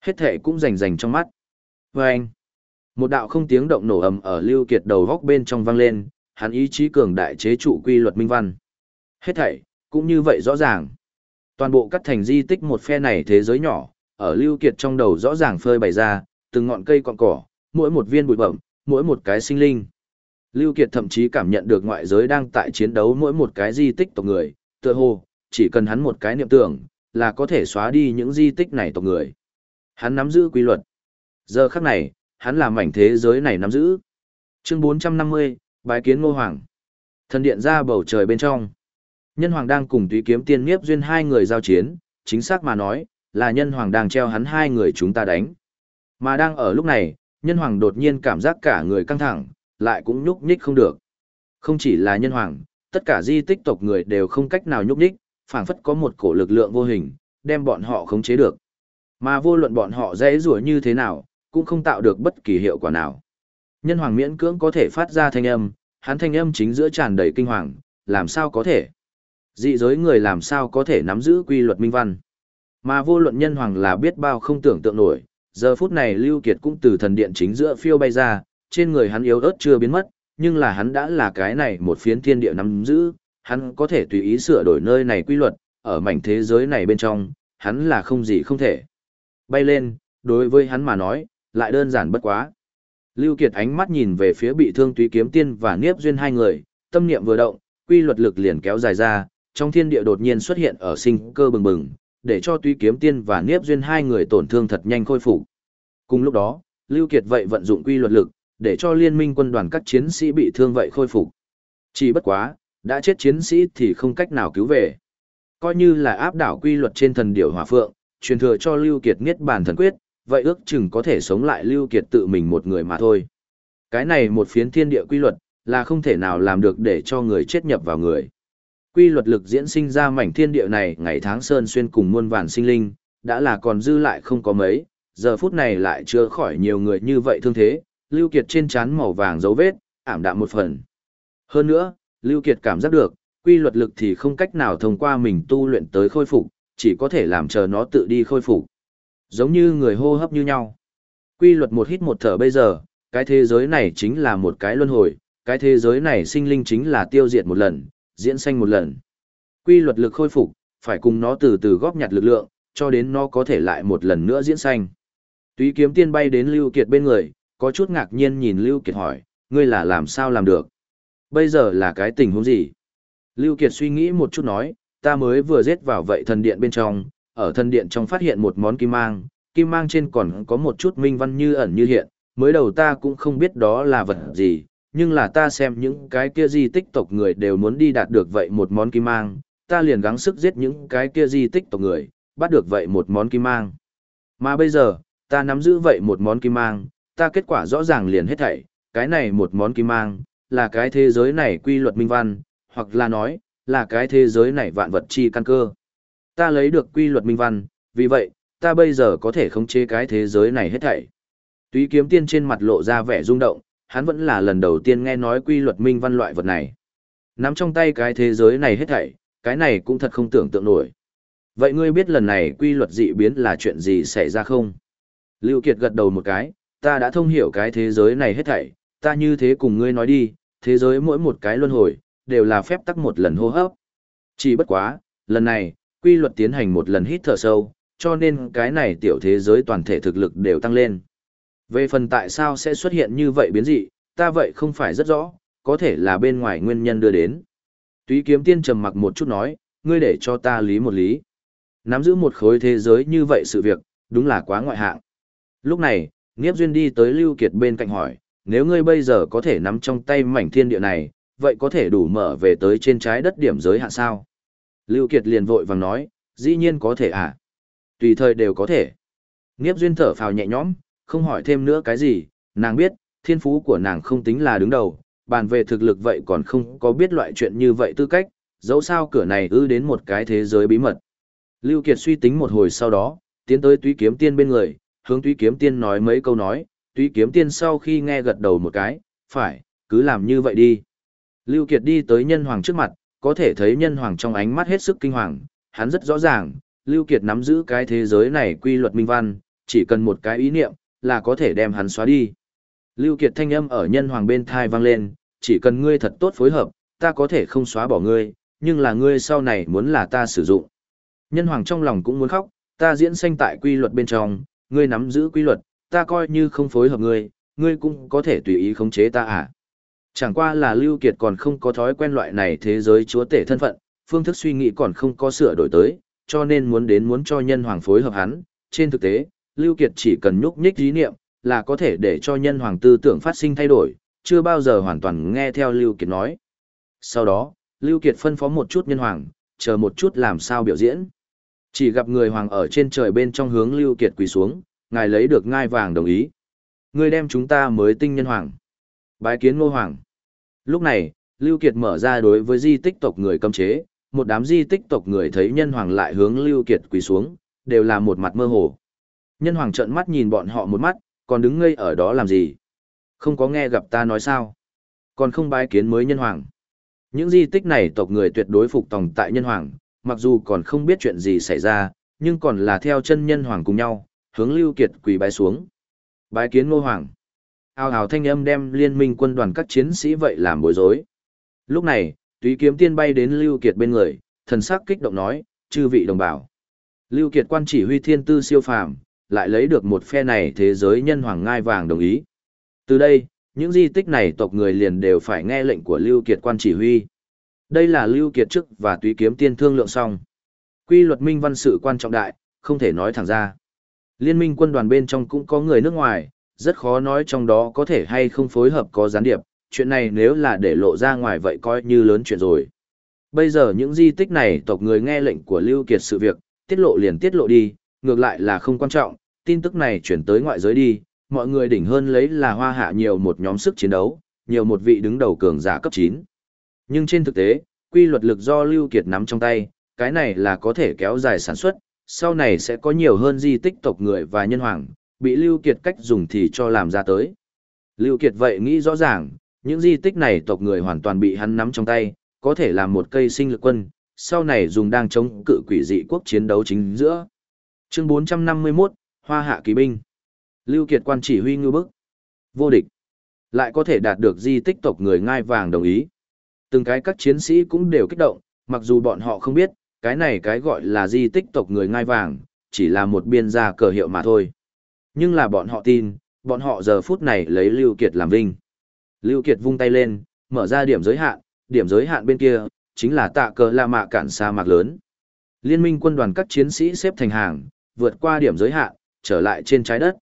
hết thể cũng rành rành trong mắt. Và anh, một đạo không tiếng động nổ ầm ở Lưu Kiệt đầu góc bên trong vang lên, hắn ý chí cường đại chế trụ quy luật minh văn. Hết thảy, cũng như vậy rõ ràng. Toàn bộ cắt thành di tích một phe này thế giới nhỏ, ở Lưu Kiệt trong đầu rõ ràng phơi bày ra, từng ngọn cây cọn cỏ, mỗi một viên bụi bẩm, mỗi một cái sinh linh. Lưu Kiệt thậm chí cảm nhận được ngoại giới đang tại chiến đấu mỗi một cái di tích tộc người, tựa hồ, chỉ cần hắn một cái niệm tưởng, là có thể xóa đi những di tích này tộc người. Hắn nắm giữ quy luật. Giờ khắc này, hắn làm mảnh thế giới này nắm giữ. Chương 450, Bái kiến Ngô Hoàng. Thần điện ra bầu trời bên trong. Nhân Hoàng đang cùng Túy Kiếm Tiên Niếp duyên hai người giao chiến, chính xác mà nói, là Nhân Hoàng đang treo hắn hai người chúng ta đánh. Mà đang ở lúc này, Nhân Hoàng đột nhiên cảm giác cả người căng thẳng, lại cũng nhúc nhích không được. Không chỉ là Nhân Hoàng, tất cả di tích tộc người đều không cách nào nhúc nhích, phảng phất có một cổ lực lượng vô hình, đem bọn họ khống chế được. Mà vô luận bọn họ dễ rủa như thế nào, cũng không tạo được bất kỳ hiệu quả nào. Nhân hoàng miễn cưỡng có thể phát ra thanh âm, hắn thanh âm chính giữa tràn đầy kinh hoàng, làm sao có thể? Dị giới người làm sao có thể nắm giữ quy luật minh văn? Mà vô luận nhân hoàng là biết bao không tưởng tượng nổi, giờ phút này Lưu Kiệt cũng từ thần điện chính giữa phiêu bay ra, trên người hắn yếu ớt chưa biến mất, nhưng là hắn đã là cái này một phiến thiên địa nắm giữ, hắn có thể tùy ý sửa đổi nơi này quy luật, ở mảnh thế giới này bên trong, hắn là không gì không thể. Bay lên, đối với hắn mà nói, lại đơn giản bất quá. Lưu Kiệt ánh mắt nhìn về phía bị thương túy kiếm tiên và Niếp Duyên hai người, tâm niệm vừa động, quy luật lực liền kéo dài ra, trong thiên địa đột nhiên xuất hiện ở sinh cơ bừng bừng, để cho túy kiếm tiên và Niếp Duyên hai người tổn thương thật nhanh khôi phục. Cùng lúc đó, Lưu Kiệt vậy vận dụng quy luật lực, để cho liên minh quân đoàn các chiến sĩ bị thương vậy khôi phục. Chỉ bất quá, đã chết chiến sĩ thì không cách nào cứu về. Coi như là áp đảo quy luật trên thần điểu hỏa phượng, truyền thừa cho Lưu Kiệt nghiết bàn thần quyết, vậy ước chừng có thể sống lại Lưu Kiệt tự mình một người mà thôi. Cái này một phiến thiên địa quy luật, là không thể nào làm được để cho người chết nhập vào người. Quy luật lực diễn sinh ra mảnh thiên địa này ngày tháng sơn xuyên cùng muôn vàn sinh linh, đã là còn dư lại không có mấy, giờ phút này lại chưa khỏi nhiều người như vậy thương thế, Lưu Kiệt trên chán màu vàng dấu vết, ảm đạm một phần. Hơn nữa, Lưu Kiệt cảm giác được, quy luật lực thì không cách nào thông qua mình tu luyện tới khôi phục, chỉ có thể làm chờ nó tự đi khôi phục. Giống như người hô hấp như nhau. Quy luật một hít một thở bây giờ, cái thế giới này chính là một cái luân hồi, cái thế giới này sinh linh chính là tiêu diệt một lần, diễn sanh một lần. Quy luật lực khôi phục, phải cùng nó từ từ góp nhặt lực lượng, cho đến nó có thể lại một lần nữa diễn sanh. Túy kiếm tiên bay đến Lưu Kiệt bên người, có chút ngạc nhiên nhìn Lưu Kiệt hỏi, ngươi là làm sao làm được? Bây giờ là cái tình huống gì? Lưu Kiệt suy nghĩ một chút nói, ta mới vừa giết vào vậy thần điện bên trong, ở thần điện trong phát hiện một món kim mang, kim mang trên còn có một chút minh văn như ẩn như hiện, mới đầu ta cũng không biết đó là vật gì, nhưng là ta xem những cái kia di tích tộc người đều muốn đi đạt được vậy một món kim mang, ta liền gắng sức giết những cái kia di tích tộc người, bắt được vậy một món kim mang. Mà bây giờ, ta nắm giữ vậy một món kim mang, ta kết quả rõ ràng liền hết thảy, cái này một món kim mang, là cái thế giới này quy luật minh văn, hoặc là nói, là cái thế giới này vạn vật chi căn cơ. Ta lấy được quy luật minh văn, vì vậy, ta bây giờ có thể khống chế cái thế giới này hết thảy. Túy kiếm tiên trên mặt lộ ra vẻ rung động, hắn vẫn là lần đầu tiên nghe nói quy luật minh văn loại vật này. Nắm trong tay cái thế giới này hết thảy, cái này cũng thật không tưởng tượng nổi. Vậy ngươi biết lần này quy luật dị biến là chuyện gì xảy ra không? Lưu Kiệt gật đầu một cái, ta đã thông hiểu cái thế giới này hết thảy, ta như thế cùng ngươi nói đi, thế giới mỗi một cái luân hồi, đều là phép tắc một lần hô hấp. Chỉ bất quá, lần này, quy luật tiến hành một lần hít thở sâu, cho nên cái này tiểu thế giới toàn thể thực lực đều tăng lên. Về phần tại sao sẽ xuất hiện như vậy biến dị, ta vậy không phải rất rõ, có thể là bên ngoài nguyên nhân đưa đến. Túy kiếm tiên trầm mặc một chút nói, ngươi để cho ta lý một lý. Nắm giữ một khối thế giới như vậy sự việc, đúng là quá ngoại hạng. Lúc này, Nghiếp Duyên đi tới Lưu Kiệt bên cạnh hỏi, nếu ngươi bây giờ có thể nắm trong tay mảnh thiên địa này, vậy có thể đủ mở về tới trên trái đất điểm giới hạn sao? Lưu Kiệt liền vội vàng nói, dĩ nhiên có thể à? Tùy thời đều có thể. Niếp Duyên thở phào nhẹ nhõm, không hỏi thêm nữa cái gì, nàng biết, thiên phú của nàng không tính là đứng đầu, bàn về thực lực vậy còn không có biết loại chuyện như vậy tư cách, dẫu sao cửa này ư đến một cái thế giới bí mật. Lưu Kiệt suy tính một hồi sau đó, tiến tới túy kiếm tiên bên người, hướng túy kiếm tiên nói mấy câu nói, túy kiếm tiên sau khi nghe gật đầu một cái, phải, cứ làm như vậy đi. Lưu Kiệt đi tới nhân hoàng trước mặt, có thể thấy nhân hoàng trong ánh mắt hết sức kinh hoàng, hắn rất rõ ràng, Lưu Kiệt nắm giữ cái thế giới này quy luật minh văn, chỉ cần một cái ý niệm, là có thể đem hắn xóa đi. Lưu Kiệt thanh âm ở nhân hoàng bên tai vang lên, chỉ cần ngươi thật tốt phối hợp, ta có thể không xóa bỏ ngươi, nhưng là ngươi sau này muốn là ta sử dụng. Nhân hoàng trong lòng cũng muốn khóc, ta diễn sanh tại quy luật bên trong, ngươi nắm giữ quy luật, ta coi như không phối hợp ngươi, ngươi cũng có thể tùy ý khống chế ta à. Chẳng qua là Lưu Kiệt còn không có thói quen loại này thế giới chúa tể thân phận, phương thức suy nghĩ còn không có sửa đổi tới, cho nên muốn đến muốn cho nhân hoàng phối hợp hắn. Trên thực tế, Lưu Kiệt chỉ cần nhúc nhích ý niệm, là có thể để cho nhân hoàng tư tưởng phát sinh thay đổi, chưa bao giờ hoàn toàn nghe theo Lưu Kiệt nói. Sau đó, Lưu Kiệt phân phó một chút nhân hoàng, chờ một chút làm sao biểu diễn. Chỉ gặp người hoàng ở trên trời bên trong hướng Lưu Kiệt quỳ xuống, ngài lấy được ngai vàng đồng ý. Ngươi đem chúng ta mới tinh nhân hoàng. Bái kiến ngô hoàng. Lúc này, Lưu Kiệt mở ra đối với di tích tộc người cấm chế, một đám di tích tộc người thấy nhân hoàng lại hướng Lưu Kiệt quỳ xuống, đều là một mặt mơ hồ. Nhân hoàng trợn mắt nhìn bọn họ một mắt, còn đứng ngây ở đó làm gì? Không có nghe gặp ta nói sao? Còn không bái kiến mới nhân hoàng. Những di tích này tộc người tuyệt đối phục tòng tại nhân hoàng, mặc dù còn không biết chuyện gì xảy ra, nhưng còn là theo chân nhân hoàng cùng nhau, hướng Lưu Kiệt quỳ bái xuống. Bái kiến ngô hoàng. Ao ào thanh âm đem liên minh quân đoàn các chiến sĩ vậy làm bối rối. Lúc này, túy kiếm tiên bay đến Lưu Kiệt bên người, thần sắc kích động nói, chư vị đồng bào. Lưu Kiệt quan chỉ huy thiên tư siêu phàm, lại lấy được một phe này thế giới nhân hoàng ngai vàng đồng ý. Từ đây, những di tích này tộc người liền đều phải nghe lệnh của Lưu Kiệt quan chỉ huy. Đây là Lưu Kiệt trước và túy kiếm tiên thương lượng xong. Quy luật minh văn sự quan trọng đại, không thể nói thẳng ra. Liên minh quân đoàn bên trong cũng có người nước ngoài, rất khó nói trong đó có thể hay không phối hợp có gián điệp, chuyện này nếu là để lộ ra ngoài vậy coi như lớn chuyện rồi. Bây giờ những di tích này tộc người nghe lệnh của Lưu Kiệt sự việc, tiết lộ liền tiết lộ đi, ngược lại là không quan trọng, tin tức này chuyển tới ngoại giới đi, mọi người đỉnh hơn lấy là hoa hạ nhiều một nhóm sức chiến đấu, nhiều một vị đứng đầu cường giả cấp 9. Nhưng trên thực tế, quy luật lực do Lưu Kiệt nắm trong tay, cái này là có thể kéo dài sản xuất, sau này sẽ có nhiều hơn di tích tộc người và nhân hoàng, bị Lưu Kiệt cách dùng thì cho làm ra tới. Lưu Kiệt vậy nghĩ rõ ràng, những di tích này tộc người hoàn toàn bị hắn nắm trong tay, có thể làm một cây sinh lực quân, sau này dùng đang chống cự quỷ dị quốc chiến đấu chính giữa. Chương 451, Hoa Hạ Kỳ Binh Lưu Kiệt quan chỉ huy ngư bức. Vô địch. Lại có thể đạt được di tích tộc người ngai vàng đồng ý. Từng cái các chiến sĩ cũng đều kích động, mặc dù bọn họ không biết, cái này cái gọi là di tích tộc người ngai vàng, chỉ là một biên gia cờ hiệu mà thôi. Nhưng là bọn họ tin, bọn họ giờ phút này lấy Lưu Kiệt làm vinh. Lưu Kiệt vung tay lên, mở ra điểm giới hạn, điểm giới hạn bên kia, chính là tạ cờ La Mạ cản sa mạc lớn. Liên minh quân đoàn các chiến sĩ xếp thành hàng, vượt qua điểm giới hạn, trở lại trên trái đất.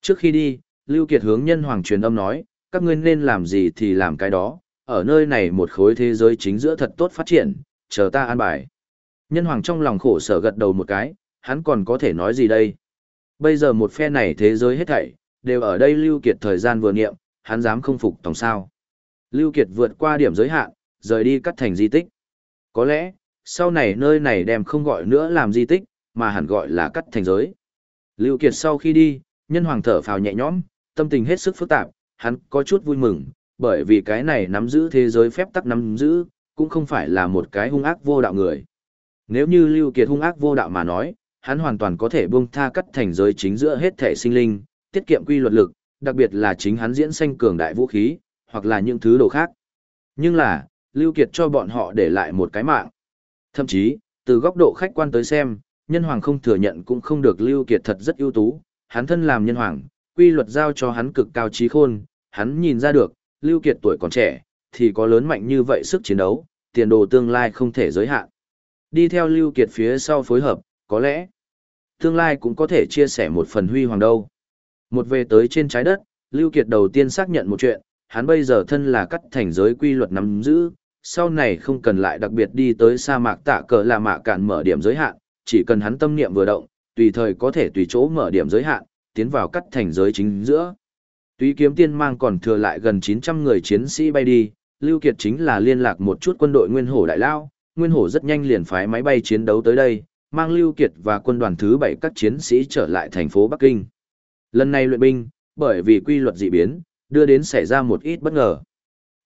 Trước khi đi, Lưu Kiệt hướng nhân hoàng truyền âm nói, các ngươi nên làm gì thì làm cái đó, ở nơi này một khối thế giới chính giữa thật tốt phát triển, chờ ta an bài. Nhân hoàng trong lòng khổ sở gật đầu một cái, hắn còn có thể nói gì đây? Bây giờ một phe này thế giới hết thảy, đều ở đây Lưu Kiệt thời gian vừa niệm, hắn dám không phục tổng sao. Lưu Kiệt vượt qua điểm giới hạn, rời đi cắt thành di tích. Có lẽ, sau này nơi này đem không gọi nữa làm di tích, mà hẳn gọi là cắt thành giới. Lưu Kiệt sau khi đi, nhân hoàng thở phào nhẹ nhõm, tâm tình hết sức phức tạp, hắn có chút vui mừng, bởi vì cái này nắm giữ thế giới phép tắc nắm giữ, cũng không phải là một cái hung ác vô đạo người. Nếu như Lưu Kiệt hung ác vô đạo mà nói, hắn hoàn toàn có thể buông tha cắt thành giới chính giữa hết thể sinh linh, tiết kiệm quy luật lực, đặc biệt là chính hắn diễn sanh cường đại vũ khí, hoặc là những thứ đồ khác. Nhưng là, Lưu Kiệt cho bọn họ để lại một cái mạng. Thậm chí, từ góc độ khách quan tới xem, nhân hoàng không thừa nhận cũng không được Lưu Kiệt thật rất ưu tú, hắn thân làm nhân hoàng, quy luật giao cho hắn cực cao trí khôn, hắn nhìn ra được, Lưu Kiệt tuổi còn trẻ, thì có lớn mạnh như vậy sức chiến đấu, tiền đồ tương lai không thể giới hạn. Đi theo Lưu Kiệt phía sau phối hợp, có lẽ, tương lai cũng có thể chia sẻ một phần huy hoàng đâu. Một về tới trên trái đất, Lưu Kiệt đầu tiên xác nhận một chuyện, hắn bây giờ thân là cắt thành giới quy luật nắm giữ, sau này không cần lại đặc biệt đi tới sa mạc tạ cờ là mạ cạn mở điểm giới hạn, chỉ cần hắn tâm niệm vừa động, tùy thời có thể tùy chỗ mở điểm giới hạn, tiến vào cắt thành giới chính giữa. Tuy kiếm tiên mang còn thừa lại gần 900 người chiến sĩ bay đi, Lưu Kiệt chính là liên lạc một chút quân đội Nguyên Hổ Đại Lao, Nguyên Hổ rất nhanh liền phái máy bay chiến đấu tới đây, mang Lưu Kiệt và quân đoàn thứ 7 các chiến sĩ trở lại thành phố Bắc Kinh. Lần này luyện binh, bởi vì quy luật dị biến, đưa đến xảy ra một ít bất ngờ.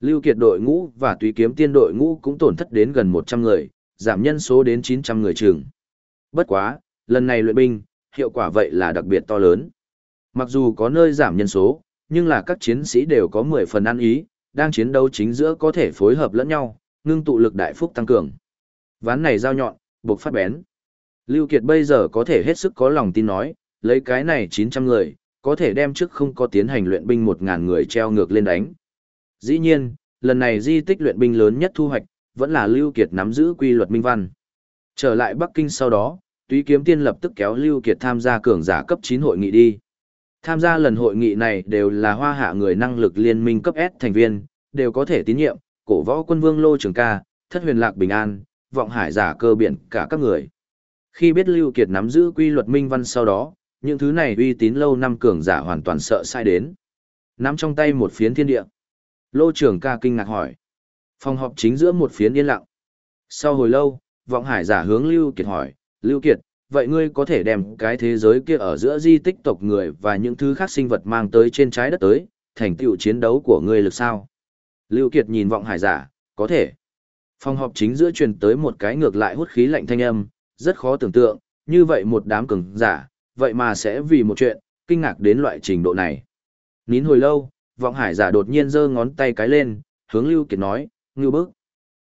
Lưu Kiệt đội ngũ và Túy kiếm tiên đội ngũ cũng tổn thất đến gần 100 người, giảm nhân số đến 900 người chừng. Bất quá, lần này luyện binh, hiệu quả vậy là đặc biệt to lớn. Mặc dù có nơi giảm nhân số, nhưng là các chiến sĩ đều có 10 phần ăn ý, đang chiến đấu chính giữa có thể phối hợp lẫn nhau, ngưng tụ lực đại phúc tăng cường. Ván này dao nhọn, buộc phát bén. Lưu Kiệt bây giờ có thể hết sức có lòng tin nói, lấy cái này 900 người, có thể đem trước không có tiến hành luyện binh 1.000 người treo ngược lên đánh. Dĩ nhiên, lần này di tích luyện binh lớn nhất thu hoạch, vẫn là Lưu Kiệt nắm giữ quy luật minh văn. Trở lại Bắc Kinh sau đó, Túy Kiếm Tiên lập tức kéo Lưu Kiệt tham gia cường giả cấp 9 hội nghị đi. Tham gia lần hội nghị này đều là hoa hạ người năng lực liên minh cấp S thành viên, đều có thể tín nhiệm, cổ võ quân vương Lô Trường Ca, thất huyền lạc bình an, vọng hải giả cơ biển cả các người. Khi biết Lưu Kiệt nắm giữ quy luật minh văn sau đó, những thứ này uy tín lâu năm cường giả hoàn toàn sợ sai đến. Nắm trong tay một phiến thiên địa. Lô Trường Ca kinh ngạc hỏi. Phòng họp chính giữa một phiến yên lặng. Sau hồi lâu, vọng hải giả hướng Lưu Kiệt hỏi, Lưu Kiệt, vậy ngươi có thể đem cái thế giới kia ở giữa di tích tộc người và những thứ khác sinh vật mang tới trên trái đất tới, thành tựu chiến đấu của ngươi lực sao? Lưu Kiệt nhìn vọng hải giả, có thể. Phòng họp chính giữa truyền tới một cái ngược lại hút khí lạnh thanh âm, rất khó tưởng tượng, như vậy một đám cường giả, vậy mà sẽ vì một chuyện, kinh ngạc đến loại trình độ này. Nín hồi lâu, vọng hải giả đột nhiên giơ ngón tay cái lên, hướng Lưu Kiệt nói, ngưu bức.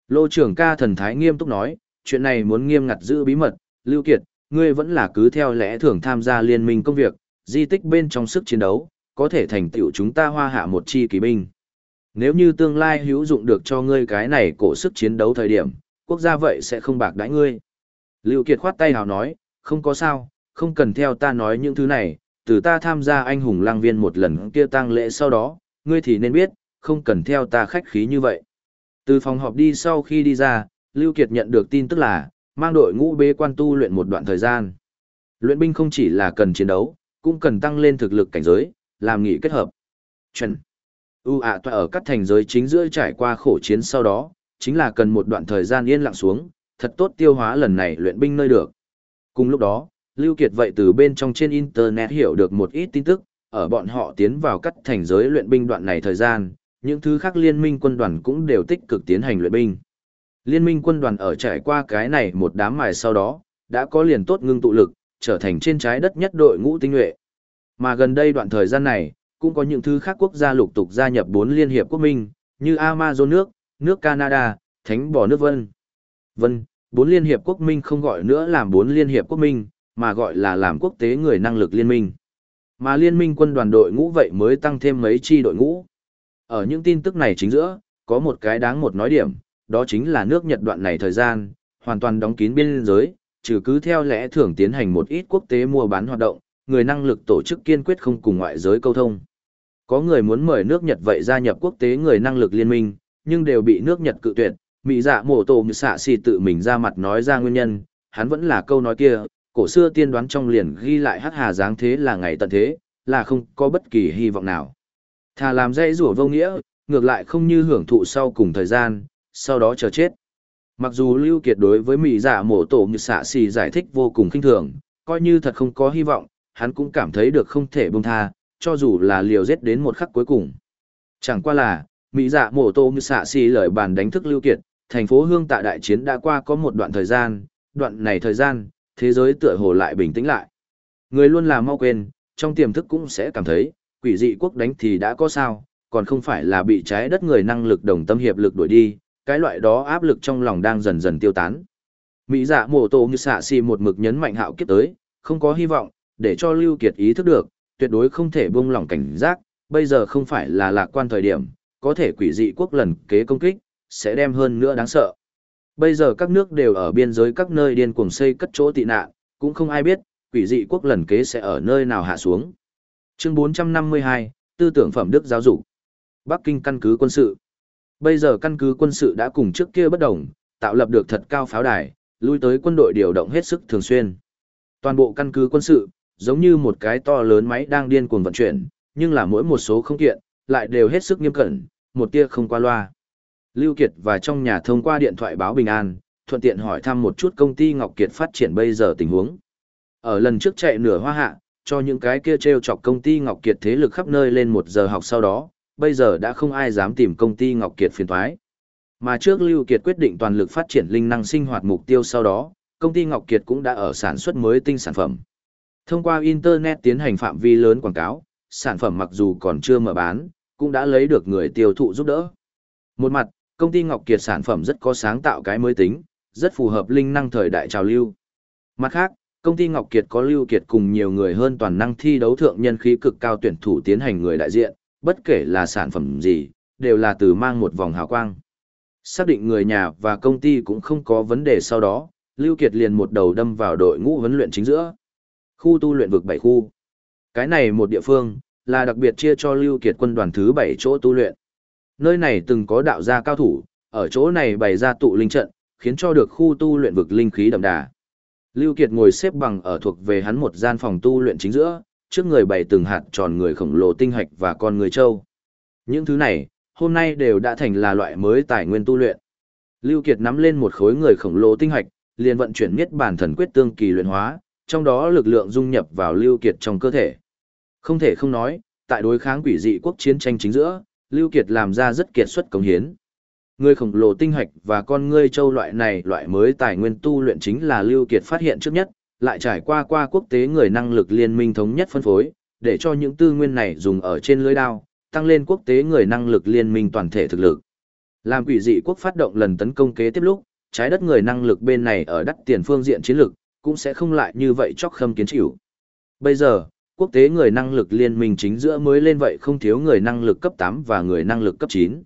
Lô trưởng ca thần thái nghiêm túc nói, chuyện này muốn nghiêm ngặt giữ bí mật, Lưu Kiệt, ngươi vẫn là cứ theo lẽ thường tham gia liên minh công việc, di tích bên trong sức chiến đấu, có thể thành tựu chúng ta hoa hạ một chi kỳ binh. Nếu như tương lai hữu dụng được cho ngươi cái này cổ sức chiến đấu thời điểm, quốc gia vậy sẽ không bạc đãi ngươi. Lưu Kiệt khoát tay hào nói, không có sao, không cần theo ta nói những thứ này, từ ta tham gia anh hùng lang viên một lần kia tang lễ sau đó, ngươi thì nên biết, không cần theo ta khách khí như vậy. Từ phòng họp đi sau khi đi ra, Lưu Kiệt nhận được tin tức là, mang đội ngũ bế quan tu luyện một đoạn thời gian. Luyện binh không chỉ là cần chiến đấu, cũng cần tăng lên thực lực cảnh giới, làm nghị kết hợp. Chuẩn. U ạ à ở các thành giới chính giữa trải qua khổ chiến sau đó, chính là cần một đoạn thời gian yên lặng xuống, thật tốt tiêu hóa lần này luyện binh nơi được. Cùng lúc đó, Lưu Kiệt vậy từ bên trong trên Internet hiểu được một ít tin tức, ở bọn họ tiến vào cắt thành giới luyện binh đoạn này thời gian, những thứ khác liên minh quân đoàn cũng đều tích cực tiến hành luyện binh. Liên minh quân đoàn ở trải qua cái này một đám mài sau đó, đã có liền tốt ngưng tụ lực, trở thành trên trái đất nhất đội ngũ tinh nhuệ. Mà gần đây đoạn thời gian này, cũng có những thứ khác quốc gia lục tục gia nhập bốn liên hiệp quốc minh, như Amazon nước, nước Canada, Thánh Bò nước Vân. Vân, bốn liên hiệp quốc minh không gọi nữa làm bốn liên hiệp quốc minh, mà gọi là làm quốc tế người năng lực liên minh. Mà liên minh quân đoàn đội ngũ vậy mới tăng thêm mấy chi đội ngũ. Ở những tin tức này chính giữa, có một cái đáng một nói điểm, đó chính là nước Nhật đoạn này thời gian, hoàn toàn đóng kín biên giới, trừ cứ theo lẽ thường tiến hành một ít quốc tế mua bán hoạt động, người năng lực tổ chức kiên quyết không cùng ngoại giới câu thông. Có người muốn mời nước Nhật vậy gia nhập quốc tế người năng lực liên minh, nhưng đều bị nước Nhật cự tuyệt. Mỹ dạ mổ tổ như xạ xì tự mình ra mặt nói ra nguyên nhân, hắn vẫn là câu nói kia, cổ xưa tiên đoán trong liền ghi lại hắc hà dáng thế là ngày tận thế, là không có bất kỳ hy vọng nào. Thà làm dây rủa vô nghĩa, ngược lại không như hưởng thụ sau cùng thời gian, sau đó chờ chết. Mặc dù Lưu Kiệt đối với Mỹ giả dạ mổ tổ như xạ xì giải thích vô cùng kinh thường, coi như thật không có hy vọng, hắn cũng cảm thấy được không thể buông tha, cho dù là liều giết đến một khắc cuối cùng. Chẳng qua là, Mỹ Dạ mổ Tô như xạ xì lời bàn đánh thức Lưu Kiệt, thành phố Hương tại đại chiến đã qua có một đoạn thời gian, đoạn này thời gian, thế giới tựa hồ lại bình tĩnh lại. Người luôn là mau quên, trong tiềm thức cũng sẽ cảm thấy, quỷ dị quốc đánh thì đã có sao, còn không phải là bị trái đất người năng lực đồng tâm hiệp lực đuổi đi, cái loại đó áp lực trong lòng đang dần dần tiêu tán. Mỹ dạ mổ tổ như xạ xì một mực nhấn mạnh hạo kiếp tới, không có hy vọng, để cho Lưu Kiệt ý thức được, tuyệt đối không thể buông lỏng cảnh giác, bây giờ không phải là lạc quan thời điểm, có thể quỷ dị quốc lần kế công kích, sẽ đem hơn nữa đáng sợ. Bây giờ các nước đều ở biên giới các nơi điên cuồng xây cất chỗ tị nạn, cũng không ai biết, quỷ dị quốc lần kế sẽ ở nơi nào hạ xuống. Chương 452, Tư tưởng phẩm đức giáo dục. Bắc Kinh căn cứ quân sự. Bây giờ căn cứ quân sự đã cùng trước kia bất đồng, tạo lập được thật cao pháo đài, lui tới quân đội điều động hết sức thường xuyên. Toàn bộ căn cứ quân sự, giống như một cái to lớn máy đang điên cuồng vận chuyển, nhưng là mỗi một số không kiện, lại đều hết sức nghiêm cẩn, một tia không qua loa. Lưu Kiệt và trong nhà thông qua điện thoại báo bình an, thuận tiện hỏi thăm một chút công ty Ngọc Kiệt phát triển bây giờ tình huống. Ở lần trước chạy nửa hoa hạ, cho những cái kia treo chọc công ty Ngọc Kiệt thế lực khắp nơi lên một giờ học sau đó, bây giờ đã không ai dám tìm công ty Ngọc Kiệt phiền toái. Mà trước Lưu Kiệt quyết định toàn lực phát triển linh năng sinh hoạt mục tiêu sau đó, công ty Ngọc Kiệt cũng đã ở sản xuất mới tinh sản phẩm. Thông qua Internet tiến hành phạm vi lớn quảng cáo, sản phẩm mặc dù còn chưa mở bán, cũng đã lấy được người tiêu thụ giúp đỡ. Một mặt, công ty Ngọc Kiệt sản phẩm rất có sáng tạo cái mới tính, rất phù hợp linh năng thời đại trào lưu. Mặt khác, công ty Ngọc Kiệt có Lưu Kiệt cùng nhiều người hơn toàn năng thi đấu thượng nhân khí cực cao tuyển thủ tiến hành người đại diện, bất kể là sản phẩm gì, đều là từ mang một vòng hào quang. Xác định người nhà và công ty cũng không có vấn đề sau đó, Lưu Kiệt liền một đầu đâm vào đội ngũ huấn luyện chính giữa. Khu tu luyện vực 7 khu. Cái này một địa phương, là đặc biệt chia cho Lưu Kiệt quân đoàn thứ 7 chỗ tu luyện. Nơi này từng có đạo gia cao thủ, ở chỗ này bày ra tụ linh trận, khiến cho được khu tu luyện vực linh khí đậm đà. Lưu Kiệt ngồi xếp bằng ở thuộc về hắn một gian phòng tu luyện chính giữa, trước người bày từng hạt tròn người khổng lồ tinh hạch và con người châu. Những thứ này, hôm nay đều đã thành là loại mới tài nguyên tu luyện. Lưu Kiệt nắm lên một khối người khổng lồ tinh hạch, liền vận chuyển miết bản thần quyết tương kỳ luyện hóa, trong đó lực lượng dung nhập vào Lưu Kiệt trong cơ thể. Không thể không nói, tại đối kháng quỷ dị quốc chiến tranh chính giữa, Lưu Kiệt làm ra rất kiệt xuất công hiến. Người khổng lồ tinh hạch và con ngươi châu loại này loại mới tài nguyên tu luyện chính là Lưu Kiệt phát hiện trước nhất, lại trải qua qua quốc tế người năng lực liên minh thống nhất phân phối, để cho những tư nguyên này dùng ở trên lưới đao, tăng lên quốc tế người năng lực liên minh toàn thể thực lực. Làm quỷ dị quốc phát động lần tấn công kế tiếp lúc, trái đất người năng lực bên này ở đắt tiền phương diện chiến lược, cũng sẽ không lại như vậy chóc khâm kiến chịu. Bây giờ, quốc tế người năng lực liên minh chính giữa mới lên vậy không thiếu người năng lực cấp 8 và người năng lực cấp 9.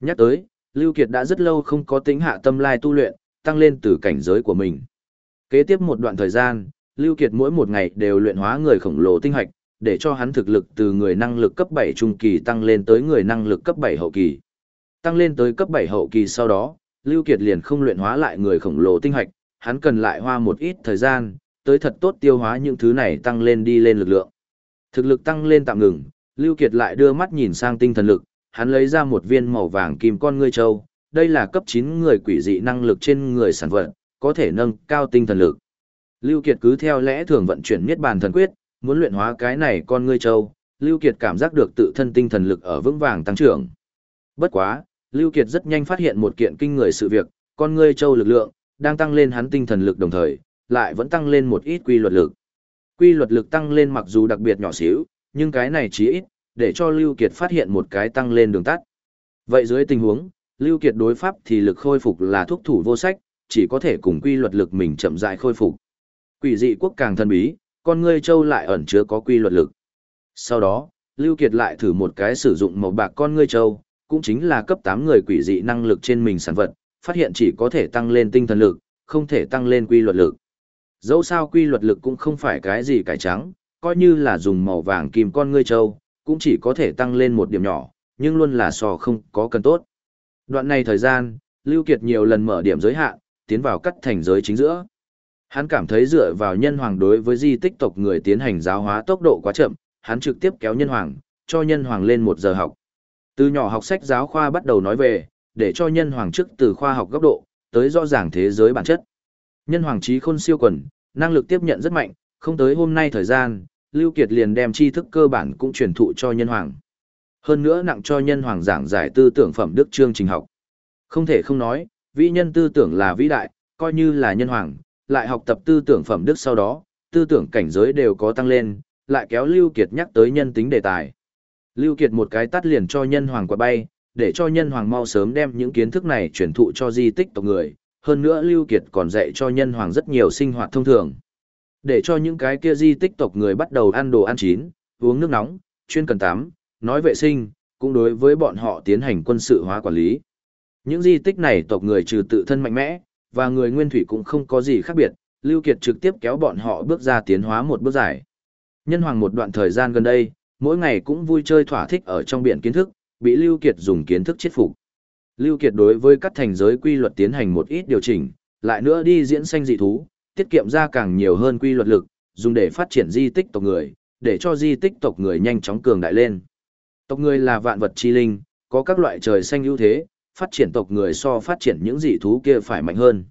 Nhắc tới, Lưu Kiệt đã rất lâu không có tính hạ tâm lai tu luyện, tăng lên từ cảnh giới của mình. Kế tiếp một đoạn thời gian, Lưu Kiệt mỗi một ngày đều luyện hóa người khổng lồ tinh hạch, để cho hắn thực lực từ người năng lực cấp 7 trung kỳ tăng lên tới người năng lực cấp 7 hậu kỳ. Tăng lên tới cấp 7 hậu kỳ sau đó, Lưu Kiệt liền không luyện hóa lại người khổng lồ tinh hạch, hắn cần lại hoa một ít thời gian, tới thật tốt tiêu hóa những thứ này tăng lên đi lên lực lượng. Thực lực tăng lên tạm ngừng, Lưu Kiệt lại đưa mắt nhìn sang tinh thần lực, hắn lấy ra một viên màu vàng kim con ngươi châu, đây là cấp 9 người quỷ dị năng lực trên người sản vật, có thể nâng cao tinh thần lực. Lưu Kiệt cứ theo lẽ thường vận chuyển miết bàn thần quyết, muốn luyện hóa cái này con ngươi châu, Lưu Kiệt cảm giác được tự thân tinh thần lực ở vững vàng tăng trưởng. Bất quá, Lưu Kiệt rất nhanh phát hiện một kiện kinh người sự việc, con ngươi châu lực lượng đang tăng lên hắn tinh thần lực đồng thời, lại vẫn tăng lên một ít quy luật lực. Quy luật lực tăng lên mặc dù đặc biệt nhỏ xíu, nhưng cái này chí ít, để cho Lưu Kiệt phát hiện một cái tăng lên đường tắt. Vậy dưới tình huống, Lưu Kiệt đối pháp thì lực khôi phục là thuốc thủ vô sách, chỉ có thể cùng quy luật lực mình chậm rãi khôi phục. Quỷ dị quốc càng thần bí, con ngươi châu lại ẩn chứa có quy luật lực. Sau đó, Lưu Kiệt lại thử một cái sử dụng màu bạc con ngươi châu, cũng chính là cấp 8 người quỷ dị năng lực trên mình sản vật, phát hiện chỉ có thể tăng lên tinh thần lực, không thể tăng lên quy luật lực. Dẫu sao quy luật lực cũng không phải cái gì cải trắng, coi như là dùng màu vàng kim con ngươi châu, cũng chỉ có thể tăng lên một điểm nhỏ, nhưng luôn là so không có cần tốt. Đoạn này thời gian, Lưu Kiệt nhiều lần mở điểm giới hạn, tiến vào cắt thành giới chính giữa. Hắn cảm thấy dựa vào nhân hoàng đối với di tích tộc người tiến hành giáo hóa tốc độ quá chậm, hắn trực tiếp kéo nhân hoàng, cho nhân hoàng lên một giờ học. Từ nhỏ học sách giáo khoa bắt đầu nói về, để cho nhân hoàng trước từ khoa học góc độ, tới rõ ràng thế giới bản chất. Nhân hoàng trí khôn siêu quần, năng lực tiếp nhận rất mạnh, không tới hôm nay thời gian, Lưu Kiệt liền đem tri thức cơ bản cũng truyền thụ cho nhân hoàng. Hơn nữa nặng cho nhân hoàng giảng giải tư tưởng phẩm đức chương trình học. Không thể không nói, vĩ nhân tư tưởng là vĩ đại, coi như là nhân hoàng, lại học tập tư tưởng phẩm đức sau đó, tư tưởng cảnh giới đều có tăng lên, lại kéo Lưu Kiệt nhắc tới nhân tính đề tài. Lưu Kiệt một cái tắt liền cho nhân hoàng quả bay, để cho nhân hoàng mau sớm đem những kiến thức này truyền thụ cho di tích tộc người, hơn nữa Lưu Kiệt còn dạy cho nhân hoàng rất nhiều sinh hoạt thông thường. Để cho những cái kia di tích tộc người bắt đầu ăn đồ ăn chín, uống nước nóng, chuyên cần tắm, nói vệ sinh, cũng đối với bọn họ tiến hành quân sự hóa quản lý. Những di tích này tộc người trừ tự thân mạnh mẽ, và người nguyên thủy cũng không có gì khác biệt, Lưu Kiệt trực tiếp kéo bọn họ bước ra tiến hóa một bước dài. Nhân hoàng một đoạn thời gian gần đây, mỗi ngày cũng vui chơi thỏa thích ở trong biển kiến thức, bị Lưu Kiệt dùng kiến thức chết phục. Lưu Kiệt đối với các thành giới quy luật tiến hành một ít điều chỉnh, lại nữa đi diễn sanh dị thú, tiết kiệm ra càng nhiều hơn quy luật lực, dùng để phát triển di tích tộc người, để cho di tích tộc người nhanh chóng cường đại lên. Tộc người là vạn vật chi linh, có các loại trời xanh ưu thế, phát triển tộc người so phát triển những dị thú kia phải mạnh hơn.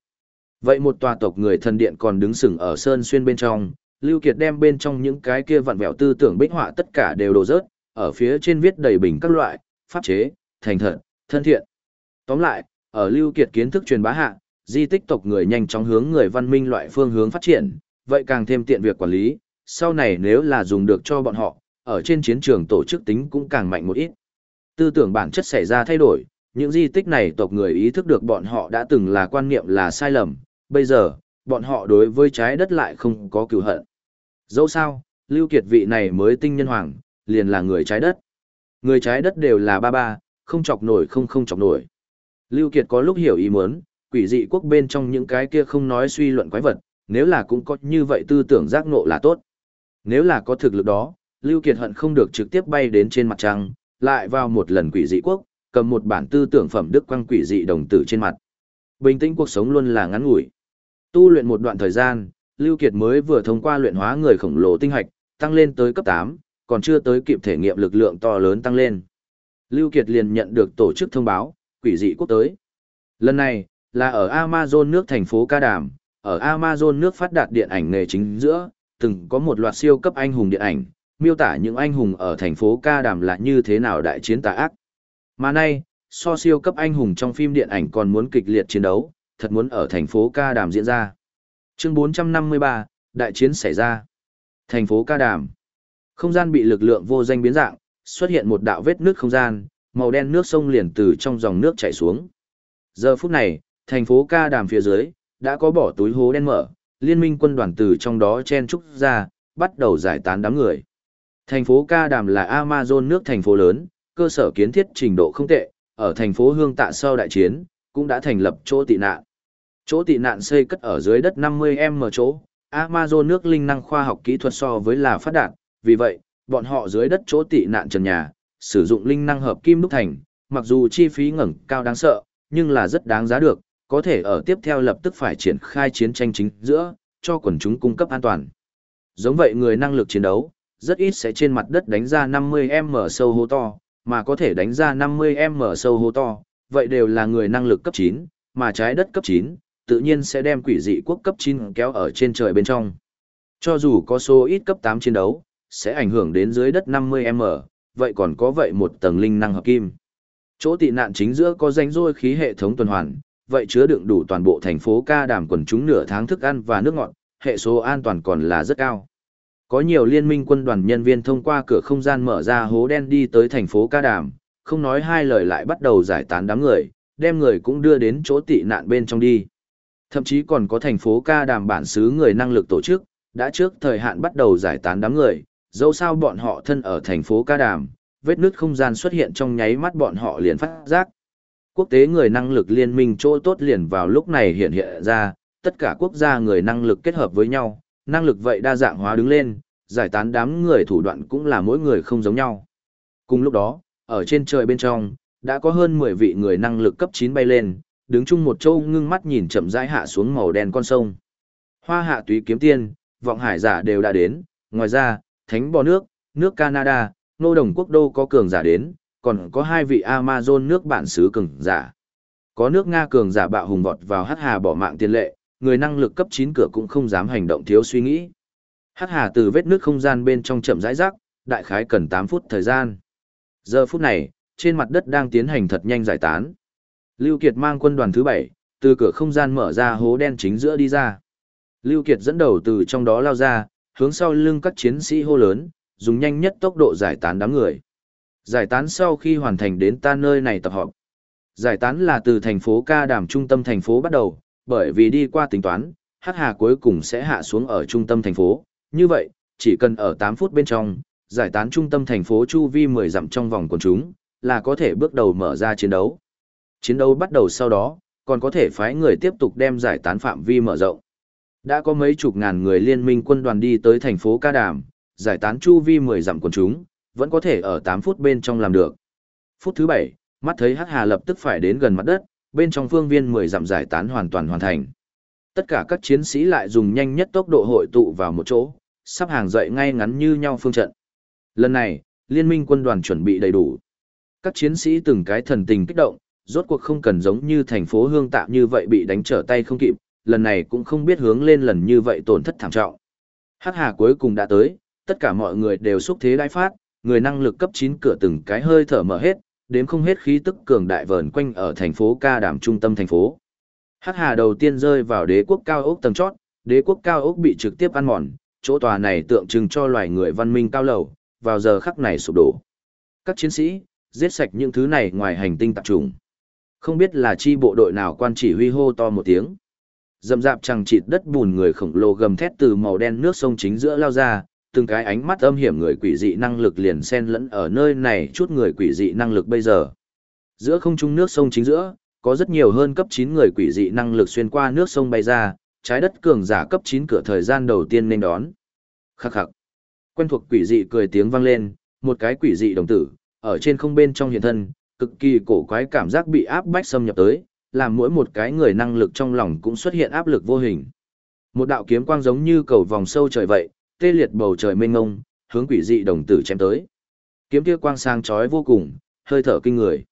Vậy một tòa tộc người thần điện còn đứng sừng ở sơn xuyên bên trong, Lưu Kiệt đem bên trong những cái kia vặn vẹo tư tưởng bích họa tất cả đều đổ rớt, ở phía trên viết đầy bình các loại, pháp chế, thành thật, thân thiện. Tóm lại, ở Lưu Kiệt kiến thức truyền bá hạ, di tích tộc người nhanh chóng hướng người văn minh loại phương hướng phát triển, vậy càng thêm tiện việc quản lý, sau này nếu là dùng được cho bọn họ, ở trên chiến trường tổ chức tính cũng càng mạnh một ít. Tư tưởng bản chất xảy ra thay đổi, những di tích này tộc người ý thức được bọn họ đã từng là quan niệm là sai lầm, bây giờ, bọn họ đối với trái đất lại không có cựu hận. Dẫu sao, Lưu Kiệt vị này mới tinh nhân hoàng, liền là người trái đất. Người trái đất đều là ba ba, không chọc nổi không không chọc nổi. Lưu Kiệt có lúc hiểu ý muốn, quỷ dị quốc bên trong những cái kia không nói suy luận quái vật, nếu là cũng có như vậy tư tưởng giác ngộ là tốt. Nếu là có thực lực đó, Lưu Kiệt hận không được trực tiếp bay đến trên mặt trăng, lại vào một lần quỷ dị quốc, cầm một bản tư tưởng phẩm đức quang quỷ dị đồng tử trên mặt. Bình tĩnh cuộc sống luôn là ngắn ngủi. Tu luyện một đoạn thời gian, Lưu Kiệt mới vừa thông qua luyện hóa người khổng lồ tinh hạch, tăng lên tới cấp 8, còn chưa tới kịp thể nghiệm lực lượng to lớn tăng lên. Lưu Kiệt liền nhận được tổ chức thông báo, quỷ dị quốc tới. Lần này, là ở Amazon nước thành phố Ca Đàm, ở Amazon nước phát đạt điện ảnh nghề chính giữa, từng có một loạt siêu cấp anh hùng điện ảnh, miêu tả những anh hùng ở thành phố Ca Đàm là như thế nào đại chiến tà ác. Mà nay, so siêu cấp anh hùng trong phim điện ảnh còn muốn kịch liệt chiến đấu, thật muốn ở thành phố Ca Đàm diễn ra. Chương 453, đại chiến xảy ra. Thành phố Ca Đàm. Không gian bị lực lượng vô danh biến dạng, xuất hiện một đạo vết nước không gian, màu đen nước sông liền từ trong dòng nước chảy xuống. Giờ phút này, thành phố Ca Đàm phía dưới, đã có bỏ túi hố đen mở, liên minh quân đoàn từ trong đó chen trúc ra, bắt đầu giải tán đám người. Thành phố Ca Đàm là Amazon nước thành phố lớn, cơ sở kiến thiết trình độ không tệ, ở thành phố Hương Tạ sau đại chiến, cũng đã thành lập chỗ tị nạn. Chỗ tị nạn xây cất ở dưới đất 50m chỗ, Amazon nước linh năng khoa học kỹ thuật so với là phát đạt, vì vậy, bọn họ dưới đất chỗ tị nạn trần nhà, sử dụng linh năng hợp kim đúc thành, mặc dù chi phí ngẩng cao đáng sợ, nhưng là rất đáng giá được, có thể ở tiếp theo lập tức phải triển khai chiến tranh chính giữa, cho quần chúng cung cấp an toàn. Giống vậy người năng lực chiến đấu, rất ít sẽ trên mặt đất đánh ra 50m sâu hố to, mà có thể đánh ra 50m sâu hố to, vậy đều là người năng lực cấp 9, mà trái đất cấp 9, tự nhiên sẽ đem quỷ dị quốc cấp 9 kéo ở trên trời bên trong. Cho dù có số ít cấp 8 chiến đấu, sẽ ảnh hưởng đến dưới đất 50m, vậy còn có vậy một tầng linh năng hợp kim. Chỗ tị nạn chính giữa có danh rôi khí hệ thống tuần hoàn, vậy chứa đựng đủ toàn bộ thành phố ca đàm quần chúng nửa tháng thức ăn và nước ngọt, hệ số an toàn còn là rất cao. Có nhiều liên minh quân đoàn nhân viên thông qua cửa không gian mở ra hố đen đi tới thành phố ca đàm, không nói hai lời lại bắt đầu giải tán đám người, đem người cũng đưa đến chỗ tị nạn bên trong đi. Thậm chí còn có thành phố ca đàm bản xứ người năng lực tổ chức, đã trước thời hạn bắt đầu giải tán đám người, dẫu sao bọn họ thân ở thành phố ca đàm, vết nứt không gian xuất hiện trong nháy mắt bọn họ liền phát giác. Quốc tế người năng lực liên minh chỗ tốt liền vào lúc này hiện hiện ra, tất cả quốc gia người năng lực kết hợp với nhau, năng lực vậy đa dạng hóa đứng lên, giải tán đám người thủ đoạn cũng là mỗi người không giống nhau. Cùng lúc đó, ở trên trời bên trong, đã có hơn 10 vị người năng lực cấp 9 bay lên, đứng chung một châu ngưng mắt nhìn chậm rãi hạ xuống màu đen con sông. Hoa hạ túy kiếm tiên, vọng hải giả đều đã đến, ngoài ra, thánh bò nước, nước Canada, nô đồng quốc đô có cường giả đến, còn có hai vị Amazon nước bản xứ cường giả. Có nước Nga cường giả bạo hùng vọt vào hắc hà bỏ mạng tiền lệ, người năng lực cấp 9 cửa cũng không dám hành động thiếu suy nghĩ. Hắc hà từ vết nước không gian bên trong chậm rãi rác, đại khái cần 8 phút thời gian. Giờ phút này, trên mặt đất đang tiến hành thật nhanh giải tán. Lưu Kiệt mang quân đoàn thứ 7, từ cửa không gian mở ra hố đen chính giữa đi ra. Lưu Kiệt dẫn đầu từ trong đó lao ra, hướng sau lưng các chiến sĩ hô lớn, dùng nhanh nhất tốc độ giải tán đám người. Giải tán sau khi hoàn thành đến ta nơi này tập họp. Giải tán là từ thành phố ca đàm trung tâm thành phố bắt đầu, bởi vì đi qua tính toán, hắc hà cuối cùng sẽ hạ xuống ở trung tâm thành phố. Như vậy, chỉ cần ở 8 phút bên trong, giải tán trung tâm thành phố chu vi 10 dặm trong vòng quần chúng, là có thể bước đầu mở ra chiến đấu. Chiến đấu bắt đầu sau đó, còn có thể phái người tiếp tục đem giải tán phạm vi mở rộng. Đã có mấy chục ngàn người liên minh quân đoàn đi tới thành phố Ca Đàm, giải tán chu vi 10 dặm quần chúng, vẫn có thể ở 8 phút bên trong làm được. Phút thứ 7, mắt thấy Hắc Hà lập tức phải đến gần mặt đất, bên trong phương viên 10 dặm giải tán hoàn toàn hoàn thành. Tất cả các chiến sĩ lại dùng nhanh nhất tốc độ hội tụ vào một chỗ, sắp hàng dậy ngay ngắn như nhau phương trận. Lần này, liên minh quân đoàn chuẩn bị đầy đủ. Các chiến sĩ từng cái thần tình kích động, rốt cuộc không cần giống như thành phố hương tạm như vậy bị đánh trở tay không kịp, lần này cũng không biết hướng lên lần như vậy tổn thất thảm trọng. Hắc Hà cuối cùng đã tới, tất cả mọi người đều xúc thế đai phát, người năng lực cấp 9 cửa từng cái hơi thở mở hết, đếm không hết khí tức cường đại vờn quanh ở thành phố ca đàm trung tâm thành phố. Hắc Hà đầu tiên rơi vào đế quốc cao ốc tầng chót, đế quốc cao ốc bị trực tiếp ăn mòn, chỗ tòa này tượng trưng cho loài người văn minh cao lầu, vào giờ khắc này sụp đổ. Các chiến sĩ, giết sạch những thứ này ngoài hành tinh tạp trùng. Không biết là chi bộ đội nào quan chỉ huy hô to một tiếng. Dầm dạp chẳng chịt đất bùn người khổng lồ gầm thét từ màu đen nước sông chính giữa lao ra, từng cái ánh mắt âm hiểm người quỷ dị năng lực liền xen lẫn ở nơi này chút người quỷ dị năng lực bây giờ. Giữa không trung nước sông chính giữa, có rất nhiều hơn cấp 9 người quỷ dị năng lực xuyên qua nước sông bay ra, trái đất cường giả cấp 9 cửa thời gian đầu tiên nên đón. Khắc khắc. Quen thuộc quỷ dị cười tiếng vang lên, một cái quỷ dị đồng tử, ở trên không bên trong hiện thân, cực kỳ cổ quái cảm giác bị áp bách xâm nhập tới, làm mỗi một cái người năng lực trong lòng cũng xuất hiện áp lực vô hình. Một đạo kiếm quang giống như cầu vòng sâu trời vậy, tê liệt bầu trời mênh mông, hướng quỷ dị đồng tử chém tới. Kiếm kia quang sang chói vô cùng, hơi thở kinh người.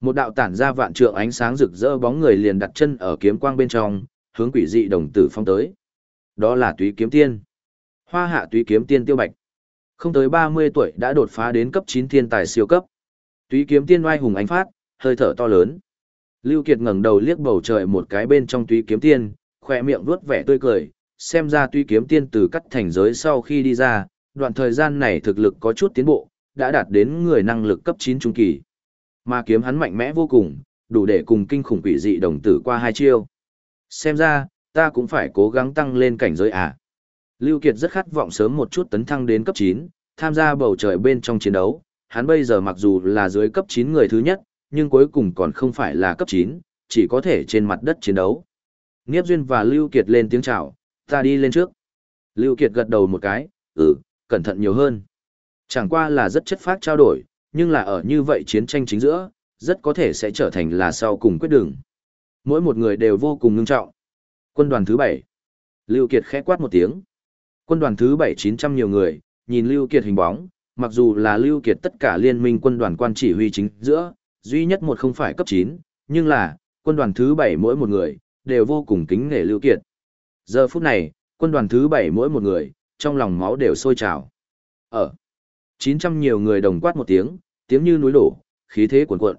Một đạo tản ra vạn trượng ánh sáng rực rỡ bóng người liền đặt chân ở kiếm quang bên trong, hướng quỷ dị đồng tử phong tới. Đó là túy kiếm tiên. Hoa hạ túy kiếm tiên tiêu bạch. Không tới 30 tuổi đã đột phá đến cấp 9 thiên tài siêu cấp. Túy kiếm tiên oai hùng ánh phát, hơi thở to lớn. Lưu Kiệt ngẩng đầu liếc bầu trời một cái bên trong túy kiếm tiên, khỏe miệng vuốt vẻ tươi cười, xem ra túy kiếm tiên từ cắt thành giới sau khi đi ra, đoạn thời gian này thực lực có chút tiến bộ, đã đạt đến người năng lực cấp 9 trung kỳ. Mà kiếm hắn mạnh mẽ vô cùng, đủ để cùng kinh khủng quỷ dị đồng tử qua hai chiêu. Xem ra, ta cũng phải cố gắng tăng lên cảnh giới à. Lưu Kiệt rất khát vọng sớm một chút tấn thăng đến cấp 9, tham gia bầu trời bên trong chiến đấu. Hắn bây giờ mặc dù là dưới cấp 9 người thứ nhất, nhưng cuối cùng còn không phải là cấp 9, chỉ có thể trên mặt đất chiến đấu. Niếp Duyên và Lưu Kiệt lên tiếng chào, ta đi lên trước. Lưu Kiệt gật đầu một cái, ừ, cẩn thận nhiều hơn. Chẳng qua là rất chất phác trao đổi, nhưng là ở như vậy chiến tranh chính giữa, rất có thể sẽ trở thành là sau cùng quyết đường. Mỗi một người đều vô cùng ngưng trọng. Quân đoàn thứ 7. Lưu Kiệt khẽ quát một tiếng. Quân đoàn thứ 7 900 nhiều người, nhìn Lưu Kiệt hình bóng, mặc dù là Lưu Kiệt tất cả liên minh quân đoàn quan chỉ huy chính giữa, duy nhất một không phải cấp 9, nhưng là, quân đoàn thứ 7 mỗi một người, đều vô cùng kính nể Lưu Kiệt. Giờ phút này, quân đoàn thứ 7 mỗi một người, trong lòng máu đều sôi trào. Ở 900 nhiều người đồng quát một tiếng, tiếng như núi đổ, khí thế cuồn cuộn.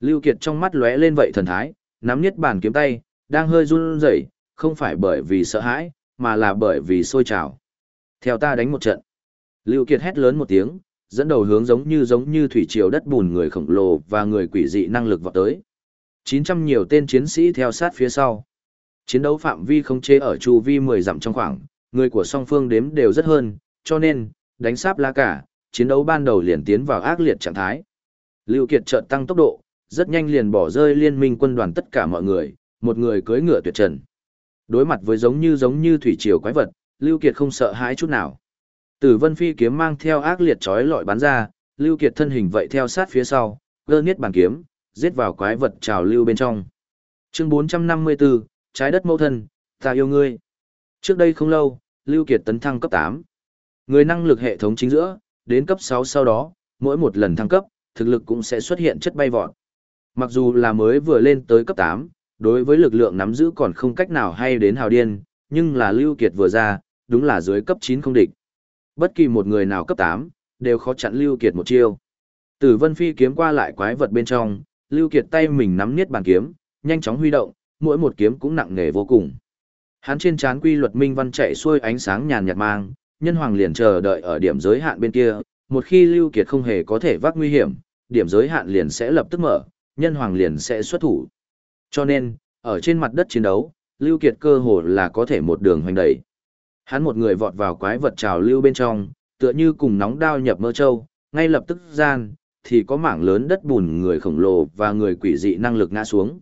Lưu Kiệt trong mắt lóe lên vậy thần thái, nắm niết bàn kiếm tay, đang hơi run rẩy, không phải bởi vì sợ hãi, mà là bởi vì sôi trào. Theo ta đánh một trận. Lưu Kiệt hét lớn một tiếng, dẫn đầu hướng giống như giống như thủy triều đất bùn người khổng lồ và người quỷ dị năng lực vào tới. 900 nhiều tên chiến sĩ theo sát phía sau. Chiến đấu phạm vi không chế ở chu vi 10 dặm trong khoảng, người của song phương đếm đều rất hơn, cho nên, đánh sáp la cả, chiến đấu ban đầu liền tiến vào ác liệt trạng thái. Lưu Kiệt chợt tăng tốc độ, rất nhanh liền bỏ rơi liên minh quân đoàn tất cả mọi người, một người cưỡi ngựa tuyệt trần. Đối mặt với giống như giống như thủy triều quái vật, Lưu Kiệt không sợ hãi chút nào. Tử Vân Phi kiếm mang theo ác liệt chói lọi bắn ra, Lưu Kiệt thân hình vậy theo sát phía sau, gơ niết bàn kiếm, giết vào quái vật trào lưu bên trong. Chương 454, trái đất mẫu thân, ta yêu ngươi. Trước đây không lâu, Lưu Kiệt tấn thăng cấp 8. Người năng lực hệ thống chính giữa, đến cấp 6 sau đó, mỗi một lần thăng cấp, thực lực cũng sẽ xuất hiện chất bay vọt. Mặc dù là mới vừa lên tới cấp 8, đối với lực lượng nắm giữ còn không cách nào hay đến hào điên, nhưng là Lưu Kiệt vừa ra, đúng là dưới cấp 9 không địch. Bất kỳ một người nào cấp 8, đều khó chặn Lưu Kiệt một chiêu. Tử Vân Phi kiếm qua lại quái vật bên trong, Lưu Kiệt tay mình nắm niết bàn kiếm, nhanh chóng huy động, mỗi một kiếm cũng nặng nề vô cùng. Hắn trên trán quy luật minh văn chạy xuôi ánh sáng nhàn nhạt mang, nhân hoàng liền chờ đợi ở điểm giới hạn bên kia, một khi Lưu Kiệt không hề có thể vác nguy hiểm, điểm giới hạn liền sẽ lập tức mở, nhân hoàng liền sẽ xuất thủ. Cho nên, ở trên mặt đất chiến đấu, Lưu Kiệt cơ hồ là có thể một đường hoành đẩy. Hắn một người vọt vào quái vật trào lưu bên trong, tựa như cùng nóng đao nhập mơ châu, ngay lập tức gian, thì có mảng lớn đất bùn người khổng lồ và người quỷ dị năng lực ngã xuống.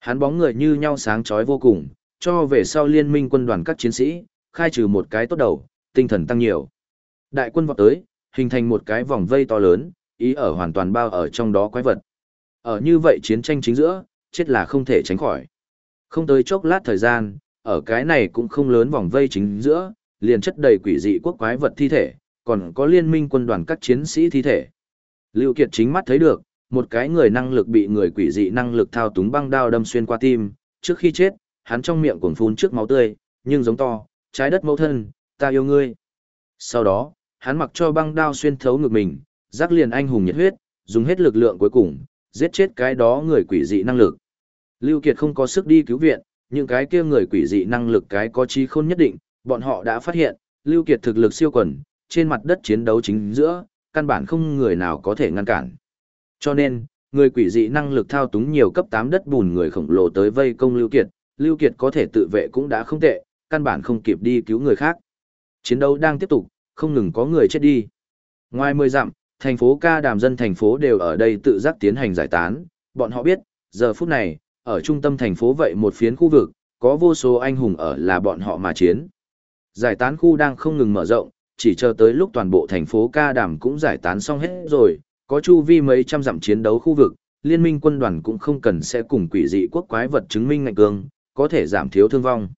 Hắn bóng người như nhau sáng chói vô cùng, cho về sau liên minh quân đoàn các chiến sĩ, khai trừ một cái tốt đầu, tinh thần tăng nhiều. Đại quân vọt tới, hình thành một cái vòng vây to lớn, ý ở hoàn toàn bao ở trong đó quái vật. Ở như vậy chiến tranh chính giữa, chết là không thể tránh khỏi. Không tới chốc lát thời gian, ở cái này cũng không lớn vòng vây chính giữa, liền chất đầy quỷ dị quốc quái vật thi thể, còn có liên minh quân đoàn các chiến sĩ thi thể. Lưu Kiệt chính mắt thấy được, một cái người năng lực bị người quỷ dị năng lực thao túng băng đao đâm xuyên qua tim, trước khi chết, hắn trong miệng cuồng phun trước máu tươi, nhưng giống to, trái đất mẫu thân, ta yêu ngươi. Sau đó, hắn mặc cho băng đao xuyên thấu ngực mình, rắc liền anh hùng nhiệt huyết, dùng hết lực lượng cuối cùng, giết chết cái đó người quỷ dị năng lực. Lưu Kiệt không có sức đi cứu viện, những cái kia người quỷ dị năng lực cái có trí khôn nhất định, bọn họ đã phát hiện, Lưu Kiệt thực lực siêu quần, trên mặt đất chiến đấu chính giữa, căn bản không người nào có thể ngăn cản. Cho nên, người quỷ dị năng lực thao túng nhiều cấp 8 đất bùn người khổng lồ tới vây công Lưu Kiệt, Lưu Kiệt có thể tự vệ cũng đã không tệ, căn bản không kịp đi cứu người khác. Chiến đấu đang tiếp tục, không ngừng có người chết đi. Ngoài 10 dặm, thành phố ca đàm dân thành phố đều ở đây tự giác tiến hành giải tán, bọn họ biết, giờ phút này, ở trung tâm thành phố vậy một phiến khu vực, có vô số anh hùng ở là bọn họ mà chiến. Giải tán khu đang không ngừng mở rộng, chỉ chờ tới lúc toàn bộ thành phố ca đàm cũng giải tán xong hết rồi, có chu vi mấy trăm dặm chiến đấu khu vực, liên minh quân đoàn cũng không cần sẽ cùng quỷ dị quốc quái vật chứng minh ngạnh cường có thể giảm thiếu thương vong.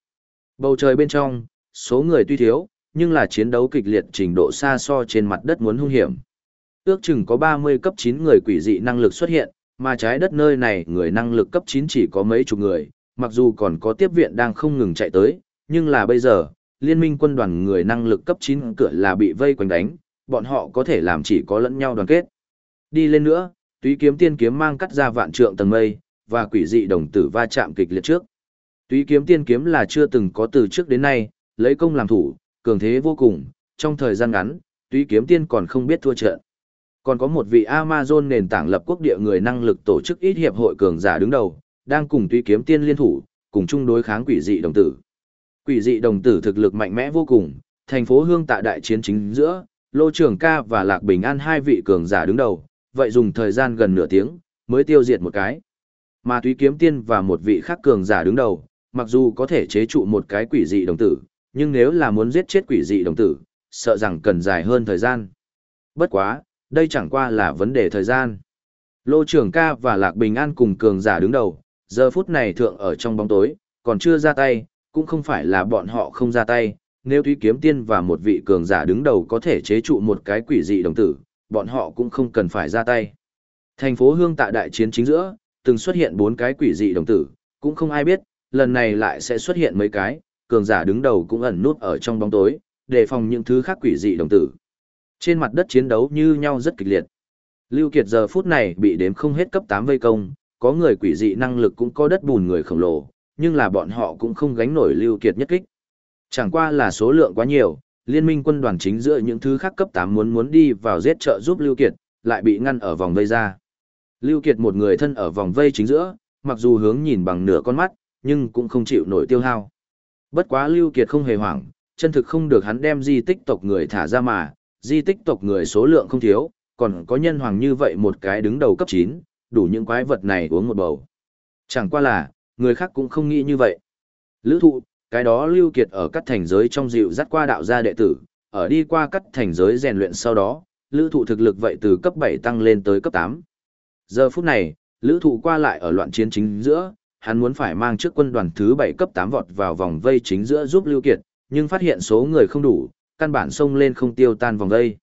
Bầu trời bên trong, số người tuy thiếu, nhưng là chiến đấu kịch liệt trình độ xa so trên mặt đất muốn hung hiểm. Ước chừng có 30 cấp 9 người quỷ dị năng lực xuất hiện, mà trái đất nơi này người năng lực cấp 9 chỉ có mấy chục người, mặc dù còn có tiếp viện đang không ngừng chạy tới, nhưng là bây giờ, liên minh quân đoàn người năng lực cấp 9 cửa là bị vây quanh đánh, bọn họ có thể làm chỉ có lẫn nhau đoàn kết. Đi lên nữa, túy kiếm tiên kiếm mang cắt ra vạn trượng tầng mây, và quỷ dị đồng tử va chạm kịch liệt trước. Túy kiếm tiên kiếm là chưa từng có từ trước đến nay, lấy công làm thủ, cường thế vô cùng, trong thời gian ngắn, túy kiếm tiên còn không biết thua trận. Còn có một vị Amazon nền tảng lập quốc địa người năng lực tổ chức ít hiệp hội cường giả đứng đầu, đang cùng tuy kiếm tiên liên thủ, cùng chung đối kháng quỷ dị đồng tử. Quỷ dị đồng tử thực lực mạnh mẽ vô cùng, thành phố hương tại đại chiến chính giữa, Lô Trường Ca và Lạc Bình An hai vị cường giả đứng đầu, vậy dùng thời gian gần nửa tiếng, mới tiêu diệt một cái. Mà Túy Kiếm Tiên và một vị khác cường giả đứng đầu, mặc dù có thể chế trụ một cái quỷ dị đồng tử, nhưng nếu là muốn giết chết quỷ dị đồng tử, sợ rằng cần dài hơn thời gian. Bất quá, đây chẳng qua là vấn đề thời gian. Lô trưởng Ca và Lạc Bình An cùng cường giả đứng đầu, giờ phút này thượng ở trong bóng tối, còn chưa ra tay, cũng không phải là bọn họ không ra tay, nếu Thúy Kiếm Tiên và một vị cường giả đứng đầu có thể chế trụ một cái quỷ dị đồng tử, bọn họ cũng không cần phải ra tay. Thành phố Hương tại đại chiến chính giữa, từng xuất hiện bốn cái quỷ dị đồng tử, cũng không ai biết, lần này lại sẽ xuất hiện mấy cái, cường giả đứng đầu cũng ẩn nút ở trong bóng tối, đề phòng những thứ khác quỷ dị đồng tử. Trên mặt đất chiến đấu như nhau rất kịch liệt. Lưu Kiệt giờ phút này bị đếm không hết cấp 8 vây công, có người quỷ dị năng lực cũng có đất bùn người khổng lồ, nhưng là bọn họ cũng không gánh nổi Lưu Kiệt nhất kích. Chẳng qua là số lượng quá nhiều, liên minh quân đoàn chính giữa những thứ khác cấp 8 muốn muốn đi vào giết trợ giúp Lưu Kiệt, lại bị ngăn ở vòng vây ra. Lưu Kiệt một người thân ở vòng vây chính giữa, mặc dù hướng nhìn bằng nửa con mắt, nhưng cũng không chịu nổi tiêu hao. Bất quá Lưu Kiệt không hề hoảng, chân thực không được hắn đem di tích tộc người thả ra mà, di tích tộc người số lượng không thiếu, còn có nhân hoàng như vậy một cái đứng đầu cấp 9, đủ những quái vật này uống một bầu. Chẳng qua là, người khác cũng không nghĩ như vậy. Lữ thụ, cái đó lưu kiệt ở các thành giới trong dịu dắt qua đạo gia đệ tử, ở đi qua các thành giới rèn luyện sau đó, lữ thụ thực lực vậy từ cấp 7 tăng lên tới cấp 8. Giờ phút này, lữ thụ qua lại ở loạn chiến chính giữa, hắn muốn phải mang trước quân đoàn thứ 7 cấp 8 vọt vào vòng vây chính giữa giúp lưu kiệt, nhưng phát hiện số người không đủ, căn bản xông lên không tiêu tan vòng đây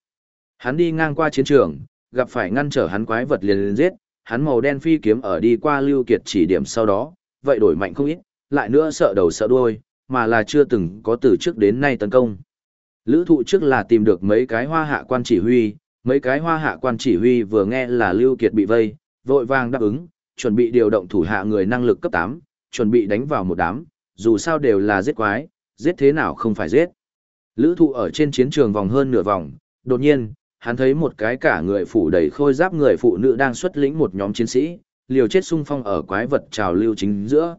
Hắn đi ngang qua chiến trường, gặp phải ngăn trở hắn quái vật liền liền giết, hắn màu đen phi kiếm ở đi qua lưu kiệt chỉ điểm sau đó, vậy đổi mạnh không ít, lại nữa sợ đầu sợ đuôi, mà là chưa từng có từ trước đến nay tấn công. Lữ thụ trước là tìm được mấy cái hoa hạ quan chỉ huy, mấy cái hoa hạ quan chỉ huy vừa nghe là Lưu Kiệt bị vây, vội vàng đáp ứng, chuẩn bị điều động thủ hạ người năng lực cấp 8, chuẩn bị đánh vào một đám, dù sao đều là giết quái, giết thế nào không phải giết. Lữ thụ ở trên chiến trường vòng hơn nửa vòng, đột nhiên, hắn thấy một cái cả người phủ đầy khôi giáp người phụ nữ đang xuất lĩnh một nhóm chiến sĩ, liều chết sung phong ở quái vật trào lưu chính giữa.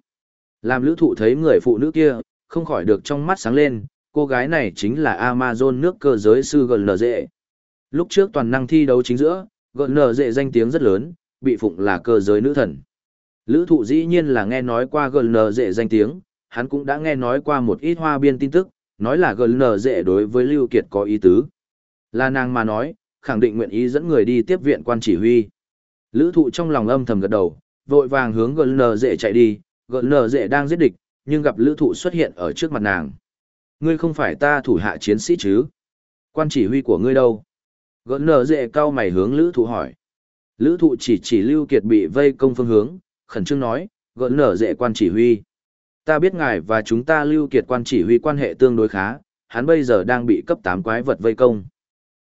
Làm lữ thụ thấy người phụ nữ kia, không khỏi được trong mắt sáng lên, cô gái này chính là Amazon nước cơ giới sư GNZ. Lúc trước toàn năng thi đấu chính giữa, GNZ danh tiếng rất lớn, bị phụng là cơ giới nữ thần. Lữ thụ dĩ nhiên là nghe nói qua GNZ danh tiếng, hắn cũng đã nghe nói qua một ít hoa biên tin tức, nói là GNZ đối với Lưu Kiệt có ý tứ. Là nàng mà nói, khẳng định nguyện ý dẫn người đi tiếp viện quan chỉ huy. Lữ thụ trong lòng âm thầm gật đầu, vội vàng hướng GNZ chạy đi, GNZ đang giết địch, nhưng gặp lữ thụ xuất hiện ở trước mặt nàng. Ngươi không phải ta thủ hạ chiến sĩ chứ? Quan chỉ huy của ngươi đâu? GN dễ cao mày hướng lữ thụ hỏi. Lữ thụ chỉ chỉ Lưu Kiệt bị vây công phương hướng, khẩn trương nói, GN dễ quan chỉ huy. Ta biết ngài và chúng ta Lưu Kiệt quan chỉ huy quan hệ tương đối khá, hắn bây giờ đang bị cấp 8 quái vật vây công.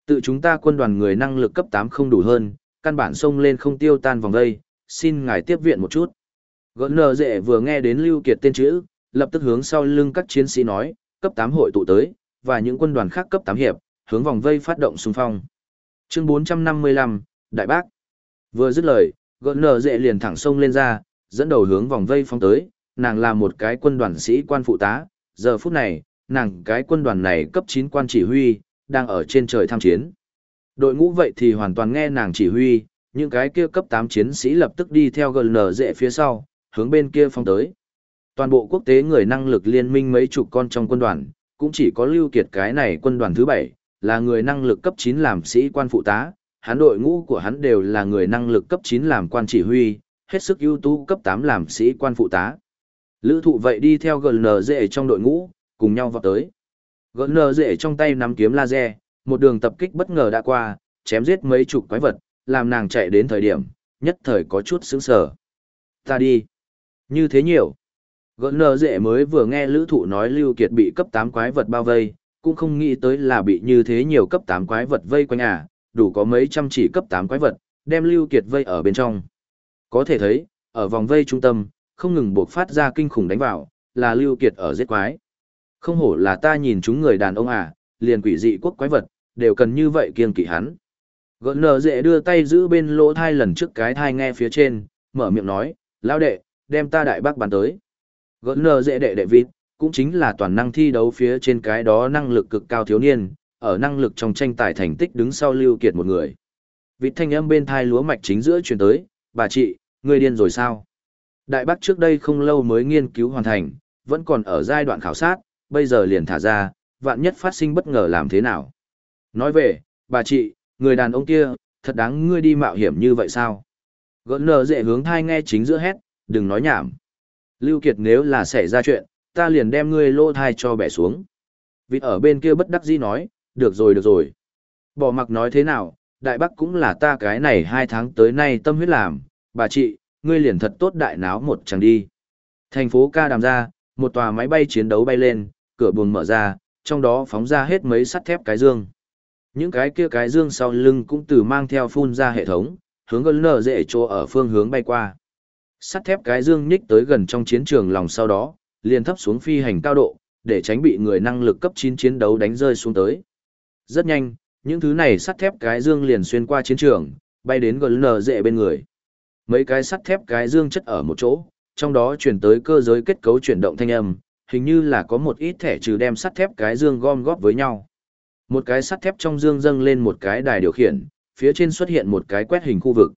Tự chúng ta quân đoàn người năng lực cấp 8 không đủ hơn, căn bản xông lên không tiêu tan vòng vây, xin ngài tiếp viện một chút. Gỡn nờ dệ vừa nghe đến Lưu Kiệt tên chữ, lập tức hướng sau lưng các chiến sĩ nói, cấp 8 hội tụ tới, và những quân đoàn khác cấp 8 hiệp, hướng vòng vây phát động xung phong. Chương 455, Đại Bác. Vừa dứt lời, gợn nở dệ liền thẳng sông lên ra, dẫn đầu hướng vòng vây phong tới, nàng là một cái quân đoàn sĩ quan phụ tá, giờ phút này, nàng cái quân đoàn này cấp 9 quan chỉ huy, đang ở trên trời tham chiến. Đội ngũ vậy thì hoàn toàn nghe nàng chỉ huy, những cái kia cấp 8 chiến sĩ lập tức đi theo gần dệ phía sau, hướng bên kia phong tới toàn bộ quốc tế người năng lực liên minh mấy chục con trong quân đoàn, cũng chỉ có Lưu Kiệt cái này quân đoàn thứ bảy là người năng lực cấp 9 làm sĩ quan phụ tá, hắn đội ngũ của hắn đều là người năng lực cấp 9 làm quan chỉ huy, hết sức ưu tú cấp 8 làm sĩ quan phụ tá. Lữ thụ vậy đi theo GNZ trong đội ngũ, cùng nhau vào tới. GNZ trong tay nắm kiếm laser, một đường tập kích bất ngờ đã qua, chém giết mấy chục quái vật, làm nàng chạy đến thời điểm, nhất thời có chút sững sờ. Ta đi. Như thế nhiều. Gỡn nờ dễ mới vừa nghe lữ thụ nói Lưu Kiệt bị cấp 8 quái vật bao vây, cũng không nghĩ tới là bị như thế nhiều cấp 8 quái vật vây quanh à, đủ có mấy trăm chỉ cấp 8 quái vật, đem Lưu Kiệt vây ở bên trong. Có thể thấy, ở vòng vây trung tâm, không ngừng buộc phát ra kinh khủng đánh vào, là Lưu Kiệt ở giết quái. Không hổ là ta nhìn chúng người đàn ông à, liền quỷ dị quốc quái vật, đều cần như vậy kiêng kỵ hắn. Gợn nờ dễ đưa tay giữ bên lỗ thai lần trước cái thai nghe phía trên, mở miệng nói, lao đệ, đem ta đại bác bàn tới. Gợn nờ dễ đệ đệ vịt, cũng chính là toàn năng thi đấu phía trên cái đó năng lực cực cao thiếu niên, ở năng lực trong tranh tài thành tích đứng sau lưu kiệt một người. Vịt thanh âm bên thai lúa mạch chính giữa truyền tới, bà chị, ngươi điên rồi sao? Đại bác trước đây không lâu mới nghiên cứu hoàn thành, vẫn còn ở giai đoạn khảo sát, bây giờ liền thả ra, vạn nhất phát sinh bất ngờ làm thế nào. Nói về, bà chị, người đàn ông kia, thật đáng ngươi đi mạo hiểm như vậy sao? Gỡn nở dễ hướng thai nghe chính giữa hét, đừng nói nhảm. Lưu Kiệt nếu là xảy ra chuyện, ta liền đem ngươi lô thai cho bẻ xuống. Vịt ở bên kia bất đắc dĩ nói, được rồi được rồi. Bỏ mặc nói thế nào, đại bắc cũng là ta cái này hai tháng tới nay tâm huyết làm, bà chị, ngươi liền thật tốt đại náo một chẳng đi. Thành phố ca đàm ra, một tòa máy bay chiến đấu bay lên, cửa buồng mở ra, trong đó phóng ra hết mấy sắt thép cái dương. Những cái kia cái dương sau lưng cũng từ mang theo phun ra hệ thống, hướng gần nở dễ chỗ ở phương hướng bay qua. Sắt thép cái dương nhích tới gần trong chiến trường lòng sau đó, liền thấp xuống phi hành cao độ, để tránh bị người năng lực cấp 9 chiến đấu đánh rơi xuống tới. Rất nhanh, những thứ này sắt thép cái dương liền xuyên qua chiến trường, bay đến gần nở dễ bên người. Mấy cái sắt thép cái dương chất ở một chỗ, trong đó chuyển tới cơ giới kết cấu chuyển động thanh âm, hình như là có một ít thẻ trừ đem sắt thép cái dương gom góp với nhau. Một cái sắt thép trong dương dâng lên một cái đài điều khiển, phía trên xuất hiện một cái quét hình khu vực.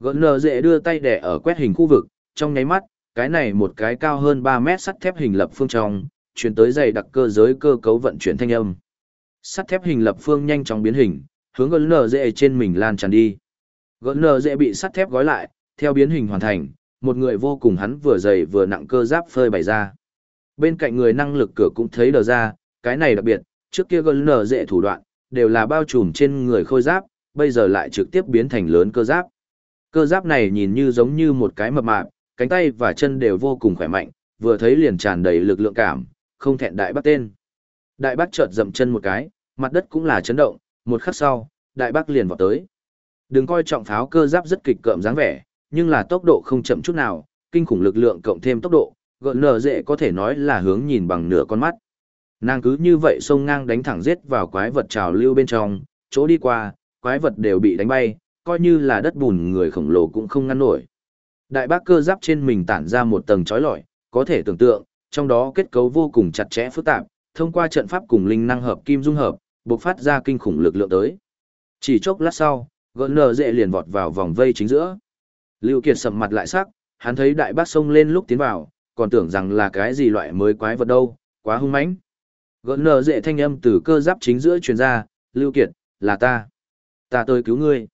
Gợn nờ dễ đưa tay đẻ ở quét hình khu vực, trong nháy mắt, cái này một cái cao hơn 3 mét sắt thép hình lập phương trong, chuyển tới dày đặc cơ giới cơ cấu vận chuyển thanh âm. Sắt thép hình lập phương nhanh chóng biến hình, hướng gợn nờ dễ trên mình lan tràn đi. Gợn nờ dễ bị sắt thép gói lại, theo biến hình hoàn thành, một người vô cùng hắn vừa dày vừa nặng cơ giáp phơi bày ra. Bên cạnh người năng lực cửa cũng thấy đờ ra, cái này đặc biệt, trước kia gần nở dễ thủ đoạn, đều là bao trùm trên người khôi giáp, bây giờ lại trực tiếp biến thành lớn cơ giáp. Cơ giáp này nhìn như giống như một cái mập mạp, cánh tay và chân đều vô cùng khỏe mạnh, vừa thấy liền tràn đầy lực lượng cảm, không thẹn đại bác tên. Đại bác chợt dậm chân một cái, mặt đất cũng là chấn động, một khắc sau, đại bác liền vọt tới. Đừng coi trọng pháo cơ giáp rất kịch cợm dáng vẻ, nhưng là tốc độ không chậm chút nào, kinh khủng lực lượng cộng thêm tốc độ, gợn nở dễ có thể nói là hướng nhìn bằng nửa con mắt. Nàng cứ như vậy xông ngang đánh thẳng giết vào quái vật trào lưu bên trong, chỗ đi qua, quái vật đều bị đánh bay, coi như là đất bùn người khổng lồ cũng không ngăn nổi. Đại bác cơ giáp trên mình tản ra một tầng chói lọi, có thể tưởng tượng, trong đó kết cấu vô cùng chặt chẽ phức tạp, thông qua trận pháp cùng linh năng hợp kim dung hợp, bộc phát ra kinh khủng lực lượng tới. Chỉ chốc lát sau, gợn nở dễ liền vọt vào vòng vây chính giữa. Lưu Kiệt sầm mặt lại sắc, hắn thấy đại bác sông lên lúc tiến vào, còn tưởng rằng là cái gì loại mới quái vật đâu, quá hung mãnh. Gợn nở dễ thanh âm từ cơ giáp chính giữa truyền ra, Lưu Kiệt, là ta. Ta tới cứu ngươi.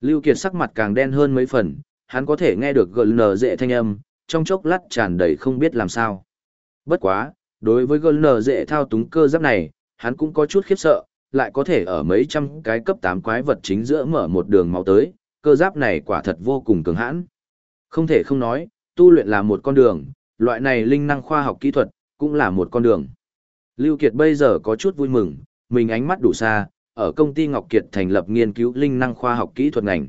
Lưu Kiệt sắc mặt càng đen hơn mấy phần, hắn có thể nghe được gợn nở dễ thanh âm, trong chốc lát tràn đầy không biết làm sao. Bất quá, đối với gợn nở dễ thao túng cơ giáp này, hắn cũng có chút khiếp sợ, lại có thể ở mấy trăm cái cấp 8 quái vật chính giữa mở một đường máu tới, cơ giáp này quả thật vô cùng cường hãn. Không thể không nói, tu luyện là một con đường, loại này linh năng khoa học kỹ thuật, cũng là một con đường. Lưu Kiệt bây giờ có chút vui mừng, mình ánh mắt đủ xa, ở công ty Ngọc Kiệt thành lập nghiên cứu linh năng khoa học kỹ thuật ngành.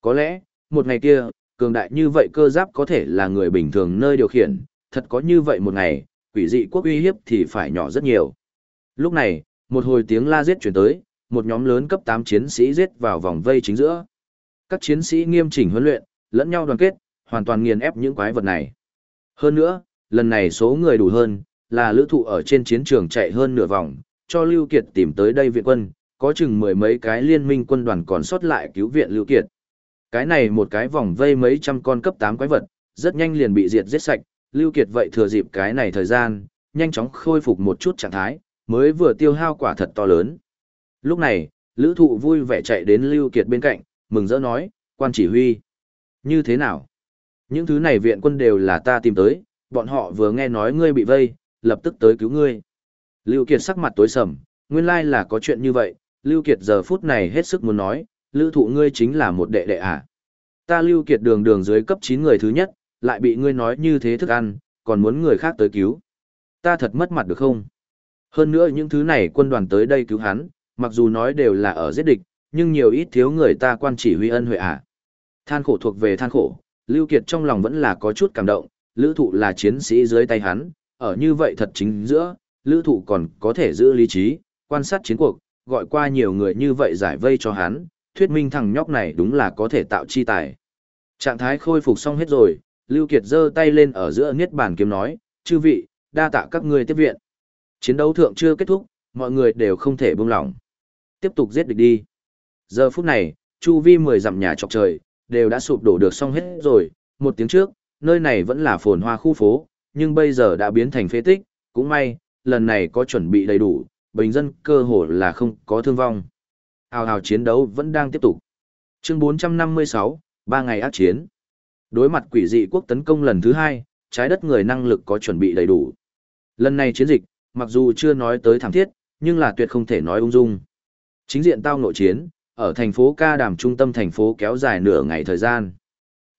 Có lẽ, một ngày kia, cường đại như vậy cơ giáp có thể là người bình thường nơi điều khiển, thật có như vậy một ngày, quỷ dị quốc uy hiếp thì phải nhỏ rất nhiều. Lúc này, một hồi tiếng la giết chuyển tới, một nhóm lớn cấp 8 chiến sĩ giết vào vòng vây chính giữa. Các chiến sĩ nghiêm chỉnh huấn luyện, lẫn nhau đoàn kết, hoàn toàn nghiền ép những quái vật này. Hơn nữa, lần này số người đủ hơn, là lữ thụ ở trên chiến trường chạy hơn nửa vòng, cho Lưu Kiệt tìm tới đây viện quân, có chừng mười mấy cái liên minh quân đoàn còn sót lại cứu viện Lưu Kiệt. Cái này một cái vòng vây mấy trăm con cấp 8 quái vật, rất nhanh liền bị diệt giết sạch, Lưu Kiệt vậy thừa dịp cái này thời gian, nhanh chóng khôi phục một chút trạng thái, mới vừa tiêu hao quả thật to lớn. Lúc này, lữ thụ vui vẻ chạy đến Lưu Kiệt bên cạnh, mừng rỡ nói, quan chỉ huy. Như thế nào? Những thứ này viện quân đều là ta tìm tới, bọn họ vừa nghe nói ngươi bị vây, lập tức tới cứu ngươi. Lưu Kiệt sắc mặt tối sầm, nguyên lai là có chuyện như vậy, Lưu Kiệt giờ phút này hết sức muốn nói, Lưu thụ ngươi chính là một đệ đệ à. Ta lưu kiệt đường đường dưới cấp 9 người thứ nhất, lại bị ngươi nói như thế thức ăn, còn muốn người khác tới cứu. Ta thật mất mặt được không? Hơn nữa những thứ này quân đoàn tới đây cứu hắn, mặc dù nói đều là ở giết địch, nhưng nhiều ít thiếu người ta quan chỉ huy ân huệ à. Than khổ thuộc về than khổ, Lưu Kiệt trong lòng vẫn là có chút cảm động, lữ thụ là chiến sĩ dưới tay hắn, ở như vậy thật chính giữa, lữ thụ còn có thể giữ lý trí, quan sát chiến cuộc, gọi qua nhiều người như vậy giải vây cho hắn, thuyết minh thằng nhóc này đúng là có thể tạo chi tài. Trạng thái khôi phục xong hết rồi, Lưu Kiệt giơ tay lên ở giữa niết bàn kiếm nói, chư vị, đa tạ các ngươi tiếp viện. Chiến đấu thượng chưa kết thúc, mọi người đều không thể buông lỏng. Tiếp tục giết địch đi. Giờ phút này, chu vi mười dặm nhà trọc trời, đều đã sụp đổ được xong hết rồi, một tiếng trước, nơi này vẫn là phồn hoa khu phố, nhưng bây giờ đã biến thành phế tích, cũng may, lần này có chuẩn bị đầy đủ, bình dân cơ hồ là không có thương vong. Hào hào chiến đấu vẫn đang tiếp tục. Chương 456, ba ngày ác chiến. Đối mặt quỷ dị quốc tấn công lần thứ hai, trái đất người năng lực có chuẩn bị đầy đủ. Lần này chiến dịch, mặc dù chưa nói tới thảm thiết, nhưng là tuyệt không thể nói ung dung. Chính diện tao nội chiến, ở thành phố Ca Đàm trung tâm thành phố kéo dài nửa ngày thời gian.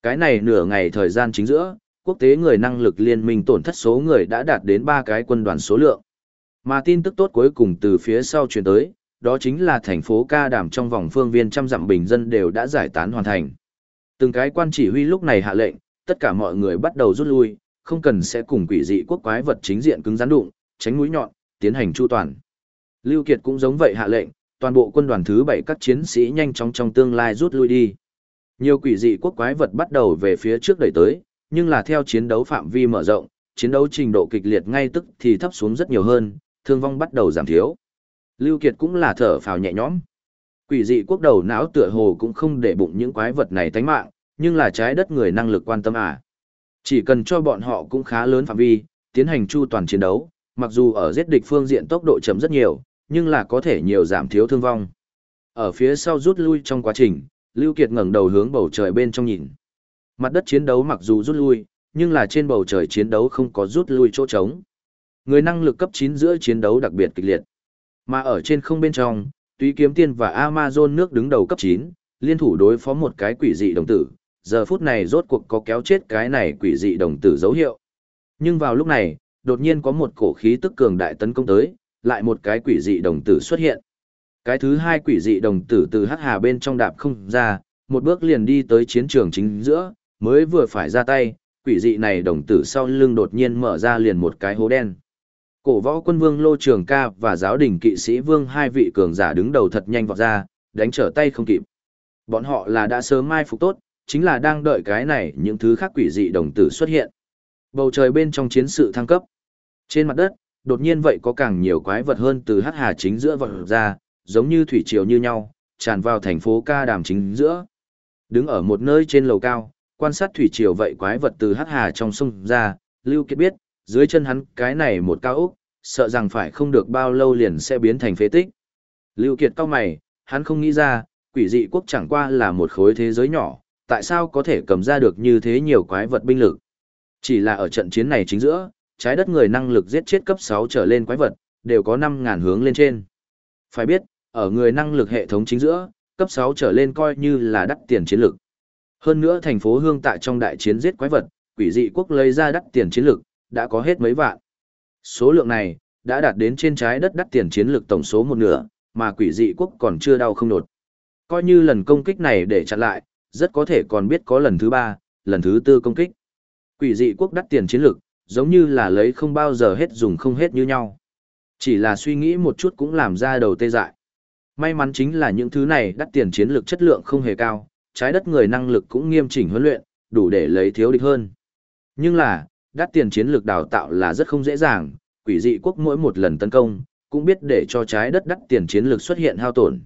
Cái này nửa ngày thời gian chính giữa, quốc tế người năng lực liên minh tổn thất số người đã đạt đến 3 cái quân đoàn số lượng. Mà tin tức tốt cuối cùng từ phía sau truyền tới, đó chính là thành phố Ca Đàm trong vòng phương viên trăm dặm bình dân đều đã giải tán hoàn thành. Từng cái quan chỉ huy lúc này hạ lệnh, tất cả mọi người bắt đầu rút lui, không cần sẽ cùng quỷ dị quốc quái vật chính diện cứng rắn đụng, tránh mũi nhọn, tiến hành chu toàn. Lưu Kiệt cũng giống vậy hạ lệnh, toàn bộ quân đoàn thứ bảy các chiến sĩ nhanh chóng trong tương lai rút lui đi. Nhiều quỷ dị quốc quái vật bắt đầu về phía trước đẩy tới, nhưng là theo chiến đấu phạm vi mở rộng, chiến đấu trình độ kịch liệt ngay tức thì thấp xuống rất nhiều hơn, thương vong bắt đầu giảm thiếu. Lưu Kiệt cũng là thở phào nhẹ nhõm. Quỷ dị quốc đầu não tựa hồ cũng không để bụng những quái vật này tánh mạng, nhưng là trái đất người năng lực quan tâm à. Chỉ cần cho bọn họ cũng khá lớn phạm vi, tiến hành chu toàn chiến đấu, mặc dù ở giết địch phương diện tốc độ chậm rất nhiều, nhưng là có thể nhiều giảm thiếu thương vong. Ở phía sau rút lui trong quá trình, Lưu Kiệt ngẩng đầu hướng bầu trời bên trong nhìn. Mặt đất chiến đấu mặc dù rút lui, nhưng là trên bầu trời chiến đấu không có rút lui chỗ trống. Người năng lực cấp 9 giữa chiến đấu đặc biệt kịch liệt. Mà ở trên không bên trong, Tuy Kiếm Tiên và Amazon nước đứng đầu cấp 9, liên thủ đối phó một cái quỷ dị đồng tử. Giờ phút này rốt cuộc có kéo chết cái này quỷ dị đồng tử dấu hiệu. Nhưng vào lúc này, đột nhiên có một cổ khí tức cường đại tấn công tới, lại một cái quỷ dị đồng tử xuất hiện. Cái thứ hai quỷ dị đồng tử từ hắc hà bên trong đạp không ra, một bước liền đi tới chiến trường chính giữa, mới vừa phải ra tay, quỷ dị này đồng tử sau lưng đột nhiên mở ra liền một cái hố đen. Cổ võ quân vương Lô Trường Ca và giáo đình kỵ sĩ vương hai vị cường giả đứng đầu thật nhanh vọt ra, đánh trở tay không kịp. Bọn họ là đã sớm mai phục tốt, chính là đang đợi cái này những thứ khác quỷ dị đồng tử xuất hiện. Bầu trời bên trong chiến sự thăng cấp. Trên mặt đất, đột nhiên vậy có càng nhiều quái vật hơn từ hắc hà chính giữa vọt ra, giống như thủy triều như nhau, tràn vào thành phố ca đàm chính giữa. Đứng ở một nơi trên lầu cao, quan sát thủy triều vậy quái vật từ hắc hà trong sông ra, Lưu Kiệt biết, dưới chân hắn cái này một cao ốc, sợ rằng phải không được bao lâu liền sẽ biến thành phế tích. Lưu Kiệt cao mày, hắn không nghĩ ra, quỷ dị quốc chẳng qua là một khối thế giới nhỏ, tại sao có thể cầm ra được như thế nhiều quái vật binh lực. Chỉ là ở trận chiến này chính giữa, trái đất người năng lực giết chết cấp 6 trở lên quái vật, đều có 5.000 hướng lên trên. Phải biết, ở người năng lực hệ thống chính giữa, cấp 6 trở lên coi như là đắt tiền chiến lực. Hơn nữa thành phố Hương tại trong đại chiến giết quái vật, quỷ dị quốc lấy ra đắt tiền chiến lực, đã có hết mấy vạn. Số lượng này, đã đạt đến trên trái đất đắt tiền chiến lực tổng số một nửa, mà quỷ dị quốc còn chưa đau không nột. Coi như lần công kích này để chặn lại, rất có thể còn biết có lần thứ ba, lần thứ tư công kích. Quỷ dị quốc đắt tiền chiến lực, giống như là lấy không bao giờ hết dùng không hết như nhau. Chỉ là suy nghĩ một chút cũng làm ra đầu tê dại. May mắn chính là những thứ này đắt tiền chiến lược chất lượng không hề cao, trái đất người năng lực cũng nghiêm chỉnh huấn luyện, đủ để lấy thiếu địch hơn. Nhưng là, đắt tiền chiến lược đào tạo là rất không dễ dàng, quỷ dị quốc mỗi một lần tấn công, cũng biết để cho trái đất đắt tiền chiến lược xuất hiện hao tổn.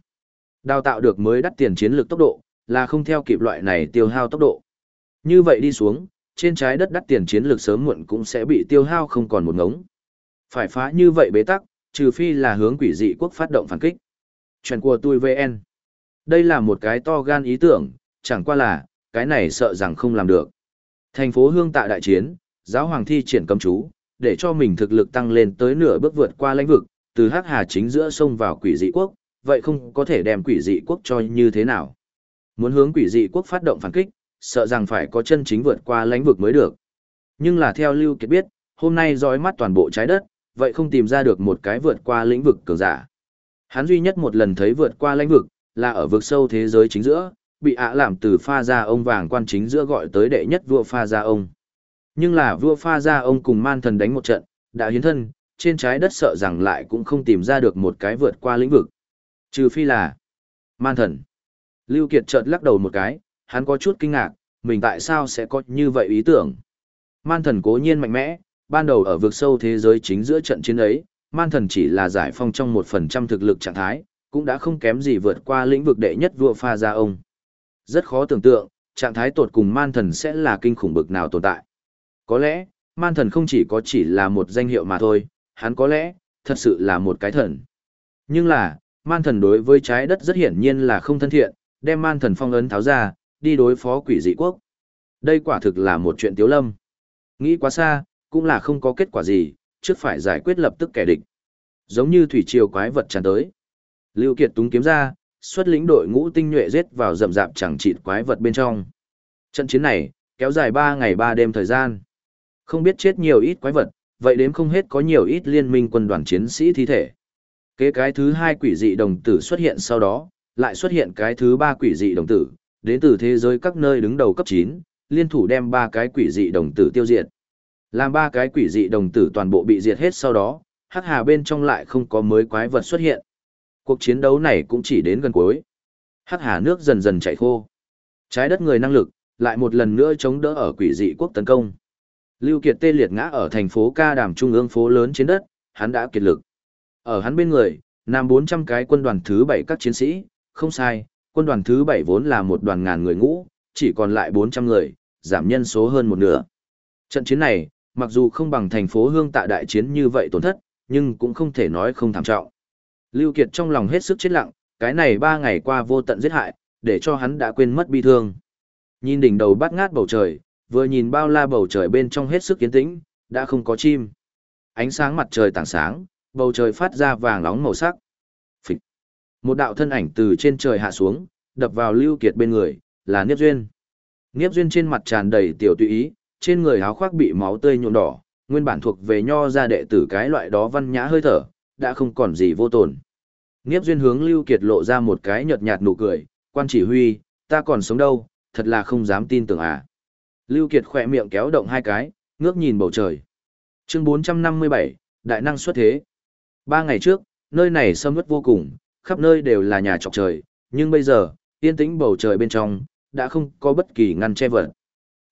Đào tạo được mới đắt tiền chiến lược tốc độ, là không theo kịp loại này tiêu hao tốc độ. Như vậy đi xuống, trên trái đất đắt tiền chiến lược sớm muộn cũng sẽ bị tiêu hao không còn một ngống. Phải phá như vậy bế tắc, trừ phi là hướng quỷ dị quốc phát động phản kích. Chuyện của tôi VN. Đây là một cái to gan ý tưởng, chẳng qua là, cái này sợ rằng không làm được. Thành phố Hương tại đại chiến, giáo hoàng thi triển cầm chú, để cho mình thực lực tăng lên tới nửa bước vượt qua lãnh vực, từ hắc hà chính giữa sông vào quỷ dị quốc, vậy không có thể đem quỷ dị quốc cho như thế nào. Muốn hướng quỷ dị quốc phát động phản kích, sợ rằng phải có chân chính vượt qua lãnh vực mới được. Nhưng là theo Lưu Kiệt biết, hôm nay dõi mắt toàn bộ trái đất, vậy không tìm ra được một cái vượt qua lĩnh vực cường giả. Hắn duy nhất một lần thấy vượt qua lãnh vực, là ở vực sâu thế giới chính giữa, bị ạ làm từ pha ra ông vàng quan chính giữa gọi tới đệ nhất vua pha ra ông. Nhưng là vua pha ra ông cùng man thần đánh một trận, đã hiến thân, trên trái đất sợ rằng lại cũng không tìm ra được một cái vượt qua lĩnh vực. Trừ phi là man thần. Lưu Kiệt chợt lắc đầu một cái, hắn có chút kinh ngạc, mình tại sao sẽ có như vậy ý tưởng. Man thần cố nhiên mạnh mẽ, ban đầu ở vực sâu thế giới chính giữa trận chiến ấy, man thần chỉ là giải phong trong một phần trăm thực lực trạng thái, cũng đã không kém gì vượt qua lĩnh vực đệ nhất vua pha ra ông. Rất khó tưởng tượng, trạng thái tột cùng man thần sẽ là kinh khủng bực nào tồn tại. Có lẽ, man thần không chỉ có chỉ là một danh hiệu mà thôi, hắn có lẽ, thật sự là một cái thần. Nhưng là, man thần đối với trái đất rất hiển nhiên là không thân thiện, đem man thần phong ấn tháo ra, đi đối phó quỷ dị quốc. Đây quả thực là một chuyện tiếu lâm. Nghĩ quá xa, cũng là không có kết quả gì, trước phải giải quyết lập tức kẻ địch. Giống như thủy triều quái vật tràn tới. Lưu Kiệt túng kiếm ra, xuất lĩnh đội ngũ tinh nhuệ giết vào rậm rạp chẳng chịt quái vật bên trong. Trận chiến này, kéo dài 3 ngày 3 đêm thời gian. Không biết chết nhiều ít quái vật, vậy đếm không hết có nhiều ít liên minh quân đoàn chiến sĩ thi thể. Kế cái thứ hai quỷ dị đồng tử xuất hiện sau đó, lại xuất hiện cái thứ ba quỷ dị đồng tử, đến từ thế giới các nơi đứng đầu cấp 9, liên thủ đem ba cái quỷ dị đồng tử tiêu diệt. Làm ba cái quỷ dị đồng tử toàn bộ bị diệt hết sau đó, hắc hà bên trong lại không có mới quái vật xuất hiện. Cuộc chiến đấu này cũng chỉ đến gần cuối. Hắc hà nước dần dần chảy khô. Trái đất người năng lực, lại một lần nữa chống đỡ ở quỷ dị quốc tấn công. Lưu Kiệt tê liệt ngã ở thành phố Ca Đàm trung ương phố lớn trên đất, hắn đã kiệt lực. Ở hắn bên người, nam 400 cái quân đoàn thứ 7 các chiến sĩ, không sai, quân đoàn thứ 7 vốn là một đoàn ngàn người ngũ, chỉ còn lại 400 người, giảm nhân số hơn một nửa. Trận chiến này, mặc dù không bằng thành phố hương tạ đại chiến như vậy tổn thất, nhưng cũng không thể nói không thảm trọng. Lưu Kiệt trong lòng hết sức chết lặng, cái này ba ngày qua vô tận giết hại, để cho hắn đã quên mất bi thương. Nhìn đỉnh đầu bát ngát bầu trời, vừa nhìn bao la bầu trời bên trong hết sức kiến tĩnh, đã không có chim. Ánh sáng mặt trời tảng sáng, bầu trời phát ra vàng nóng màu sắc. Một đạo thân ảnh từ trên trời hạ xuống, đập vào Lưu Kiệt bên người, là Niếp Duyên. Niếp Duyên trên mặt tràn đầy tiểu tùy ý, trên người áo khoác bị máu tươi nhuộm đỏ, nguyên bản thuộc về nho gia đệ tử cái loại đó văn nhã hơi thở, đã không còn gì vô tồn. Niếp Duyên hướng Lưu Kiệt lộ ra một cái nhợt nhạt nụ cười, quan chỉ huy, ta còn sống đâu, thật là không dám tin tưởng à. Lưu Kiệt khỏe miệng kéo động hai cái, ngước nhìn bầu trời. Chương 457, Đại năng xuất thế. Ba ngày trước, nơi này sâm ướt vô cùng, khắp nơi đều là nhà trọc trời, nhưng bây giờ, yên tĩnh bầu trời bên trong, đã không có bất kỳ ngăn che vật.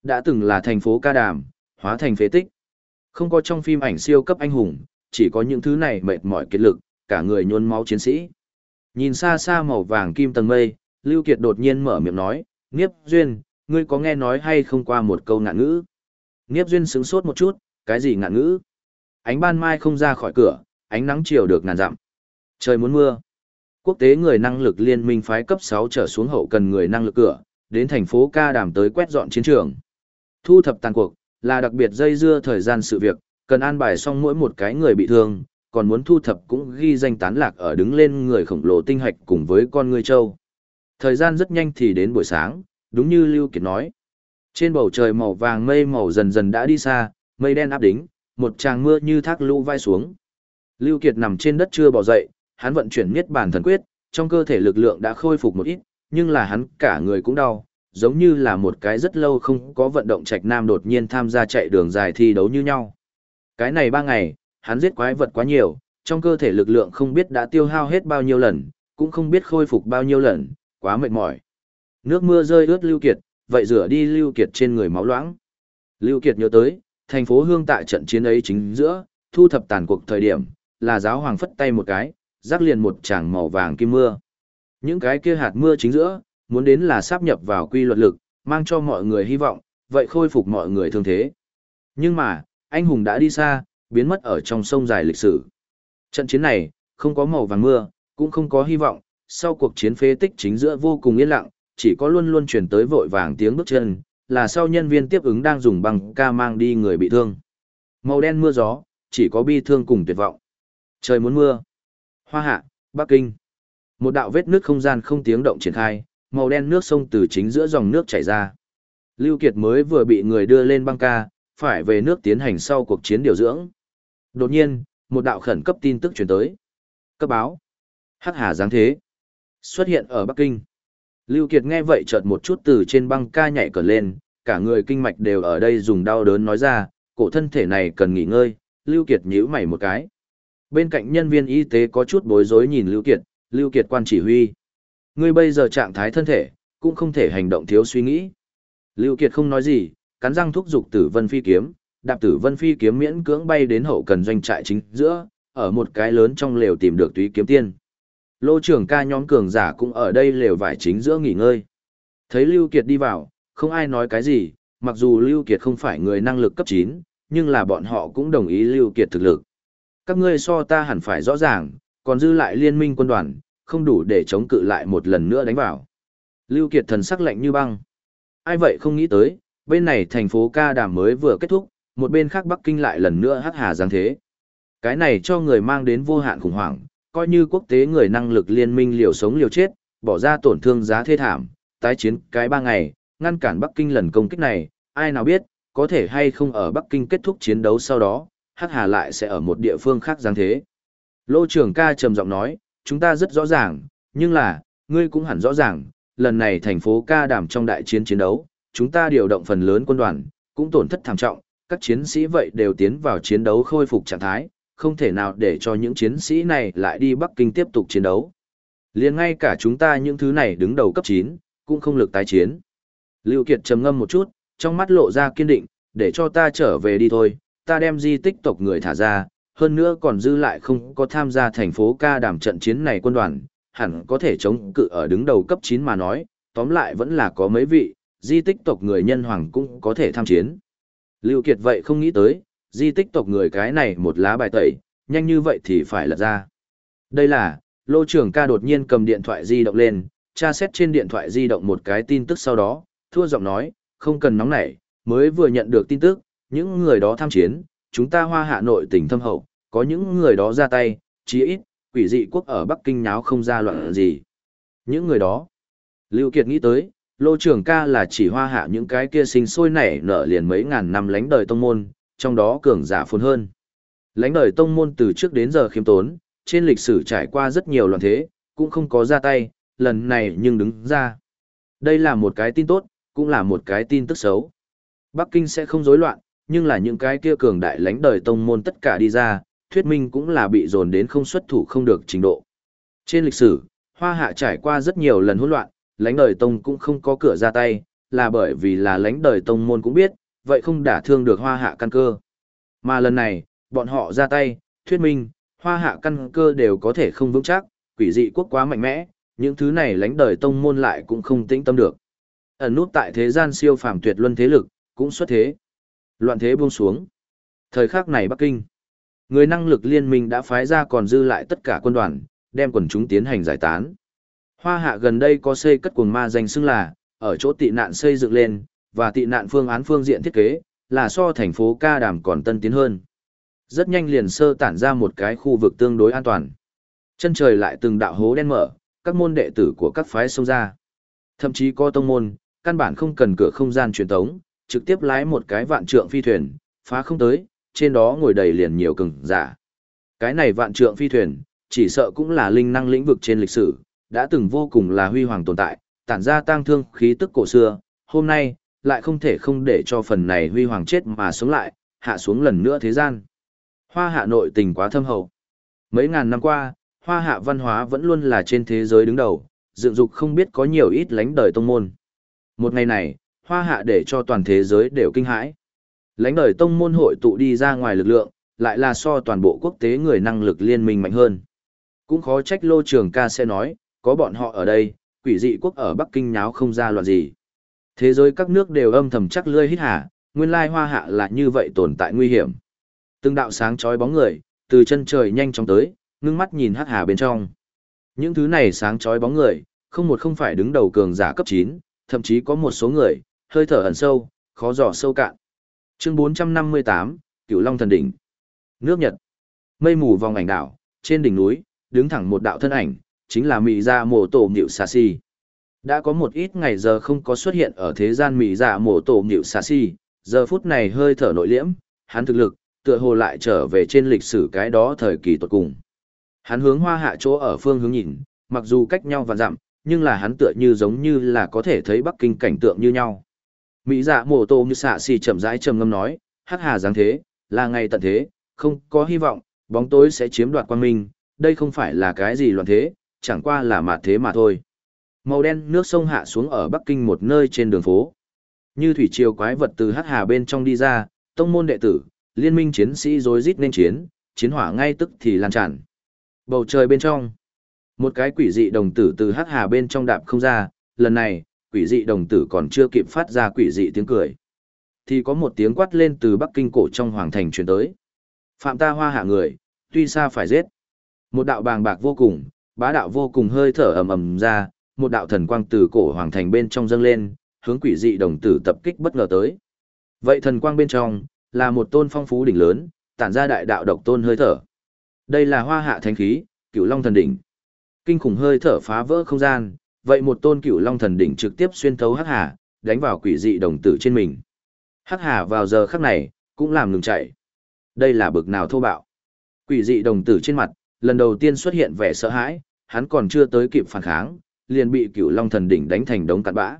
Đã từng là thành phố ca đàm, hóa thành phế tích. Không có trong phim ảnh siêu cấp anh hùng, chỉ có những thứ này mệt mỏi kết lực, cả người nhuôn máu chiến sĩ. Nhìn xa xa màu vàng kim tầng mây, Lưu Kiệt đột nhiên mở miệng nói, Niếp Duyên, ngươi có nghe nói hay không qua một câu ngạn ngữ? Niếp Duyên sững sốt một chút, cái gì ngạn ngữ? Ánh ban mai không ra khỏi cửa, ánh nắng chiều được ngàn dặm. Trời muốn mưa. Quốc tế người năng lực liên minh phái cấp 6 trở xuống hậu cần người năng lực cửa, đến thành phố Ca Đàm tới quét dọn chiến trường. Thu thập tàn cuộc, là đặc biệt dây dưa thời gian sự việc, cần an bài xong mỗi một cái người bị thương, còn muốn thu thập cũng ghi danh tán lạc ở đứng lên người khổng lồ tinh hạch cùng với con người châu. Thời gian rất nhanh thì đến buổi sáng, đúng như Lưu Kiệt nói. Trên bầu trời màu vàng mây màu dần dần đã đi xa, mây đen áp đính, một tràng mưa như thác lũ vai xuống. Lưu Kiệt nằm trên đất chưa bò dậy, hắn vận chuyển niết bàn thần quyết, trong cơ thể lực lượng đã khôi phục một ít, nhưng là hắn cả người cũng đau, giống như là một cái rất lâu không có vận động trạch nam đột nhiên tham gia chạy đường dài thi đấu như nhau. Cái này ba ngày, hắn giết quái vật quá nhiều, trong cơ thể lực lượng không biết đã tiêu hao hết bao nhiêu lần, cũng không biết khôi phục bao nhiêu lần, quá mệt mỏi. Nước mưa rơi ướt Lưu Kiệt, vậy rửa đi Lưu Kiệt trên người máu loãng. Lưu Kiệt nhớ tới, thành phố Hương tại trận chiến ấy chính giữa, thu thập tàn cuộc thời điểm, là giáo hoàng phất tay một cái, rắc liền một tràng màu vàng kim mưa. Những cái kia hạt mưa chính giữa, muốn đến là sáp nhập vào quy luật lực, mang cho mọi người hy vọng, vậy khôi phục mọi người thương thế. Nhưng mà, anh hùng đã đi xa, biến mất ở trong sông dài lịch sử. Trận chiến này, không có màu vàng mưa, cũng không có hy vọng, sau cuộc chiến phế tích chính giữa vô cùng yên lặng, chỉ có luôn luôn truyền tới vội vàng tiếng bước chân, là sau nhân viên tiếp ứng đang dùng băng ca mang đi người bị thương. Màu đen mưa gió, chỉ có bi thương cùng tuyệt vọng. Trời muốn mưa. Hoa hạ, Bắc Kinh. Một đạo vết nước không gian không tiếng động triển khai, màu đen nước sông từ chính giữa dòng nước chảy ra. Lưu Kiệt mới vừa bị người đưa lên băng ca, phải về nước tiến hành sau cuộc chiến điều dưỡng. Đột nhiên, một đạo khẩn cấp tin tức truyền tới. Cấp báo. Hắc Hà giáng thế. Xuất hiện ở Bắc Kinh. Lưu Kiệt nghe vậy chợt một chút từ trên băng ca nhảy cẩn lên, cả người kinh mạch đều ở đây dùng đau đớn nói ra, cổ thân thể này cần nghỉ ngơi, Lưu Kiệt nhíu mày một cái. Bên cạnh nhân viên y tế có chút bối rối nhìn Lưu Kiệt, Lưu Kiệt quan chỉ huy. Ngươi bây giờ trạng thái thân thể, cũng không thể hành động thiếu suy nghĩ. Lưu Kiệt không nói gì, cắn răng thúc giục tử vân phi kiếm, đạp tử vân phi kiếm miễn cưỡng bay đến hậu cần doanh trại chính giữa, ở một cái lớn trong lều tìm được túy kiếm tiên. Lô trưởng ca nhóm cường giả cũng ở đây lều vải chính giữa nghỉ ngơi. Thấy Lưu Kiệt đi vào, không ai nói cái gì, mặc dù Lưu Kiệt không phải người năng lực cấp 9, nhưng là bọn họ cũng đồng ý Lưu Kiệt thực lực. Các ngươi so ta hẳn phải rõ ràng, còn dư lại liên minh quân đoàn, không đủ để chống cự lại một lần nữa đánh vào. Lưu Kiệt thần sắc lạnh như băng. Ai vậy không nghĩ tới, bên này thành phố ca đàm mới vừa kết thúc, một bên khác Bắc Kinh lại lần nữa hắc hà giáng thế. Cái này cho người mang đến vô hạn khủng hoảng, coi như quốc tế người năng lực liên minh liều sống liều chết, bỏ ra tổn thương giá thê thảm, tái chiến cái ba ngày, ngăn cản Bắc Kinh lần công kích này, ai nào biết, có thể hay không ở Bắc Kinh kết thúc chiến đấu sau đó, Hắc Hà lại sẽ ở một địa phương khác giáng thế. Lô trưởng ca trầm giọng nói, chúng ta rất rõ ràng, nhưng là, ngươi cũng hẳn rõ ràng, lần này thành phố ca đảm trong đại chiến chiến đấu, chúng ta điều động phần lớn quân đoàn, cũng tổn thất thảm trọng, các chiến sĩ vậy đều tiến vào chiến đấu khôi phục trạng thái, không thể nào để cho những chiến sĩ này lại đi Bắc Kinh tiếp tục chiến đấu. liền ngay cả chúng ta những thứ này đứng đầu cấp 9, cũng không lực tái chiến. Lưu Kiệt trầm ngâm một chút, trong mắt lộ ra kiên định, để cho ta trở về đi thôi, ta đem di tích tộc người thả ra, hơn nữa còn dư lại không có tham gia thành phố ca đàm trận chiến này quân đoàn, hẳn có thể chống cự ở đứng đầu cấp 9 mà nói, tóm lại vẫn là có mấy vị, di tích tộc người nhân hoàng cũng có thể tham chiến. Lưu Kiệt vậy không nghĩ tới, di tích tộc người cái này một lá bài tẩy, nhanh như vậy thì phải lật ra. Đây là, lô trưởng ca đột nhiên cầm điện thoại di động lên, tra xét trên điện thoại di động một cái tin tức sau đó, thua giọng nói, không cần nóng nảy, mới vừa nhận được tin tức, những người đó tham chiến, chúng ta hoa hạ nội tỉnh thâm hậu, có những người đó ra tay, chí ít, quỷ dị quốc ở Bắc Kinh nháo không ra loạn gì. Những người đó, Lưu Kiệt nghĩ tới, Lô trưởng ca là chỉ hoa hạ những cái kia sinh sôi nảy nở liền mấy ngàn năm lánh đời tông môn, trong đó cường giả phồn hơn. Lánh đời tông môn từ trước đến giờ khiêm tốn, trên lịch sử trải qua rất nhiều loạn thế, cũng không có ra tay, lần này nhưng đứng ra. Đây là một cái tin tốt, cũng là một cái tin tức xấu. Bắc Kinh sẽ không rối loạn, nhưng là những cái kia cường đại lãnh đời tông môn tất cả đi ra, thuyết minh cũng là bị dồn đến không xuất thủ không được trình độ. Trên lịch sử, Hoa Hạ trải qua rất nhiều lần hỗn loạn, lãnh đời tông cũng không có cửa ra tay, là bởi vì là lãnh đời tông môn cũng biết, vậy không đả thương được hoa hạ căn cơ. Mà lần này, bọn họ ra tay, thuyết minh, hoa hạ căn cơ đều có thể không vững chắc, quỷ dị quốc quá mạnh mẽ, những thứ này lãnh đời tông môn lại cũng không tĩnh tâm được. Ẩn nút tại thế gian siêu phàm tuyệt luân thế lực, cũng xuất thế. Loạn thế buông xuống. Thời khắc này Bắc Kinh, người năng lực liên minh đã phái ra còn dư lại tất cả quân đoàn, đem quần chúng tiến hành giải tán. Hoa hạ gần đây có xây cất cuồng ma danh xưng là, ở chỗ tị nạn xây dựng lên, và tị nạn phương án phương diện thiết kế, là so thành phố ca đàm còn tân tiến hơn. Rất nhanh liền sơ tản ra một cái khu vực tương đối an toàn. Chân trời lại từng đạo hố đen mở, các môn đệ tử của các phái xông ra. Thậm chí có tông môn, căn bản không cần cửa không gian truyền tống, trực tiếp lái một cái vạn trượng phi thuyền, phá không tới, trên đó ngồi đầy liền nhiều cường giả. Cái này vạn trượng phi thuyền, chỉ sợ cũng là linh năng lĩnh vực trên lịch sử, đã từng vô cùng là huy hoàng tồn tại, tản ra tang thương khí tức cổ xưa, hôm nay, lại không thể không để cho phần này huy hoàng chết mà sống lại, hạ xuống lần nữa thế gian. Hoa hạ nội tình quá thâm hậu. Mấy ngàn năm qua, hoa hạ văn hóa vẫn luôn là trên thế giới đứng đầu, dựng dục không biết có nhiều ít lánh đời tông môn. Một ngày này, hoa hạ để cho toàn thế giới đều kinh hãi. Lãnh đời tông môn hội tụ đi ra ngoài lực lượng, lại là so toàn bộ quốc tế người năng lực liên minh mạnh hơn. Cũng khó trách lô trường ca sẽ nói, có bọn họ ở đây, quỷ dị quốc ở Bắc Kinh nháo không ra loạn gì. Thế giới các nước đều âm thầm chắc lươi hít hà, nguyên lai hoa hạ là như vậy tồn tại nguy hiểm. Từng đạo sáng chói bóng người, từ chân trời nhanh chóng tới, ngưng mắt nhìn hắc hà bên trong. Những thứ này sáng chói bóng người, không một không phải đứng đầu cường giả cấp 9, thậm chí có một số người, hơi thở ẩn sâu, khó dò sâu cạn. Chương 458, Cửu Long Thần Đỉnh. Nước Nhật. Mây mù vòng ảnh đảo, trên đỉnh núi, đứng thẳng một đạo thân ảnh, chính là mỹ Dạ mổ tổ Miểu Sa si. Đã có một ít ngày giờ không có xuất hiện ở thế gian mỹ dạ mổ tổ Miểu Sa si, giờ phút này hơi thở nội liễm, hắn thực lực, tựa hồ lại trở về trên lịch sử cái đó thời kỳ tột cùng. Hắn hướng hoa hạ chỗ ở phương hướng nhìn, mặc dù cách nhau và dặm, nhưng là hắn tựa như giống như là có thể thấy Bắc Kinh cảnh tượng như nhau. Mỹ dạ mổ tổ như xạ xì chậm rãi trầm ngâm nói, hắc hà giáng thế, là ngày tận thế, không có hy vọng, bóng tối sẽ chiếm đoạt quan minh, đây không phải là cái gì loạn thế, chẳng qua là mạt thế mà thôi. Màu đen nước sông hạ xuống ở Bắc Kinh một nơi trên đường phố. Như thủy triều quái vật từ hắc hà bên trong đi ra, tông môn đệ tử, liên minh chiến sĩ rối rít nên chiến, chiến hỏa ngay tức thì lan tràn. Bầu trời bên trong, một cái quỷ dị đồng tử từ hắc hà bên trong đạp không ra, lần này, quỷ dị đồng tử còn chưa kịp phát ra quỷ dị tiếng cười. Thì có một tiếng quát lên từ Bắc Kinh cổ trong hoàng thành truyền tới. Phạm ta hoa hạ người, tuy xa phải giết. Một đạo bàng bạc vô cùng, bá đạo vô cùng hơi thở ầm ầm ra, một đạo thần quang từ cổ hoàng thành bên trong dâng lên, hướng quỷ dị đồng tử tập kích bất ngờ tới. Vậy thần quang bên trong, là một tôn phong phú đỉnh lớn, tản ra đại đạo độc tôn hơi thở. Đây là hoa hạ thánh khí, cửu long thần đỉnh. Kinh khủng hơi thở phá vỡ không gian, vậy một tôn cựu long thần đỉnh trực tiếp xuyên thấu hắc hà, đánh vào quỷ dị đồng tử trên mình. Hắc hà vào giờ khắc này, cũng làm ngừng chạy. Đây là bực nào thô bạo. Quỷ dị đồng tử trên mặt, lần đầu tiên xuất hiện vẻ sợ hãi, hắn còn chưa tới kịp phản kháng, liền bị cựu long thần đỉnh đánh thành đống cặn bã.